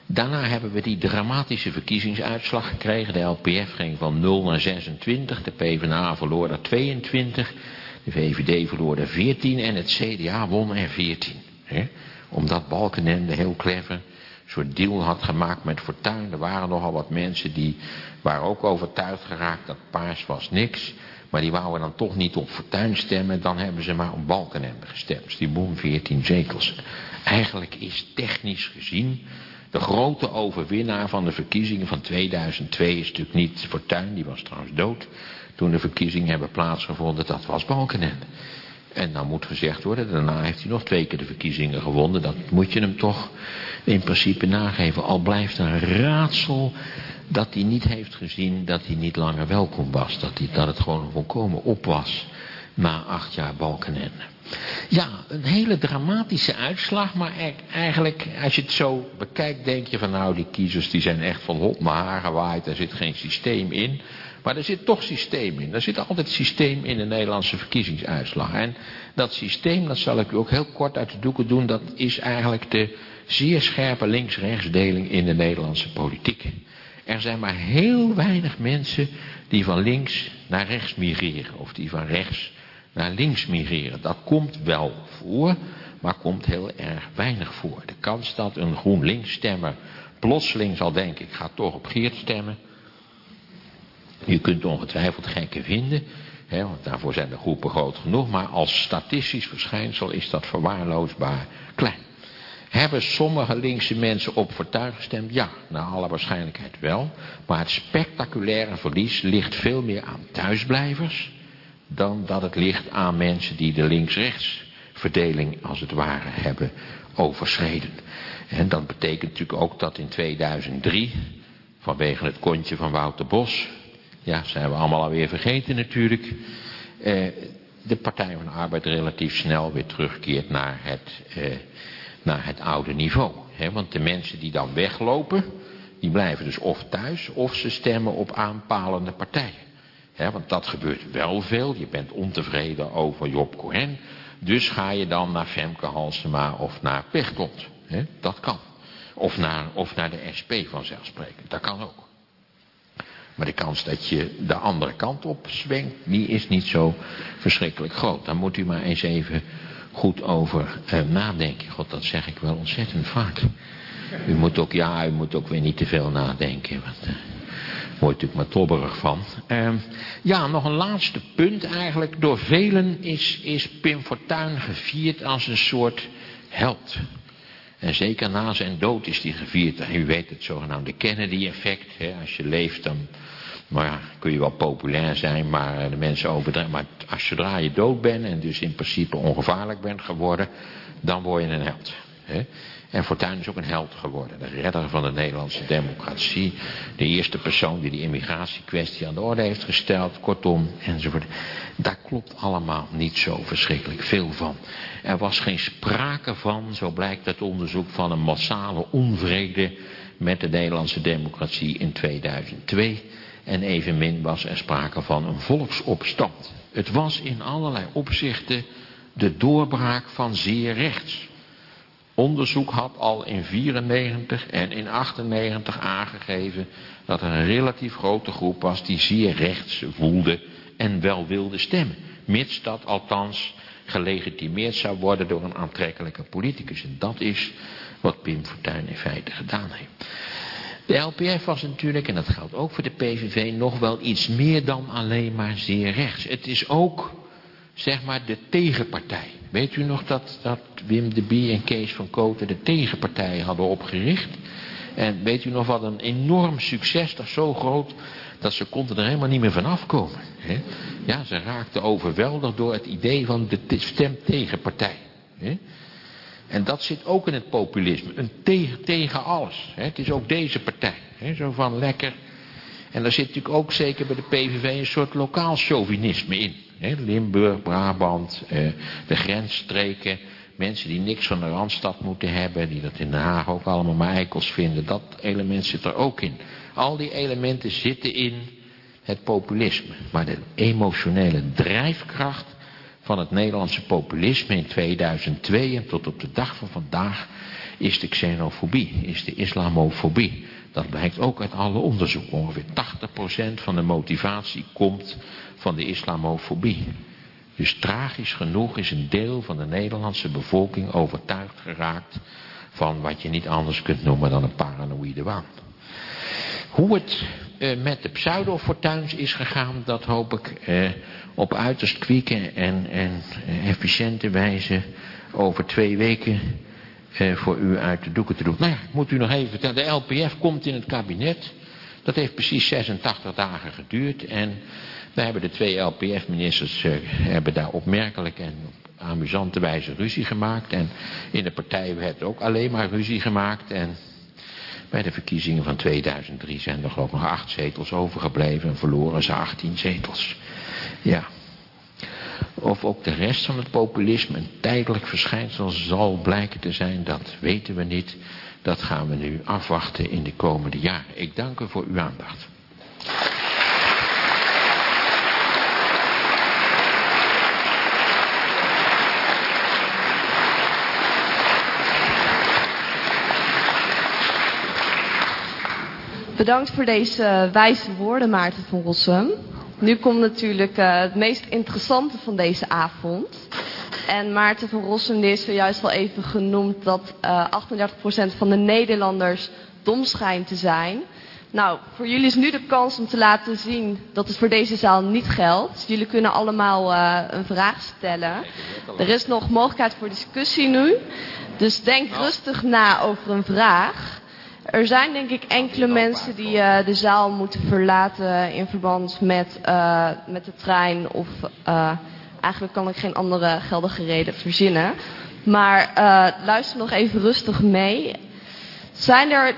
Daarna hebben we die dramatische verkiezingsuitslag gekregen. De LPF ging van 0 naar 26. De PvdA verloor er 22. De VVD verloor er 14 en het CDA won er 14. Hè? Omdat Balkenende heel clever soort deal had gemaakt met Fortuyn. Er waren nogal wat mensen die waren ook overtuigd geraakt dat paars was niks. Maar die wouden dan toch niet op Fortuyn stemmen. Dan hebben ze maar op Balkenende gestemd. Die won 14 zetels. Eigenlijk is technisch gezien de grote overwinnaar van de verkiezingen van 2002 is natuurlijk niet Fortuyn, die was trouwens dood. Toen de verkiezingen hebben plaatsgevonden, dat was Balkenende. En dan moet gezegd worden, daarna heeft hij nog twee keer de verkiezingen gewonnen. Dat moet je hem toch in principe nageven. Al blijft een raadsel dat hij niet heeft gezien dat hij niet langer welkom was. Dat, hij, dat het gewoon volkomen op was na acht jaar Balkenende. Ja, een hele dramatische uitslag, maar eigenlijk, als je het zo bekijkt, denk je van nou, die kiezers die zijn echt van hop naar haar gewaaid, er zit geen systeem in. Maar er zit toch systeem in. Er zit altijd systeem in de Nederlandse verkiezingsuitslag. En dat systeem, dat zal ik u ook heel kort uit de doeken doen, dat is eigenlijk de zeer scherpe links-rechtsdeling in de Nederlandse politiek. Er zijn maar heel weinig mensen die van links naar rechts migreren, of die van rechts naar links migreren. Dat komt wel voor, maar komt heel erg weinig voor. De kans dat een GroenLinks stemmer plotseling zal denken, ik ga toch op Geert stemmen. Je kunt ongetwijfeld gekken vinden, hè, want daarvoor zijn de groepen groot genoeg. Maar als statistisch verschijnsel is dat verwaarloosbaar klein. Hebben sommige linkse mensen op Fortuyn gestemd? Ja, naar alle waarschijnlijkheid wel. Maar het spectaculaire verlies ligt veel meer aan thuisblijvers dan dat het ligt aan mensen die de links-rechts verdeling als het ware hebben overschreden. En dat betekent natuurlijk ook dat in 2003, vanwege het kontje van Wouter Bos, ja, zijn we allemaal alweer vergeten natuurlijk, eh, de Partij van de Arbeid relatief snel weer terugkeert naar het, eh, naar het oude niveau. Want de mensen die dan weglopen, die blijven dus of thuis of ze stemmen op aanpalende partijen want dat gebeurt wel veel. Je bent ontevreden over Job Cohen. Dus ga je dan naar Femke Halsema of naar Pechtold. dat kan. Of naar, of naar de SP vanzelfsprekend. Dat kan ook. Maar de kans dat je de andere kant op zwengt, die is niet zo verschrikkelijk groot. Daar moet u maar eens even goed over eh, nadenken. God, dat zeg ik wel ontzettend vaak. U moet ook, ja, u moet ook weer niet te veel nadenken. Want, eh, word natuurlijk maar tobberig van. Uh, ja, nog een laatste punt eigenlijk. Door velen is, is Pim Fortuyn gevierd als een soort held. En zeker na zijn dood is hij gevierd. U weet het zogenaamde Kennedy-effect. Als je leeft dan maar ja, kun je wel populair zijn, maar de mensen overdrijven. Maar als zodra je dood bent en dus in principe ongevaarlijk bent geworden, dan word je een held. Hè? En Fortuyn is ook een held geworden. De redder van de Nederlandse democratie. De eerste persoon die de immigratiekwestie aan de orde heeft gesteld. Kortom, enzovoort. Daar klopt allemaal niet zo verschrikkelijk veel van. Er was geen sprake van, zo blijkt uit onderzoek, van een massale onvrede met de Nederlandse democratie in 2002. En evenmin was er sprake van een volksopstand. Het was in allerlei opzichten de doorbraak van zeer rechts. Onderzoek had al in 94 en in 98 aangegeven dat er een relatief grote groep was die zeer rechts voelde en wel wilde stemmen. Mits dat althans gelegitimeerd zou worden door een aantrekkelijke politicus. En dat is wat Pim Fortuyn in feite gedaan heeft. De LPF was natuurlijk, en dat geldt ook voor de PVV, nog wel iets meer dan alleen maar zeer rechts. Het is ook, zeg maar, de tegenpartij. Weet u nog dat, dat Wim de Bie en Kees van Koten de tegenpartij hadden opgericht? En weet u nog wat een enorm succes, dat zo groot, dat ze konden er helemaal niet meer van afkomen. Hè? Ja, ze raakten overweldigd door het idee van de stem tegenpartij. Hè? En dat zit ook in het populisme, een tegen, tegen alles. Hè? Het is ook deze partij, hè? zo van lekker. En daar zit natuurlijk ook zeker bij de PVV een soort lokaal chauvinisme in. Limburg, Brabant, eh, de grensstreken. Mensen die niks van de Randstad moeten hebben. Die dat in Den Haag ook allemaal maar eikels vinden. Dat element zit er ook in. Al die elementen zitten in het populisme. Maar de emotionele drijfkracht van het Nederlandse populisme in 2002 en tot op de dag van vandaag is de xenofobie, is de islamofobie. Dat blijkt ook uit alle onderzoek. Ongeveer 80% van de motivatie komt van de islamofobie. Dus tragisch genoeg is een deel van de Nederlandse bevolking overtuigd geraakt van wat je niet anders kunt noemen dan een paranoïde waan. Hoe het eh, met de pseudo-fortuins is gegaan, dat hoop ik eh, op uiterst kwieke en, en efficiënte wijze over twee weken eh, voor u uit de doeken te doen. Nou ja, ik moet u nog even vertellen, de LPF komt in het kabinet. Dat heeft precies 86 dagen geduurd en we hebben de twee LPF-ministers eh, hebben daar opmerkelijk en op amusante wijze ruzie gemaakt. En in de partij werd ook alleen maar ruzie gemaakt. En bij de verkiezingen van 2003 zijn er geloof ik nog acht zetels overgebleven en verloren ze 18 zetels. Ja. Of ook de rest van het populisme een tijdelijk verschijnsel zal blijken te zijn, dat weten we niet. Dat gaan we nu afwachten in de komende jaren. Ik dank u voor uw aandacht. Bedankt voor deze wijze woorden, Maarten van Rossum. Nu komt natuurlijk uh, het meest interessante van deze avond. En Maarten van Rossum is zojuist al even genoemd dat uh, eh, 38% van de Nederlanders dom schijnt te zijn. Nou, voor jullie is nu de kans om te laten zien dat het voor deze zaal niet geldt. Jullie kunnen allemaal uh, een vraag stellen. Er is nog mogelijkheid voor discussie nu. Dus denk rustig na over een vraag. Er zijn denk ik enkele mensen die uh, de zaal moeten verlaten in verband met, uh, met de trein of uh, eigenlijk kan ik geen andere geldige reden verzinnen. Maar luister nog even rustig mee. Zijn er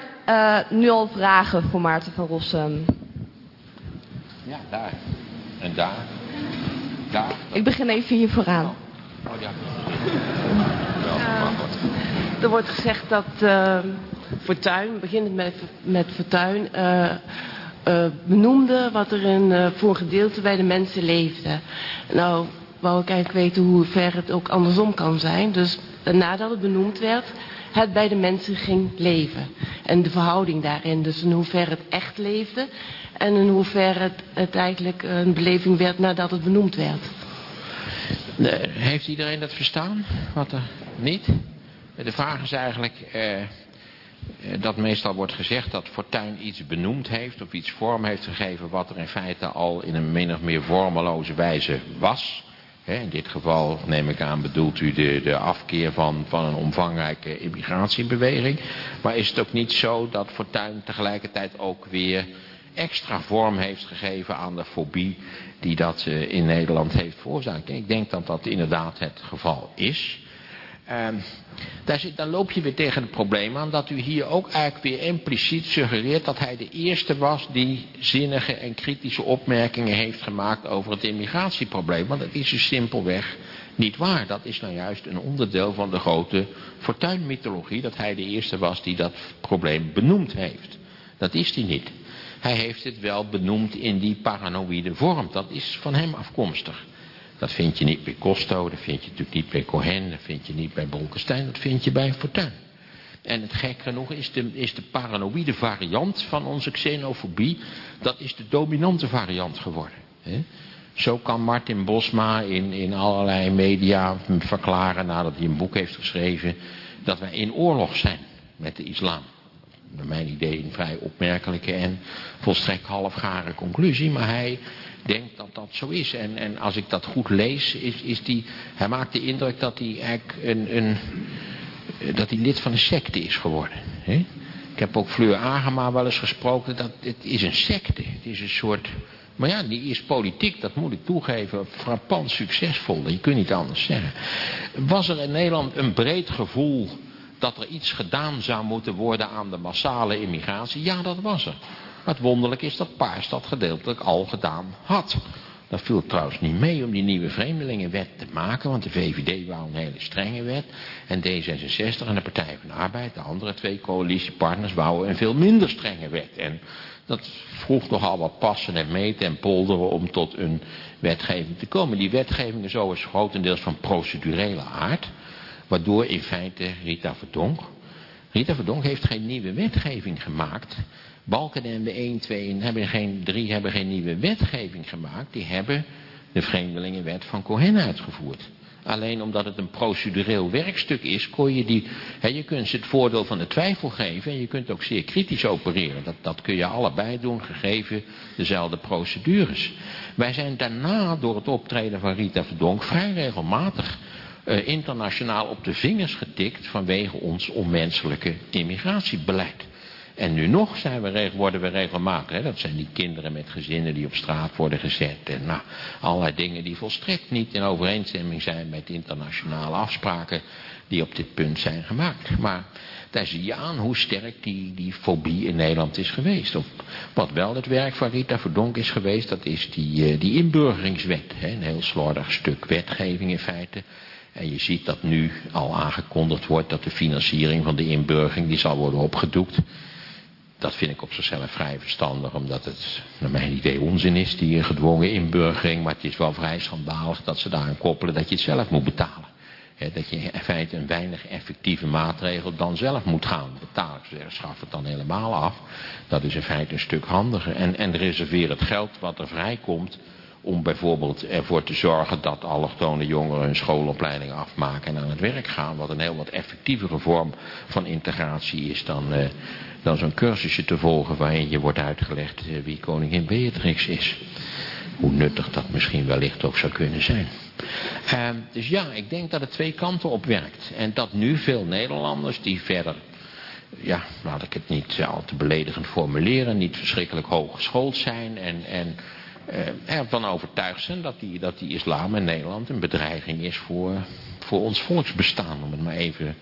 nu al vragen voor Maarten van Rossum? Ja, daar. En daar. Daar. Ik begin even hier vooraan. Oh, ja. er wordt gezegd dat Fortuyn, beginnend met, met Fortuyn, uh, uh, benoemde wat er in, uh, voor gedeelte bij de mensen leefde. Nou, wou ik eigenlijk weten hoe ver het ook andersom kan zijn. Dus nadat het benoemd werd, het bij de mensen ging leven. En de verhouding daarin, dus in hoeverre het echt leefde en in hoeverre het, het eigenlijk een beleving werd nadat het benoemd werd. Heeft iedereen dat verstaan? Wat er niet? De vraag is eigenlijk, eh, eh, dat meestal wordt gezegd dat Fortuyn iets benoemd heeft of iets vorm heeft gegeven wat er in feite al in een min of meer vormeloze wijze was. in dit geval neem ik aan bedoelt u de, de afkeer van, van een omvangrijke immigratiebeweging. Maar is het ook niet zo dat Fortuyn tegelijkertijd ook weer extra vorm heeft gegeven aan de fobie die dat eh, in Nederland heeft veroorzaakt. Ik denk dat dat inderdaad het geval is. Uh, daar zit, dan loop je weer tegen het probleem aan dat u hier ook eigenlijk weer impliciet suggereert dat hij de eerste was die zinnige en kritische opmerkingen heeft gemaakt over het immigratieprobleem. Want dat is dus simpelweg niet waar. Dat is nou juist een onderdeel van de grote fortuinmythologie dat hij de eerste was die dat probleem benoemd heeft. Dat is hij niet. Hij heeft het wel benoemd in die paranoïde vorm. Dat is van hem afkomstig. Dat vind je niet bij Costo, dat vind je natuurlijk niet bij Cohen, dat vind je niet bij Bolkestein, dat vind je bij Fortuyn. En het gek genoeg is de, is de paranoïde variant van onze xenofobie, dat is de dominante variant geworden. Hè? Zo kan Martin Bosma in, in allerlei media verklaren, nadat hij een boek heeft geschreven, dat wij in oorlog zijn met de islam. Naar mijn idee een vrij opmerkelijke en volstrekt halfgare conclusie, maar hij denk dat dat zo is. En, en als ik dat goed lees, is, is die, hij maakt de indruk dat hij eigenlijk een, een, dat hij lid van een secte is geworden. Ik heb ook Fleur Agema wel eens gesproken, dat het is een secte. Het is een soort, maar ja, die is politiek, dat moet ik toegeven, frappant succesvol. Je kunt niet anders zeggen. Was er in Nederland een breed gevoel dat er iets gedaan zou moeten worden aan de massale immigratie? Ja, dat was er. Maar het wonderlijk is dat Paars dat gedeeltelijk al gedaan had. Dat viel trouwens niet mee om die nieuwe vreemdelingenwet te maken, want de VVD wou een hele strenge wet. En D66 en de Partij van de Arbeid, de andere twee coalitiepartners, wouden een veel minder strenge wet. En dat vroeg nogal wat passen en meten en polderen om tot een wetgeving te komen. Die wetgeving is is grotendeels van procedurele aard, waardoor in feite Rita Verdonk, Rita Verdonk heeft geen nieuwe wetgeving gemaakt, Balken en de 1, 2 hebben geen, 3 hebben geen nieuwe wetgeving gemaakt. Die hebben de vreemdelingenwet van Cohen uitgevoerd. Alleen omdat het een procedureel werkstuk is, kon je die... Hè, je kunt ze het voordeel van de twijfel geven en je kunt ook zeer kritisch opereren. Dat, dat kun je allebei doen, gegeven dezelfde procedures. Wij zijn daarna door het optreden van Rita Verdonk vrij regelmatig uh, internationaal op de vingers getikt vanwege ons onmenselijke immigratiebeleid. En nu nog zijn we, worden we regelmatig, hè, dat zijn die kinderen met gezinnen die op straat worden gezet. En nou, allerlei dingen die volstrekt niet in overeenstemming zijn met internationale afspraken die op dit punt zijn gemaakt. Maar daar zie je aan hoe sterk die, die fobie in Nederland is geweest. Wat wel het werk van Rita Verdonk is geweest, dat is die, uh, die inburgeringswet. Hè, een heel slordig stuk wetgeving in feite. En je ziet dat nu al aangekondigd wordt dat de financiering van de inburgering die zal worden opgedoekt. Dat vind ik op zichzelf vrij verstandig, omdat het naar mijn idee onzin is, die gedwongen inburgering. Maar het is wel vrij schandalig dat ze daaraan koppelen dat je het zelf moet betalen. dat je in feite een weinig effectieve maatregel dan zelf moet gaan betalen. Dus schaf het dan helemaal af. Dat is in feite een stuk handiger. En, en reserveer het geld wat er vrijkomt om bijvoorbeeld ervoor te zorgen dat allochtone jongeren hun schoolopleiding afmaken en aan het werk gaan. Wat een heel wat effectievere vorm van integratie is dan, uh, dan zo'n cursusje te volgen waarin je wordt uitgelegd uh, wie koningin Beatrix is. Hoe nuttig dat misschien wellicht ook zou kunnen zijn. Uh, dus ja, ik denk dat het twee kanten op werkt. En dat nu veel Nederlanders die verder ja, laat ik het niet al te beledigend formuleren, niet verschrikkelijk hoog geschoold zijn en, en ervan overtuigd zijn dat die, dat die islam in Nederland een bedreiging is voor, voor ons volksbestaan. Om het maar even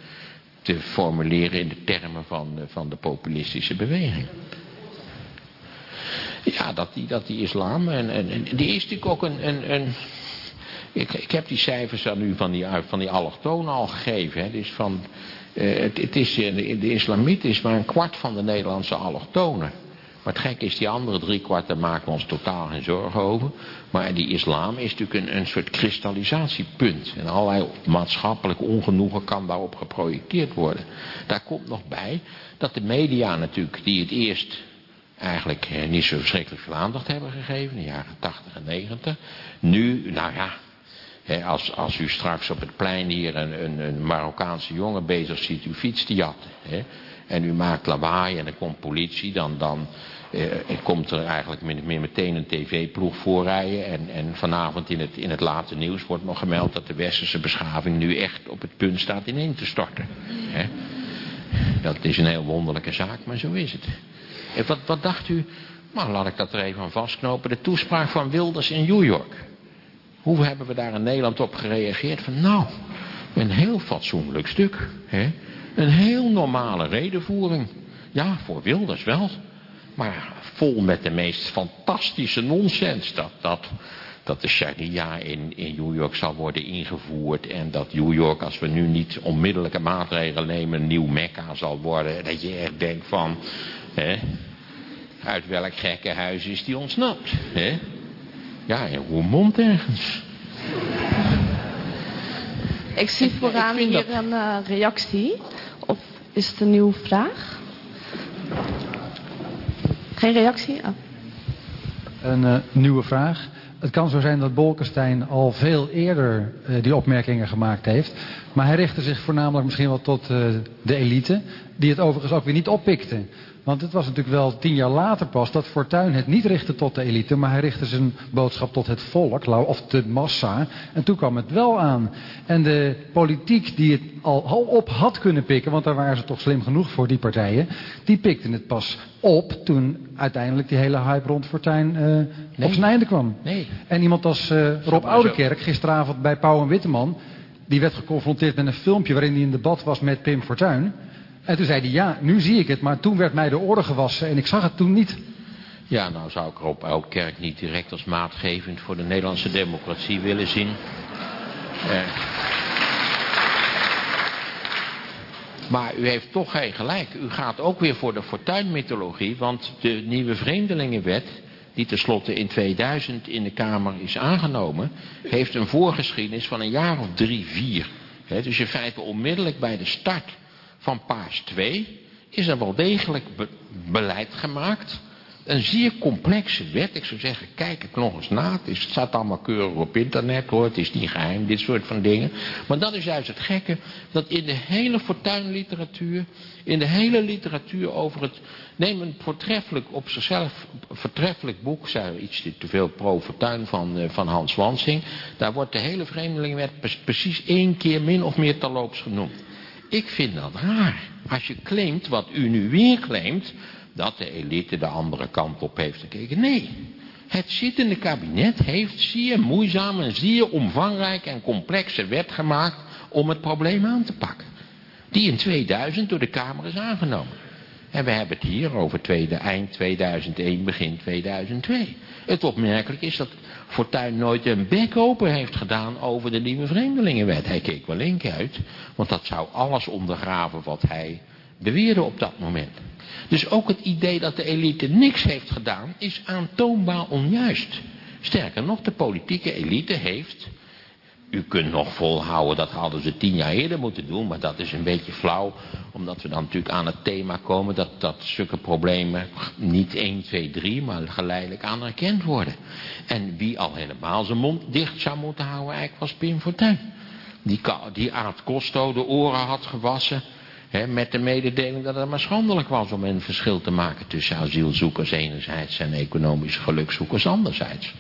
te formuleren in de termen van, de, van de populistische beweging. Ja, dat die, dat die islam, en, en, die is natuurlijk ook een... een, een ik, ik heb die cijfers aan u van die, van die allochtonen al gegeven. Hè. Dus van, uh, het, het is, de, de islamiet is maar een kwart van de Nederlandse allochtonen. Maar het gek is, die andere drie kwart, daar maken we ons totaal geen zorgen over. Maar die islam is natuurlijk een, een soort kristallisatiepunt. En allerlei maatschappelijk ongenoegen kan daarop geprojecteerd worden. Daar komt nog bij dat de media natuurlijk, die het eerst eigenlijk eh, niet zo verschrikkelijk veel aandacht hebben gegeven, in de jaren 80 en 90. Nu, nou ja, als, als u straks op het plein hier een, een, Marokkaanse jongen bezig ziet, u fietst die jatten. En u maakt lawaai en er komt politie, dan, dan eh, komt er eigenlijk meer meteen een tv-ploeg voorrijden. En, en vanavond in het, in het late nieuws wordt nog gemeld dat de westerse beschaving nu echt op het punt staat ineen te storten. Dat is een heel wonderlijke zaak, maar zo is het. En wat, wat dacht u, nou laat ik dat er even aan vastknopen, de toespraak van Wilders in New York. Hoe hebben we daar in Nederland op gereageerd? Van nou, een heel fatsoenlijk stuk. Hè? Een heel normale redenvoering. Ja, voor Wilders wel. Maar vol met de meest fantastische nonsens. Dat, dat, dat de sharia in, in New York zal worden ingevoerd. En dat New York, als we nu niet onmiddellijke maatregelen nemen, een nieuw Mekka zal worden. Dat je echt denkt van, hè, uit welk gekke huis is die ontsnapt? Hè? Ja, in Roermond ergens. Ik zie vooraan hier een uh, reactie. Is het een nieuwe vraag? Geen reactie? Oh. Een uh, nieuwe vraag. Het kan zo zijn dat Bolkestein al veel eerder uh, die opmerkingen gemaakt heeft. Maar hij richtte zich voornamelijk misschien wel tot uh, de elite. Die het overigens ook weer niet oppikte. Want het was natuurlijk wel tien jaar later pas dat Fortuyn het niet richtte tot de elite, maar hij richtte zijn boodschap tot het volk, of de massa. En toen kwam het wel aan. En de politiek die het al, al op had kunnen pikken, want daar waren ze toch slim genoeg voor, die partijen, die pikten het pas op toen uiteindelijk die hele hype rond Fortuyn uh, nee. op zijn einde kwam. Nee. En iemand als uh, Rob Oudekerk, gisteravond bij Pauw en Witteman, die werd geconfronteerd met een filmpje waarin hij in debat was met Pim Fortuyn. En toen zei hij, ja, nu zie ik het, maar toen werd mij de oren gewassen en ik zag het toen niet. Ja, nou zou ik Rob Elkerk niet direct als maatgevend voor de Nederlandse democratie willen zien. Eh. Maar u heeft toch geen gelijk. U gaat ook weer voor de fortuinmythologie, want de nieuwe vreemdelingenwet, die tenslotte in 2000 in de Kamer is aangenomen, heeft een voorgeschiedenis van een jaar of drie, vier. He, dus in feite onmiddellijk bij de start van Paars 2 is er wel degelijk be beleid gemaakt een zeer complexe wet. Ik zou zeggen, kijk het nog eens na. Het, is, staat allemaal keurig op internet hoor. Het is niet geheim, dit soort van dingen. Maar dat is juist het gekke. Dat in de hele fortuinliteratuur. In de hele literatuur over het... Neem een voortreffelijk, op zichzelf vertreffelijk boek. Zei iets te veel pro-fortuin van, eh, van Hans Wansing. Daar wordt de hele vreemdelingenwet precies één keer min of meer terloops genoemd. Ik vind dat raar. Als je claimt wat u nu weer claimt dat de elite de andere kant op heeft gekeken. Nee, het zittende kabinet heeft zeer moeizaam en zeer omvangrijk en complexe wet gemaakt om het probleem aan te pakken. Die in 2000 door de Kamer is aangenomen. En we hebben het hier over tweede, eind 2001, begin 2002. Het opmerkelijk is dat Fortuyn nooit een bek open heeft gedaan over de nieuwe vreemdelingenwet. Hij keek wel link uit, want dat zou alles ondergraven wat hij beweerde op dat moment. Dus ook het idee dat de elite niks heeft gedaan is aantoonbaar onjuist. Sterker nog, de politieke elite heeft... U kunt nog volhouden, dat hadden ze tien jaar eerder moeten doen, maar dat is een beetje flauw, omdat we dan natuurlijk aan het thema komen dat, dat zulke problemen niet 1, 2, 3, maar geleidelijk aan erkend worden. En wie al helemaal zijn mond dicht zou moeten houden, eigenlijk was Pim Fortuyn. Die, die Aard Costo de oren had gewassen met de mededeling dat het maar schandelijk was om een verschil te maken tussen asielzoekers enerzijds en economische gelukzoekers anderzijds.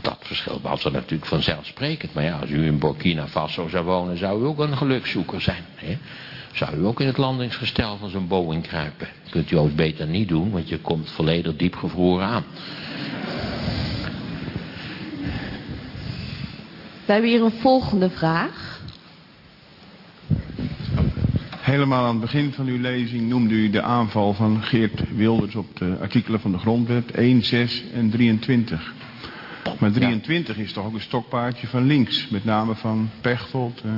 Dat verschil was er natuurlijk vanzelfsprekend. Maar ja, als u in Burkina Faso zou wonen, zou u ook een gelukzoeker zijn. Zou u ook in het landingsgestel van zo'n Boeing kruipen. Kunt u ook beter niet doen, want je komt volledig diep gevroren aan. We hebben hier een volgende vraag. Helemaal aan het begin van uw lezing noemde u de aanval van Geert Wilders op de artikelen van de grondwet 1, 6 en 23. Maar 23 is toch ook een stokpaardje van links, met name van Pechtold. Uh,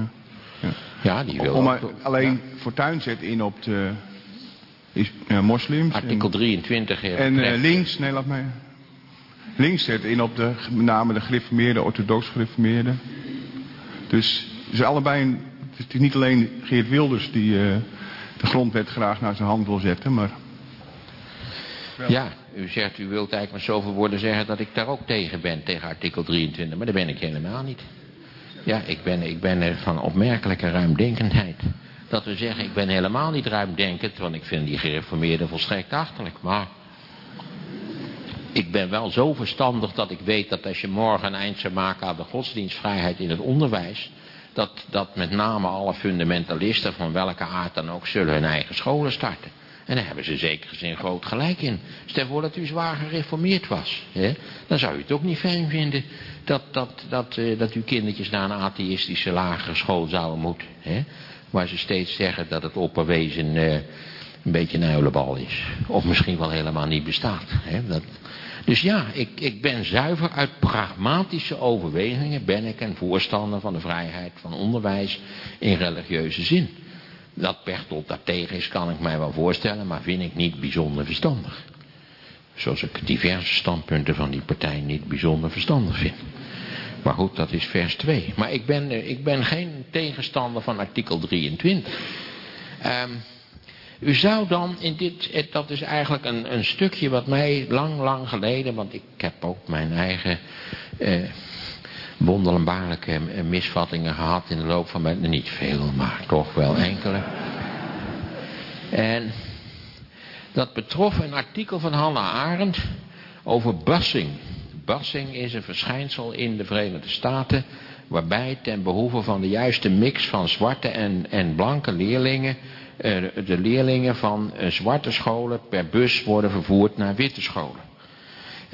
ja. ja. die wil Om, ook, alleen ja. Fortuyn zet in op de is, uh, moslims. Artikel 23. En, en uh, links, nee laat mij. Links zet in op de, met name de gereformeerde, orthodox gereformeerde. Dus ze allebei een het is niet alleen Geert Wilders die de grondwet graag naar zijn hand wil zetten, maar... Ja, u zegt, u wilt eigenlijk met zoveel woorden zeggen dat ik daar ook tegen ben, tegen artikel 23. Maar daar ben ik helemaal niet. Ja, ik ben, ik ben van opmerkelijke ruimdenkendheid. Dat we zeggen, ik ben helemaal niet ruimdenkend, want ik vind die gereformeerden volstrekt achterlijk. Maar ik ben wel zo verstandig dat ik weet dat als je morgen een eind zou maken aan de godsdienstvrijheid in het onderwijs dat, dat met name alle fundamentalisten van welke aard dan ook zullen hun eigen scholen starten. En daar hebben ze zeker gezin groot gelijk in. Stel voor dat u zwaar gereformeerd was. Hè? Dan zou u het ook niet fijn vinden dat, dat, dat, uh, dat uw kindertjes naar een atheïstische lagere school zouden moeten. Hè? Waar ze steeds zeggen dat het opperwezen uh, een beetje een uilenbal is. Of misschien wel helemaal niet bestaat. Hè? Dat, dus ja, ik, ik ben zuiver uit pragmatische overwegingen ben ik een voorstander van de vrijheid van onderwijs in religieuze zin. Dat Pechtold daartegen is, kan ik mij wel voorstellen, maar vind ik niet bijzonder verstandig. Zoals ik diverse standpunten van die partij niet bijzonder verstandig vind. Maar goed, dat is vers 2. Maar ik ben, eh, ik ben geen tegenstander van artikel 23. Um, u zou dan in dit, eh, dat is eigenlijk een, een stukje wat mij lang, lang geleden, want ik heb ook mijn eigen eh, wonderbaarlijke misvattingen gehad in de loop van mijn, niet veel, maar toch wel enkele. En dat betrof een artikel van Hannah Arendt over busing. Busing is een verschijnsel in de Verenigde Staten waarbij ten behoeve van de juiste mix van zwarte en, en blanke leerlingen eh, de leerlingen van eh, zwarte scholen per bus worden vervoerd naar witte scholen.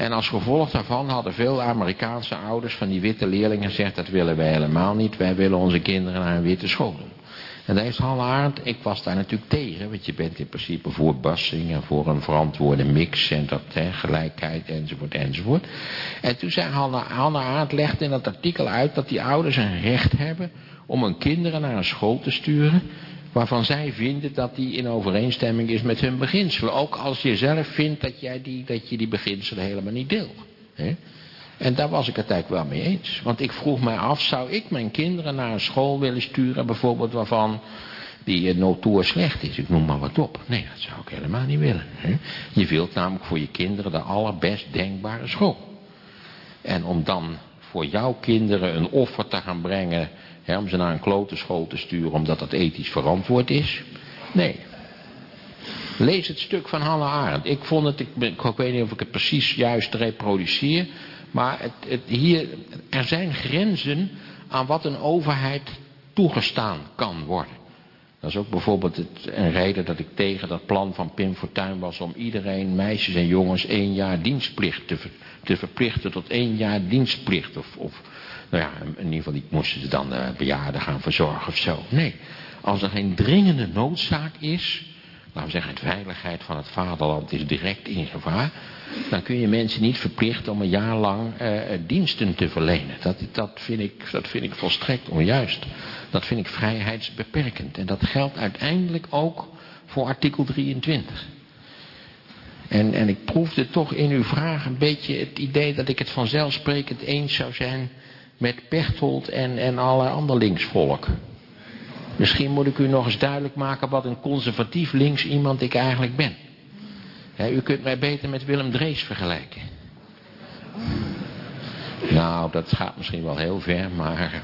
En als gevolg daarvan hadden veel Amerikaanse ouders van die witte leerlingen gezegd, dat willen wij helemaal niet, wij willen onze kinderen naar een witte school. En daar heeft Hannah Arendt, ik was daar natuurlijk tegen, want je bent in principe voor bassing en voor een verantwoorde mix en dat, hè, gelijkheid enzovoort enzovoort. En toen zei Hannah, Hannah Arendt legde in dat artikel uit dat die ouders een recht hebben om hun kinderen naar een school te sturen waarvan zij vinden dat die in overeenstemming is met hun beginselen. Ook als je zelf vindt dat, jij die, dat je die beginselen helemaal niet deelt. En daar was ik het eigenlijk wel mee eens. Want ik vroeg mij af, zou ik mijn kinderen naar een school willen sturen, bijvoorbeeld waarvan die notoor slecht is. Ik noem maar wat op. Nee, dat zou ik helemaal niet willen. Je wilt namelijk voor je kinderen de allerbest denkbare school. En om dan voor jouw kinderen een offer te gaan brengen, om ze naar een klote school te sturen omdat dat ethisch verantwoord is. Nee. Lees het stuk van Hannah Arendt. Ik vond het, ik, ik weet niet of ik het precies juist reproduceer, maar het, het, hier, er zijn grenzen aan wat een overheid toegestaan kan worden. Dat is ook bijvoorbeeld het, een reden dat ik tegen dat plan van Pim Fortuyn was om iedereen, meisjes en jongens, één jaar dienstplicht te, te verplichten tot één jaar dienstplicht. Of, of nou ja, in ieder geval die moesten ze dan de bejaarden gaan verzorgen of zo. Nee, als er geen dringende noodzaak is, laten we zeggen, de veiligheid van het vaderland is direct in gevaar, dan kun je mensen niet verplichten om een jaar lang uh, diensten te verlenen. Dat, dat, vind ik, dat vind ik volstrekt onjuist. Dat vind ik vrijheidsbeperkend. En dat geldt uiteindelijk ook voor artikel 23. En, en ik proefde toch in uw vraag een beetje het idee dat ik het vanzelfsprekend eens zou zijn met Pechtold en, en alle ander linksvolk. Misschien moet ik u nog eens duidelijk maken wat een conservatief links iemand ik eigenlijk ben. u kunt mij beter met Willem Drees vergelijken. Nou, dat gaat misschien wel heel ver, maar...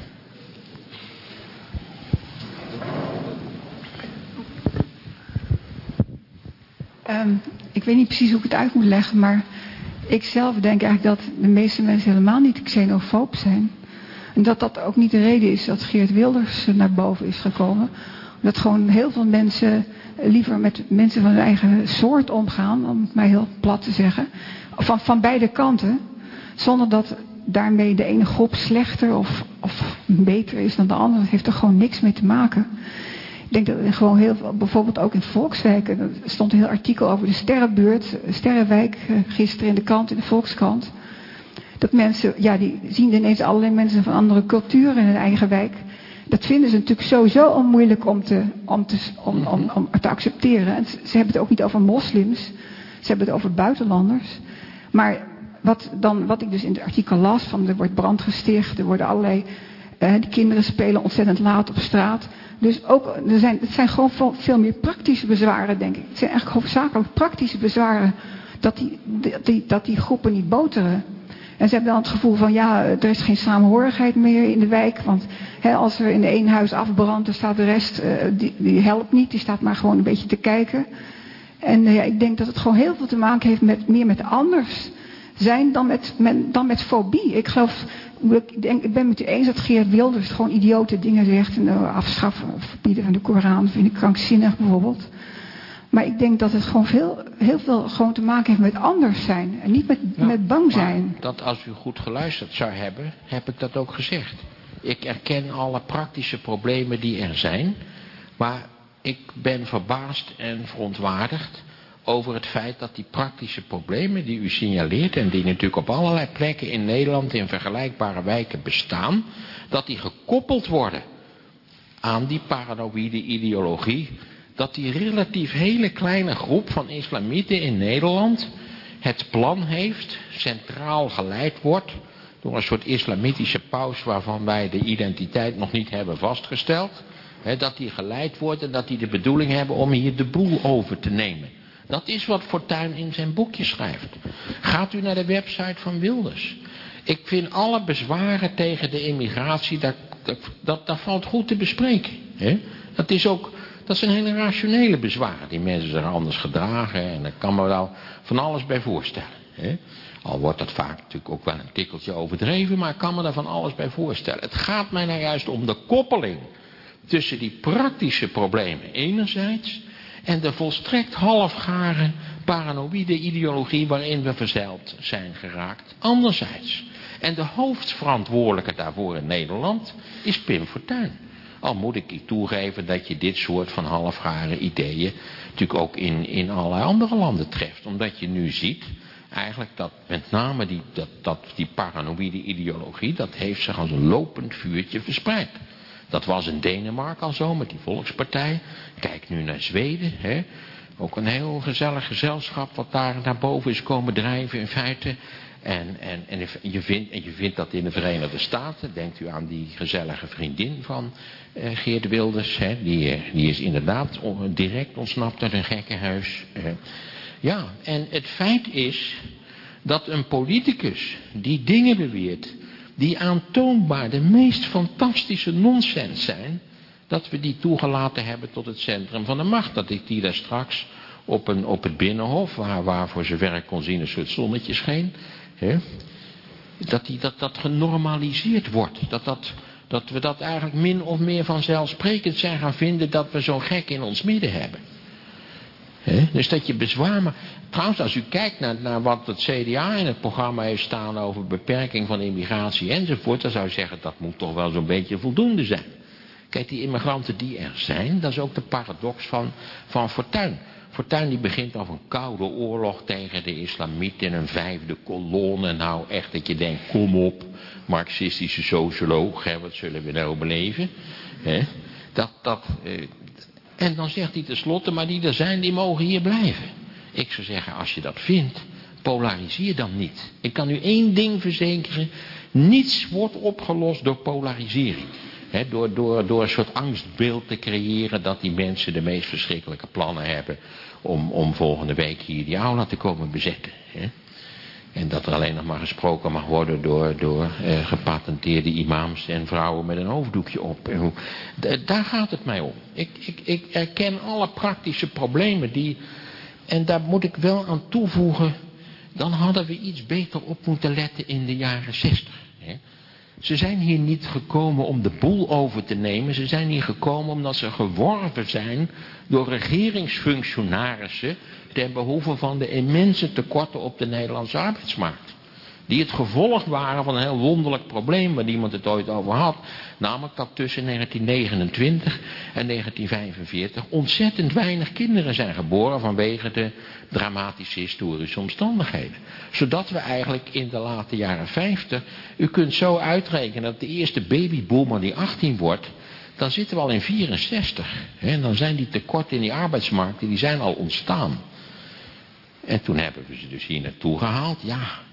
Um, ik weet niet precies hoe ik het uit moet leggen, maar ik zelf denk eigenlijk dat de meeste mensen helemaal niet xenofoob zijn. En dat dat ook niet de reden is dat Geert Wilders naar boven is gekomen. Dat gewoon heel veel mensen liever met mensen van hun eigen soort omgaan, om het maar heel plat te zeggen. Van, van beide kanten. Zonder dat daarmee de ene groep slechter of, of beter is dan de andere. Dat heeft er gewoon niks mee te maken. Ik denk dat er gewoon heel veel, bijvoorbeeld ook in Volkswijken, er stond een heel artikel over de Sterrenbuurt, Sterrenwijk, eh, gisteren in de krant, in de Volkskrant. Dat mensen, ja, die zien ineens allerlei mensen van andere culturen in hun eigen wijk. Dat vinden ze natuurlijk sowieso al moeilijk om te, om te, om, om, om te accepteren. En ze hebben het ook niet over moslims, ze hebben het over buitenlanders. Maar wat, dan, wat ik dus in het artikel las, van er wordt brand gesticht, er worden allerlei, eh, die kinderen spelen ontzettend laat op straat. Dus ook, er zijn, het zijn gewoon veel meer praktische bezwaren, denk ik. Het zijn eigenlijk hoofdzakelijk praktische bezwaren dat die, die, dat die groepen niet boteren. En ze hebben dan het gevoel van, ja, er is geen samenhorigheid meer in de wijk. Want hè, als er in een huis afbrandt, dan staat de rest, uh, die, die, helpt niet. Die staat maar gewoon een beetje te kijken. En uh, ja, ik denk dat het gewoon heel veel te maken heeft met meer met anders zijn dan met, dan met fobie. Ik geloof ik, denk, ik ben met u eens dat Geert Wilders gewoon idiote dingen zegt. En afschaffen verbieden van de Koran vind ik krankzinnig bijvoorbeeld. Maar ik denk dat het gewoon veel, heel veel gewoon te maken heeft met anders zijn. En niet met, ja, met bang zijn. dat als u goed geluisterd zou hebben, heb ik dat ook gezegd. Ik erken alle praktische problemen die er zijn. Maar ik ben verbaasd en verontwaardigd over het feit dat die praktische problemen die u signaleert... en die natuurlijk op allerlei plekken in Nederland in vergelijkbare wijken bestaan... dat die gekoppeld worden aan die paranoïde ideologie... dat die relatief hele kleine groep van islamieten in Nederland... het plan heeft, centraal geleid wordt... door een soort islamitische paus waarvan wij de identiteit nog niet hebben vastgesteld... dat die geleid wordt en dat die de bedoeling hebben om hier de boel over te nemen... Dat is wat Fortuyn in zijn boekje schrijft. Gaat u naar de website van Wilders. Ik vind alle bezwaren tegen de immigratie, dat, dat, dat, valt goed te bespreken. Hè? Dat, is ook, dat zijn hele rationele bezwaren. Die mensen zich anders gedragen en daar kan me wel van alles bij voorstellen. Hè? Al wordt dat vaak natuurlijk ook wel een tikkeltje overdreven, maar ik kan me daar van alles bij voorstellen. Het gaat mij nou juist om de koppeling tussen die praktische problemen enerzijds en de volstrekt halfgare paranoïde ideologie waarin we verzeild zijn geraakt anderzijds. En de hoofdverantwoordelijke daarvoor in Nederland is Pim Fortuyn. Al moet ik toegeven dat je dit soort van halfgare ideeën natuurlijk ook in, in allerlei andere landen treft. Omdat je nu ziet eigenlijk dat met name die, dat, dat, die paranoïde ideologie, dat heeft zich als een lopend vuurtje verspreid. Dat was in Denemarken al zo met die volkspartij. Kijk nu naar Zweden. Hè. Ook een heel gezellig gezelschap wat daar naar boven is komen drijven in feite. En, en, en, je vindt, en je vindt dat in de Verenigde Staten. Denkt u aan die gezellige vriendin van eh, Geert Wilders. Hè, die, eh, die is inderdaad direct ontsnapt uit een gekkenhuis. Ja, en het feit is dat een politicus die dingen beweert... die aantoonbaar de meest fantastische nonsens zijn... dat we die toegelaten hebben tot het centrum van de macht. Dat ik die daar straks op, een, op het Binnenhof... waar, waar voor zover ik kon zien een soort zonnetje scheen... Hè, dat, die, dat dat genormaliseerd wordt. Dat, dat, dat we dat eigenlijk min of meer vanzelfsprekend zijn gaan vinden... dat we zo'n gek in ons midden hebben. Dus dat je bezwaar maar... Trouwens, als u kijkt naar, naar wat het CDA in het programma heeft staan... over beperking van immigratie enzovoort... dan zou je zeggen, dat moet toch wel zo'n beetje voldoende zijn. Kijk, die immigranten die er zijn... dat is ook de paradox van, van Fortuyn. Fortuyn die begint over een koude oorlog tegen de islamieten... een vijfde kolonne. Nou, echt dat je denkt, kom op... marxistische socioloog, hè, wat zullen we nou beleven? Hè? Dat, dat, eh, en dan zegt hij tenslotte, maar die er zijn, die mogen hier blijven. Ik zou zeggen, als je dat vindt, polariseer dan niet. Ik kan u één ding verzekeren, niets wordt opgelost door polarisering. Door, door, door een soort angstbeeld te creëren dat die mensen de meest verschrikkelijke plannen hebben om, om volgende week hier die aula te komen bezetten. Hè. En dat er alleen nog maar gesproken mag worden door, door eh, gepatenteerde imams en vrouwen met een hoofddoekje op. En hoe, daar gaat het mij om. Ik, ik, ik erken alle praktische problemen die... En daar moet ik wel aan toevoegen... dan hadden we iets beter op moeten letten in de jaren zestig. Ze zijn hier niet gekomen om de boel over te nemen. Ze zijn hier gekomen omdat ze geworven zijn door regeringsfunctionarissen ten behoeve van de immense tekorten op de Nederlandse arbeidsmarkt. Die het gevolg waren van een heel wonderlijk probleem waar niemand het ooit over had. Namelijk dat tussen 1929 en 1945 ontzettend weinig kinderen zijn geboren vanwege de dramatische historische omstandigheden. Zodat we eigenlijk in de late jaren 50, u kunt zo uitrekenen dat de eerste babyboomer die 18 wordt, dan zitten we al in 64. En dan zijn die tekorten in die arbeidsmarkt, die zijn al ontstaan. En toen hebben we ze dus hier naartoe gehaald. Ja,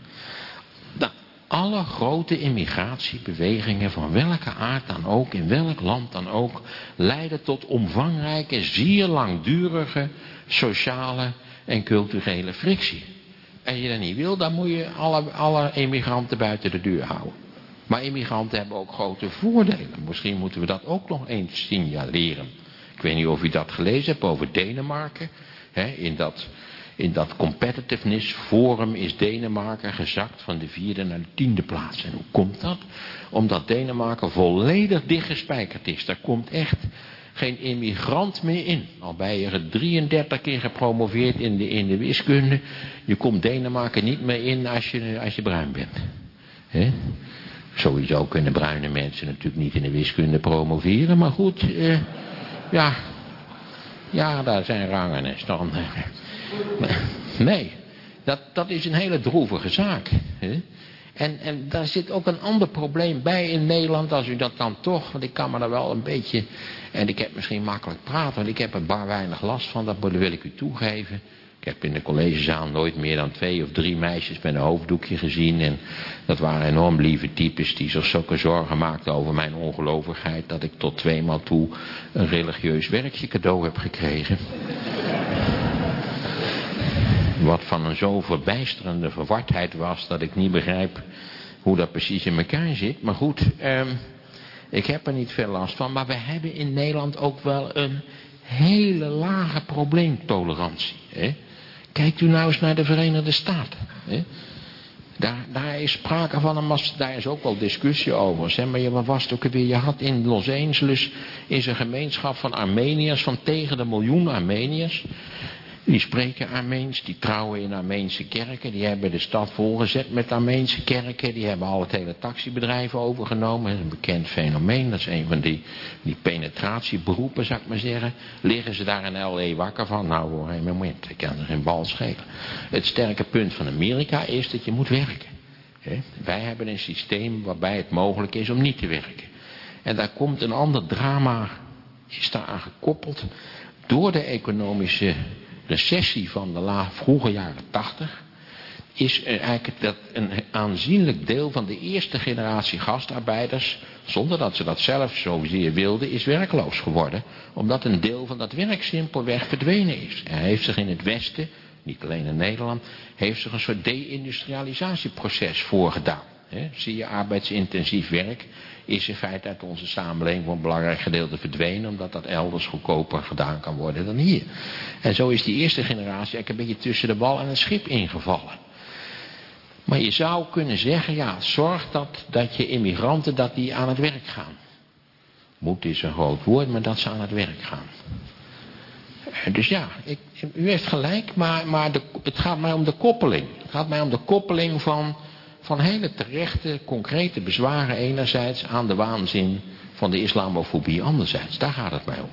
alle grote immigratiebewegingen van welke aard dan ook, in welk land dan ook, leiden tot omvangrijke, zeer langdurige sociale en culturele frictie. En je dat niet wil, dan moet je alle, alle immigranten buiten de deur houden. Maar immigranten hebben ook grote voordelen. Misschien moeten we dat ook nog eens signaleren. Ik weet niet of u dat gelezen hebt over Denemarken. Hè, in dat in dat competitiveness forum is Denemarken gezakt van de vierde naar de tiende plaats. En hoe komt dat? Omdat Denemarken volledig dichtgespijkerd is. Daar komt echt geen immigrant meer in. Al ben je 33 keer gepromoveerd in de, in de wiskunde. Je komt Denemarken niet meer in als je, als je bruin bent. Sowieso kunnen bruine mensen natuurlijk niet in de wiskunde promoveren. Maar goed, eh, ja, ja, daar zijn rangen en standen. Nee, dat, dat is een hele droevige zaak. Hè? En, en daar zit ook een ander probleem bij in Nederland, als u dat dan toch, want ik kan me daar wel een beetje, en ik heb misschien makkelijk praten, want ik heb er bar weinig last van, dat wil ik u toegeven. Ik heb in de collegezaal nooit meer dan twee of drie meisjes met een hoofddoekje gezien. En dat waren enorm lieve types die zich zulke zorgen maakten over mijn ongelovigheid. Dat ik tot tweemaal toe een religieus werkje cadeau heb gekregen. Wat van een zo verbijsterende verwardheid was dat ik niet begrijp hoe dat precies in elkaar zit. Maar goed, ehm, ik heb er niet veel last van. Maar we hebben in Nederland ook wel een hele lage probleemtolerantie. Hè? Kijkt u nou eens naar de Verenigde Staten. Hè? Daar, daar is sprake van een mas, daar is ook wel discussie over. Zeg maar, je, was ook weer? Je had in Los Angeles is een gemeenschap van Armeniërs, van tegen de miljoen Armeniërs. Die spreken Armeens, die trouwen in Armeense kerken. Die hebben de stad volgezet met Armeense kerken. Die hebben al het hele taxibedrijf overgenomen. Dat is een bekend fenomeen. Dat is een van die, die penetratieberoepen, zou ik maar zeggen. Liggen ze daar in L.A. wakker van? Nou hoor, een moment. Ik kan er geen bal schelen. Het sterke punt van Amerika is dat je moet werken. Wij hebben een systeem waarbij het mogelijk is om niet te werken. En daar komt een ander drama, is daar aan gekoppeld. Door de economische recessie van de la, vroege jaren 80 is eigenlijk dat een aanzienlijk deel van de eerste generatie gastarbeiders, zonder dat ze dat zelf zozeer wilden, is werkloos geworden. Omdat een deel van dat werk simpelweg verdwenen is. Er heeft zich in het Westen, niet alleen in Nederland, heeft zich een soort deindustrialisatieproces voorgedaan. zie je arbeidsintensief werk is in feite uit onze samenleving voor een belangrijk gedeelte verdwenen, omdat dat elders goedkoper gedaan kan worden dan hier. En zo is die eerste generatie eigenlijk een beetje tussen de bal en het schip ingevallen. Maar je zou kunnen zeggen, ja, zorg dat, dat je immigranten dat die aan het werk gaan. Moet is een groot woord, maar dat ze aan het werk gaan. Dus ja, ik, u heeft gelijk, maar, maar het gaat mij om de koppeling. Het gaat mij om de koppeling van, van hele terechte, concrete bezwaren enerzijds aan de waanzin van de islamofobie anderzijds. Daar gaat het mij om.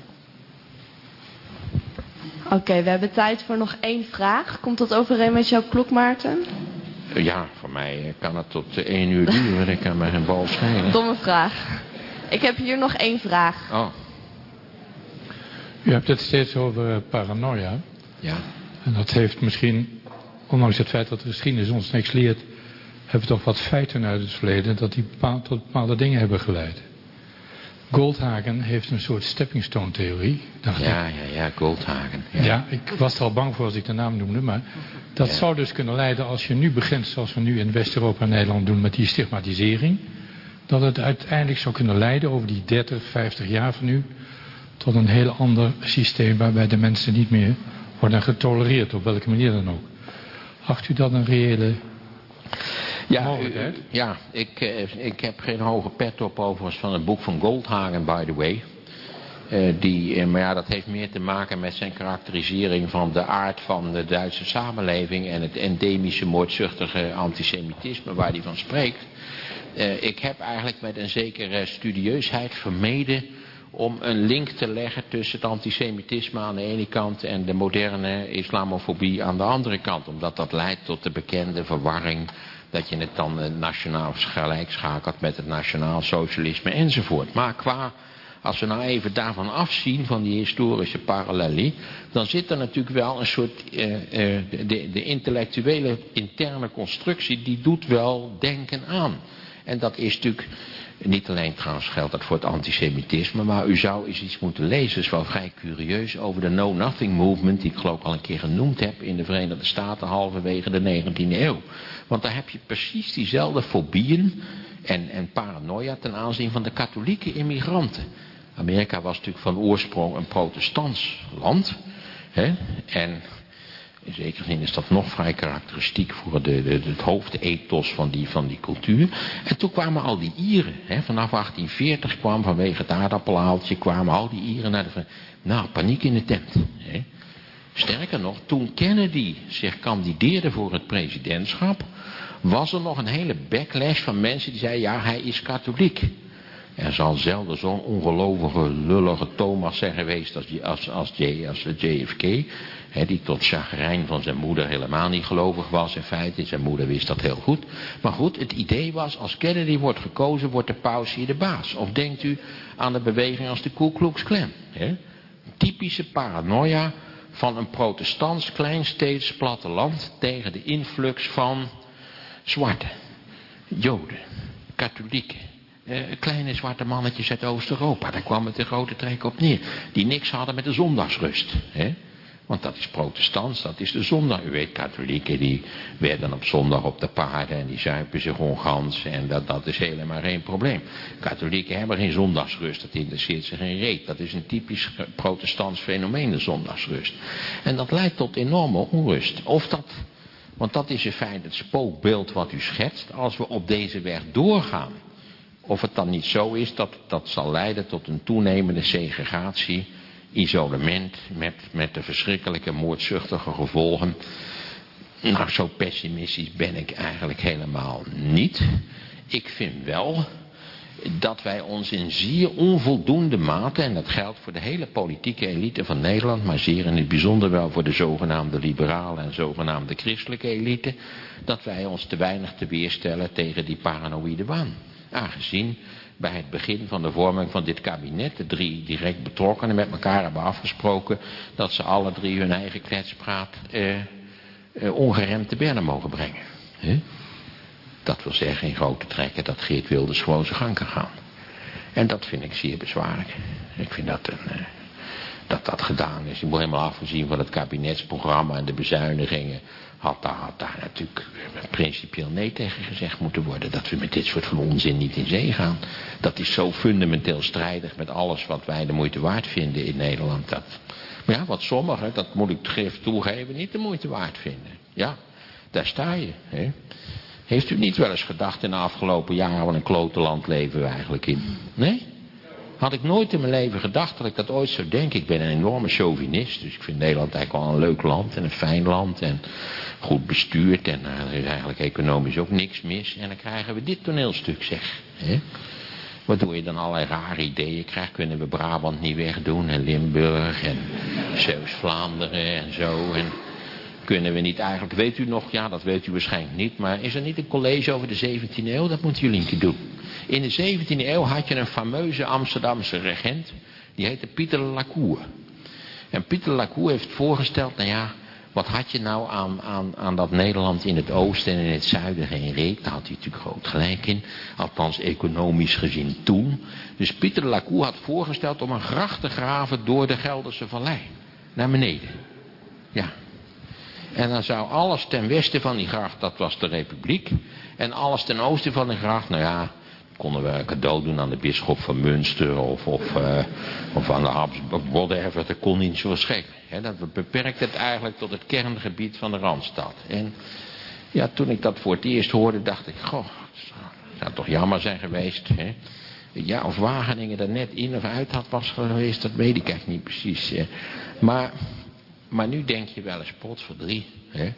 Oké, we hebben tijd voor nog één vraag. Komt dat overeen met jouw klok, Maarten? Ja, voor mij kan het tot één uur duren. Ik kan me geen bal schelen. Domme vraag. Ik heb hier nog één vraag. Oh. U hebt het steeds over eh, paranoia. Ja. En dat heeft misschien, ondanks het feit dat de geschiedenis ons niks leert, hebben we toch wat feiten uit het verleden dat die tot bepaalde dingen hebben geleid. Goldhagen heeft een soort stepping stone theorie. ja, ja, ja, Goldhagen. Ja. ja. ik was er al bang voor als ik de naam noemde, maar dat zou dus kunnen leiden als je nu begint zoals we nu in West-Europa en Nederland doen met die stigmatisering. Dat het uiteindelijk zou kunnen leiden over die 30, 50 jaar van nu tot een heel ander systeem waarbij de mensen niet meer worden getolereerd, op welke manier dan ook. Acht u dat een reële ja, ja ik, eh, ik heb geen hoge pet op overigens van het boek van Goldhagen, by the way. Uh, die, maar ja, dat heeft meer te maken met zijn karakterisering van de aard van de Duitse samenleving en het endemische moordzuchtige antisemitisme waar hij van spreekt. Uh, ik heb eigenlijk met een zekere studieusheid vermeden om een link te leggen tussen het antisemitisme aan de ene kant en de moderne islamofobie aan de andere kant. Omdat dat leidt tot de bekende verwarring dat je het dan nationaal gelijk met het nationaal socialisme enzovoort. Maar qua, als we nou even daarvan afzien, van die historische parallelie, dan zit er natuurlijk wel een soort, eh, eh, de, de intellectuele interne constructie, die doet wel denken aan. En dat is natuurlijk niet alleen trouwens geldt dat voor het antisemitisme, maar u zou eens iets moeten lezen, is wel vrij curieus, over de Know Nothing Movement, die ik geloof al een keer genoemd heb in de Verenigde Staten halverwege de 19e eeuw. Want daar heb je precies diezelfde fobieën en, en paranoia ten aanzien van de katholieke immigranten. Amerika was natuurlijk van oorsprong een protestants land. Hè? En in zekere zin is dat nog vrij karakteristiek voor de, de, het hoofdethos van die, van die cultuur. En toen kwamen al die Ieren, hè, vanaf 1840 kwam vanwege het aardappelhaaltje, kwamen al die Ieren naar de... Nou, paniek in de tent. Hè. Sterker nog, toen Kennedy zich kandideerde voor het presidentschap, was er nog een hele backlash van mensen die zeiden, ja, hij is katholiek. Er zal zelden zo'n ongelovige, lullige Thomas zijn geweest als, als, als, J, als JFK. Die tot chagrijn van zijn moeder helemaal niet gelovig was in feite. Zijn moeder wist dat heel goed. Maar goed, het idee was, als Kennedy wordt gekozen, wordt de paus hier de baas. Of denkt u aan de beweging als de Ku Klux Klan. Typische paranoia van een protestants kleinsteeds platteland tegen de influx van zwarte, joden, katholieken, eh, kleine zwarte mannetjes uit Oost-Europa. Daar kwam het de grote trek op neer. Die niks hadden met de zondagsrust. Hè? Want dat is protestants, dat is de zondag. U weet, katholieken die werden op zondag op de paarden en die zuipen zich ongans. En dat, dat is helemaal geen probleem. Katholieken hebben geen zondagsrust, dat interesseert zich geen reet. Dat is een typisch protestants fenomeen, de zondagsrust. En dat leidt tot enorme onrust. Of dat, want dat is in feite het spookbeeld wat u schetst, als we op deze weg doorgaan. Of het dan niet zo is dat dat zal leiden tot een toenemende segregatie isolement met, met de verschrikkelijke moordzuchtige gevolgen. Nou, zo pessimistisch ben ik eigenlijk helemaal niet. Ik vind wel dat wij ons in zeer onvoldoende mate, en dat geldt voor de hele politieke elite van Nederland, maar zeer in het bijzonder wel voor de zogenaamde liberale en zogenaamde christelijke elite, dat wij ons te weinig te weerstellen tegen die paranoïde waan. Aangezien bij het begin van de vorming van dit kabinet... de drie direct betrokkenen met elkaar hebben afgesproken... dat ze alle drie hun eigen kletspraat eh, eh, ongeremd te berden mogen brengen. Dat wil zeggen in grote trekken dat Geert Wilders gewoon zijn gang kan gaan. En dat vind ik zeer bezwaarlijk. Ik vind dat een, eh, dat dat gedaan is. Je moet helemaal afgezien van het kabinetsprogramma en de bezuinigingen. Had daar, natuurlijk principieel nee tegen gezegd moeten worden. Dat we met dit soort van onzin niet in zee gaan. Dat is zo fundamenteel strijdig met alles wat wij de moeite waard vinden in Nederland. Dat, maar ja, wat sommigen, dat moet ik toegeven, niet de moeite waard vinden. Ja, daar sta je. Hè. Heeft u niet wel eens gedacht in de afgelopen jaren, wat een klote land leven we eigenlijk in? Nee? Had ik nooit in mijn leven gedacht dat ik dat ooit zou denken. Ik ben een enorme chauvinist, dus ik vind Nederland eigenlijk wel een leuk land en een fijn land en goed bestuurd. En uh, er is eigenlijk economisch ook niks mis. En dan krijgen we dit toneelstuk, zeg. Hè? Waardoor je dan allerlei rare ideeën krijgt. Kunnen we Brabant niet wegdoen en Limburg en Zeeuws-Vlaanderen en zo. En kunnen we niet eigenlijk, weet u nog, ja dat weet u waarschijnlijk niet, maar is er niet een college over de 17e eeuw? Dat moeten jullie een keer doen. In de 17e eeuw had je een fameuze Amsterdamse regent, die heette Pieter Lacour. En Pieter Lacour heeft voorgesteld, nou ja, wat had je nou aan, aan, aan dat Nederland in het oosten en in het zuiden geen reek? Daar had hij natuurlijk groot gelijk in. Althans economisch gezien toen. Dus Pieter Lacour had voorgesteld om een gracht te graven door de Gelderse Vallei. Naar beneden. Ja, en dan zou alles ten westen van die gracht, dat was de republiek. En alles ten oosten van de gracht, nou ja, konden we cadeau doen aan de bisschop van Münster of, of, uh, of aan de Habsburg, whatever. Dat kon niet zo schelen. Dat beperkt het eigenlijk tot het kerngebied van de Randstad. En ja, toen ik dat voor het eerst hoorde, dacht ik, goh, het zou toch jammer zijn geweest. Ja, of Wageningen er net in of uit had was geweest, dat weet ik eigenlijk niet precies. Maar maar nu denk je wel eens, pot voor drie. Hè?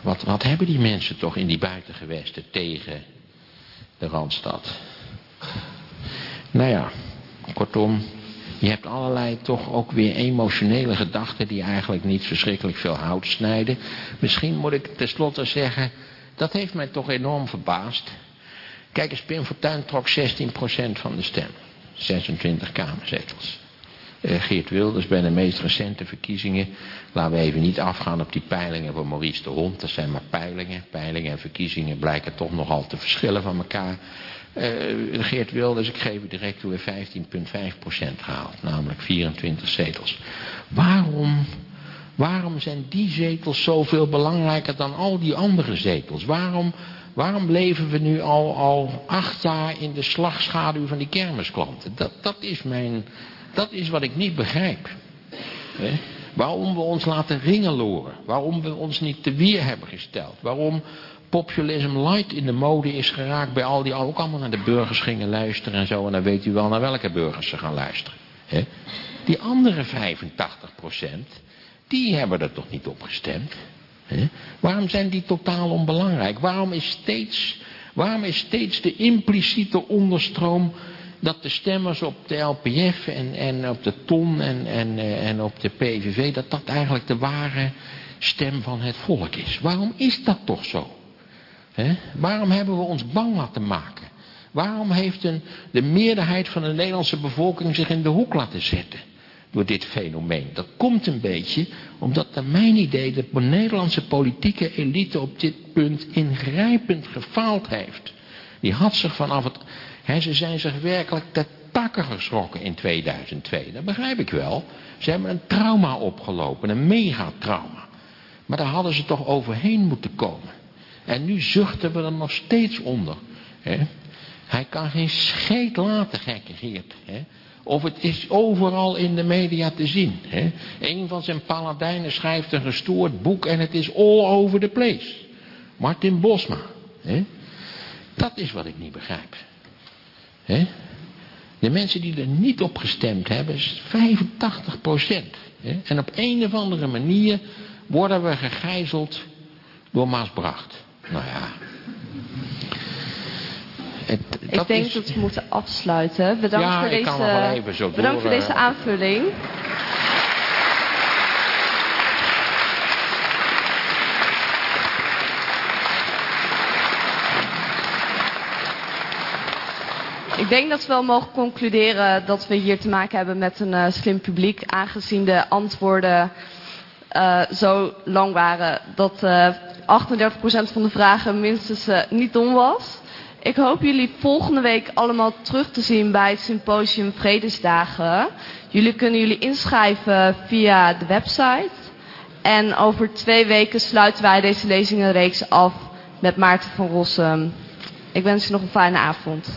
Wat, wat hebben die mensen toch in die buitengewesten tegen Randstad? Nou ja, kortom, je hebt allerlei toch ook weer emotionele gedachten die eigenlijk niet verschrikkelijk veel hout snijden. Misschien moet ik tenslotte zeggen, dat heeft mij toch enorm verbaasd. Kijk eens, Pim trok 16% van de stem. 26 kamerzetels. Uh, Geert Wilders bij de meest recente verkiezingen. Laten we even niet afgaan op die peilingen van Maurice de Hond. Dat zijn maar peilingen. Peilingen en verkiezingen blijken toch nogal te verschillen van elkaar. Uh, Geert Wilders, ik geef u direct toe, 15,5% gehaald. Namelijk 24 zetels. Waarom, waarom zijn die zetels zoveel belangrijker dan al die andere zetels? Waarom, waarom leven we nu al, al acht jaar in de slagschaduw van die kermisklanten? Dat, dat is mijn dat is wat ik niet begrijp. Waarom we ons laten ringeloren. Waarom we ons niet te weer hebben gesteld. Waarom populism light in de mode is geraakt bij al die ook allemaal naar de burgers gingen luisteren en zo. En dan weet u wel naar welke burgers ze gaan luisteren. Die andere 85% die hebben er toch niet op gestemd. Waarom zijn die totaal onbelangrijk? Waarom is steeds, waarom is steeds de impliciete onderstroom dat de stemmers op de LPF en, en op de TON en, en, eh, en op de PVV, dat dat eigenlijk de ware stem van het volk is. Waarom is dat toch zo? Waarom hebben we ons bang laten maken? Waarom heeft een, de meerderheid van de Nederlandse bevolking zich in de hoek laten zetten? Door dit fenomeen. Dat komt een beetje omdat naar mijn idee de Nederlandse politieke elite op dit punt ingrijpend gefaald heeft. Die had zich vanaf het ze zijn zich werkelijk te takken geschrokken in 2002. Dat begrijp ik wel. Ze hebben een trauma opgelopen, een megatrauma. Maar daar hadden ze toch overheen moeten komen. En nu zuchten we er nog steeds onder. Hij kan geen scheet laten, gekke Geert. Of het is overal in de media te zien. Een van zijn paladijnen schrijft een gestoord boek en het is all over the place. Martin Bosma. Dat is wat ik niet begrijp. He? De mensen die er niet op gestemd hebben is 85 procent. En op een of andere manier worden we gegijzeld door Maasbracht. Nou ja. Het, ik denk is... dat we moeten afsluiten. Bedankt ja, voor deze, bedankt voor deze aanvulling. Ik denk dat we wel mogen concluderen dat we hier te maken hebben met een uh, slim publiek, aangezien de antwoorden uh, zo lang waren dat uh, 38% van de vragen minstens niet dom was. Ik hoop jullie volgende week allemaal terug te zien bij het symposium Vredesdagen. Jullie kunnen jullie inschrijven via de website. En over twee weken sluiten wij deze lezingenreeks af met Maarten van Rossum. Ik wens je nog een fijne avond.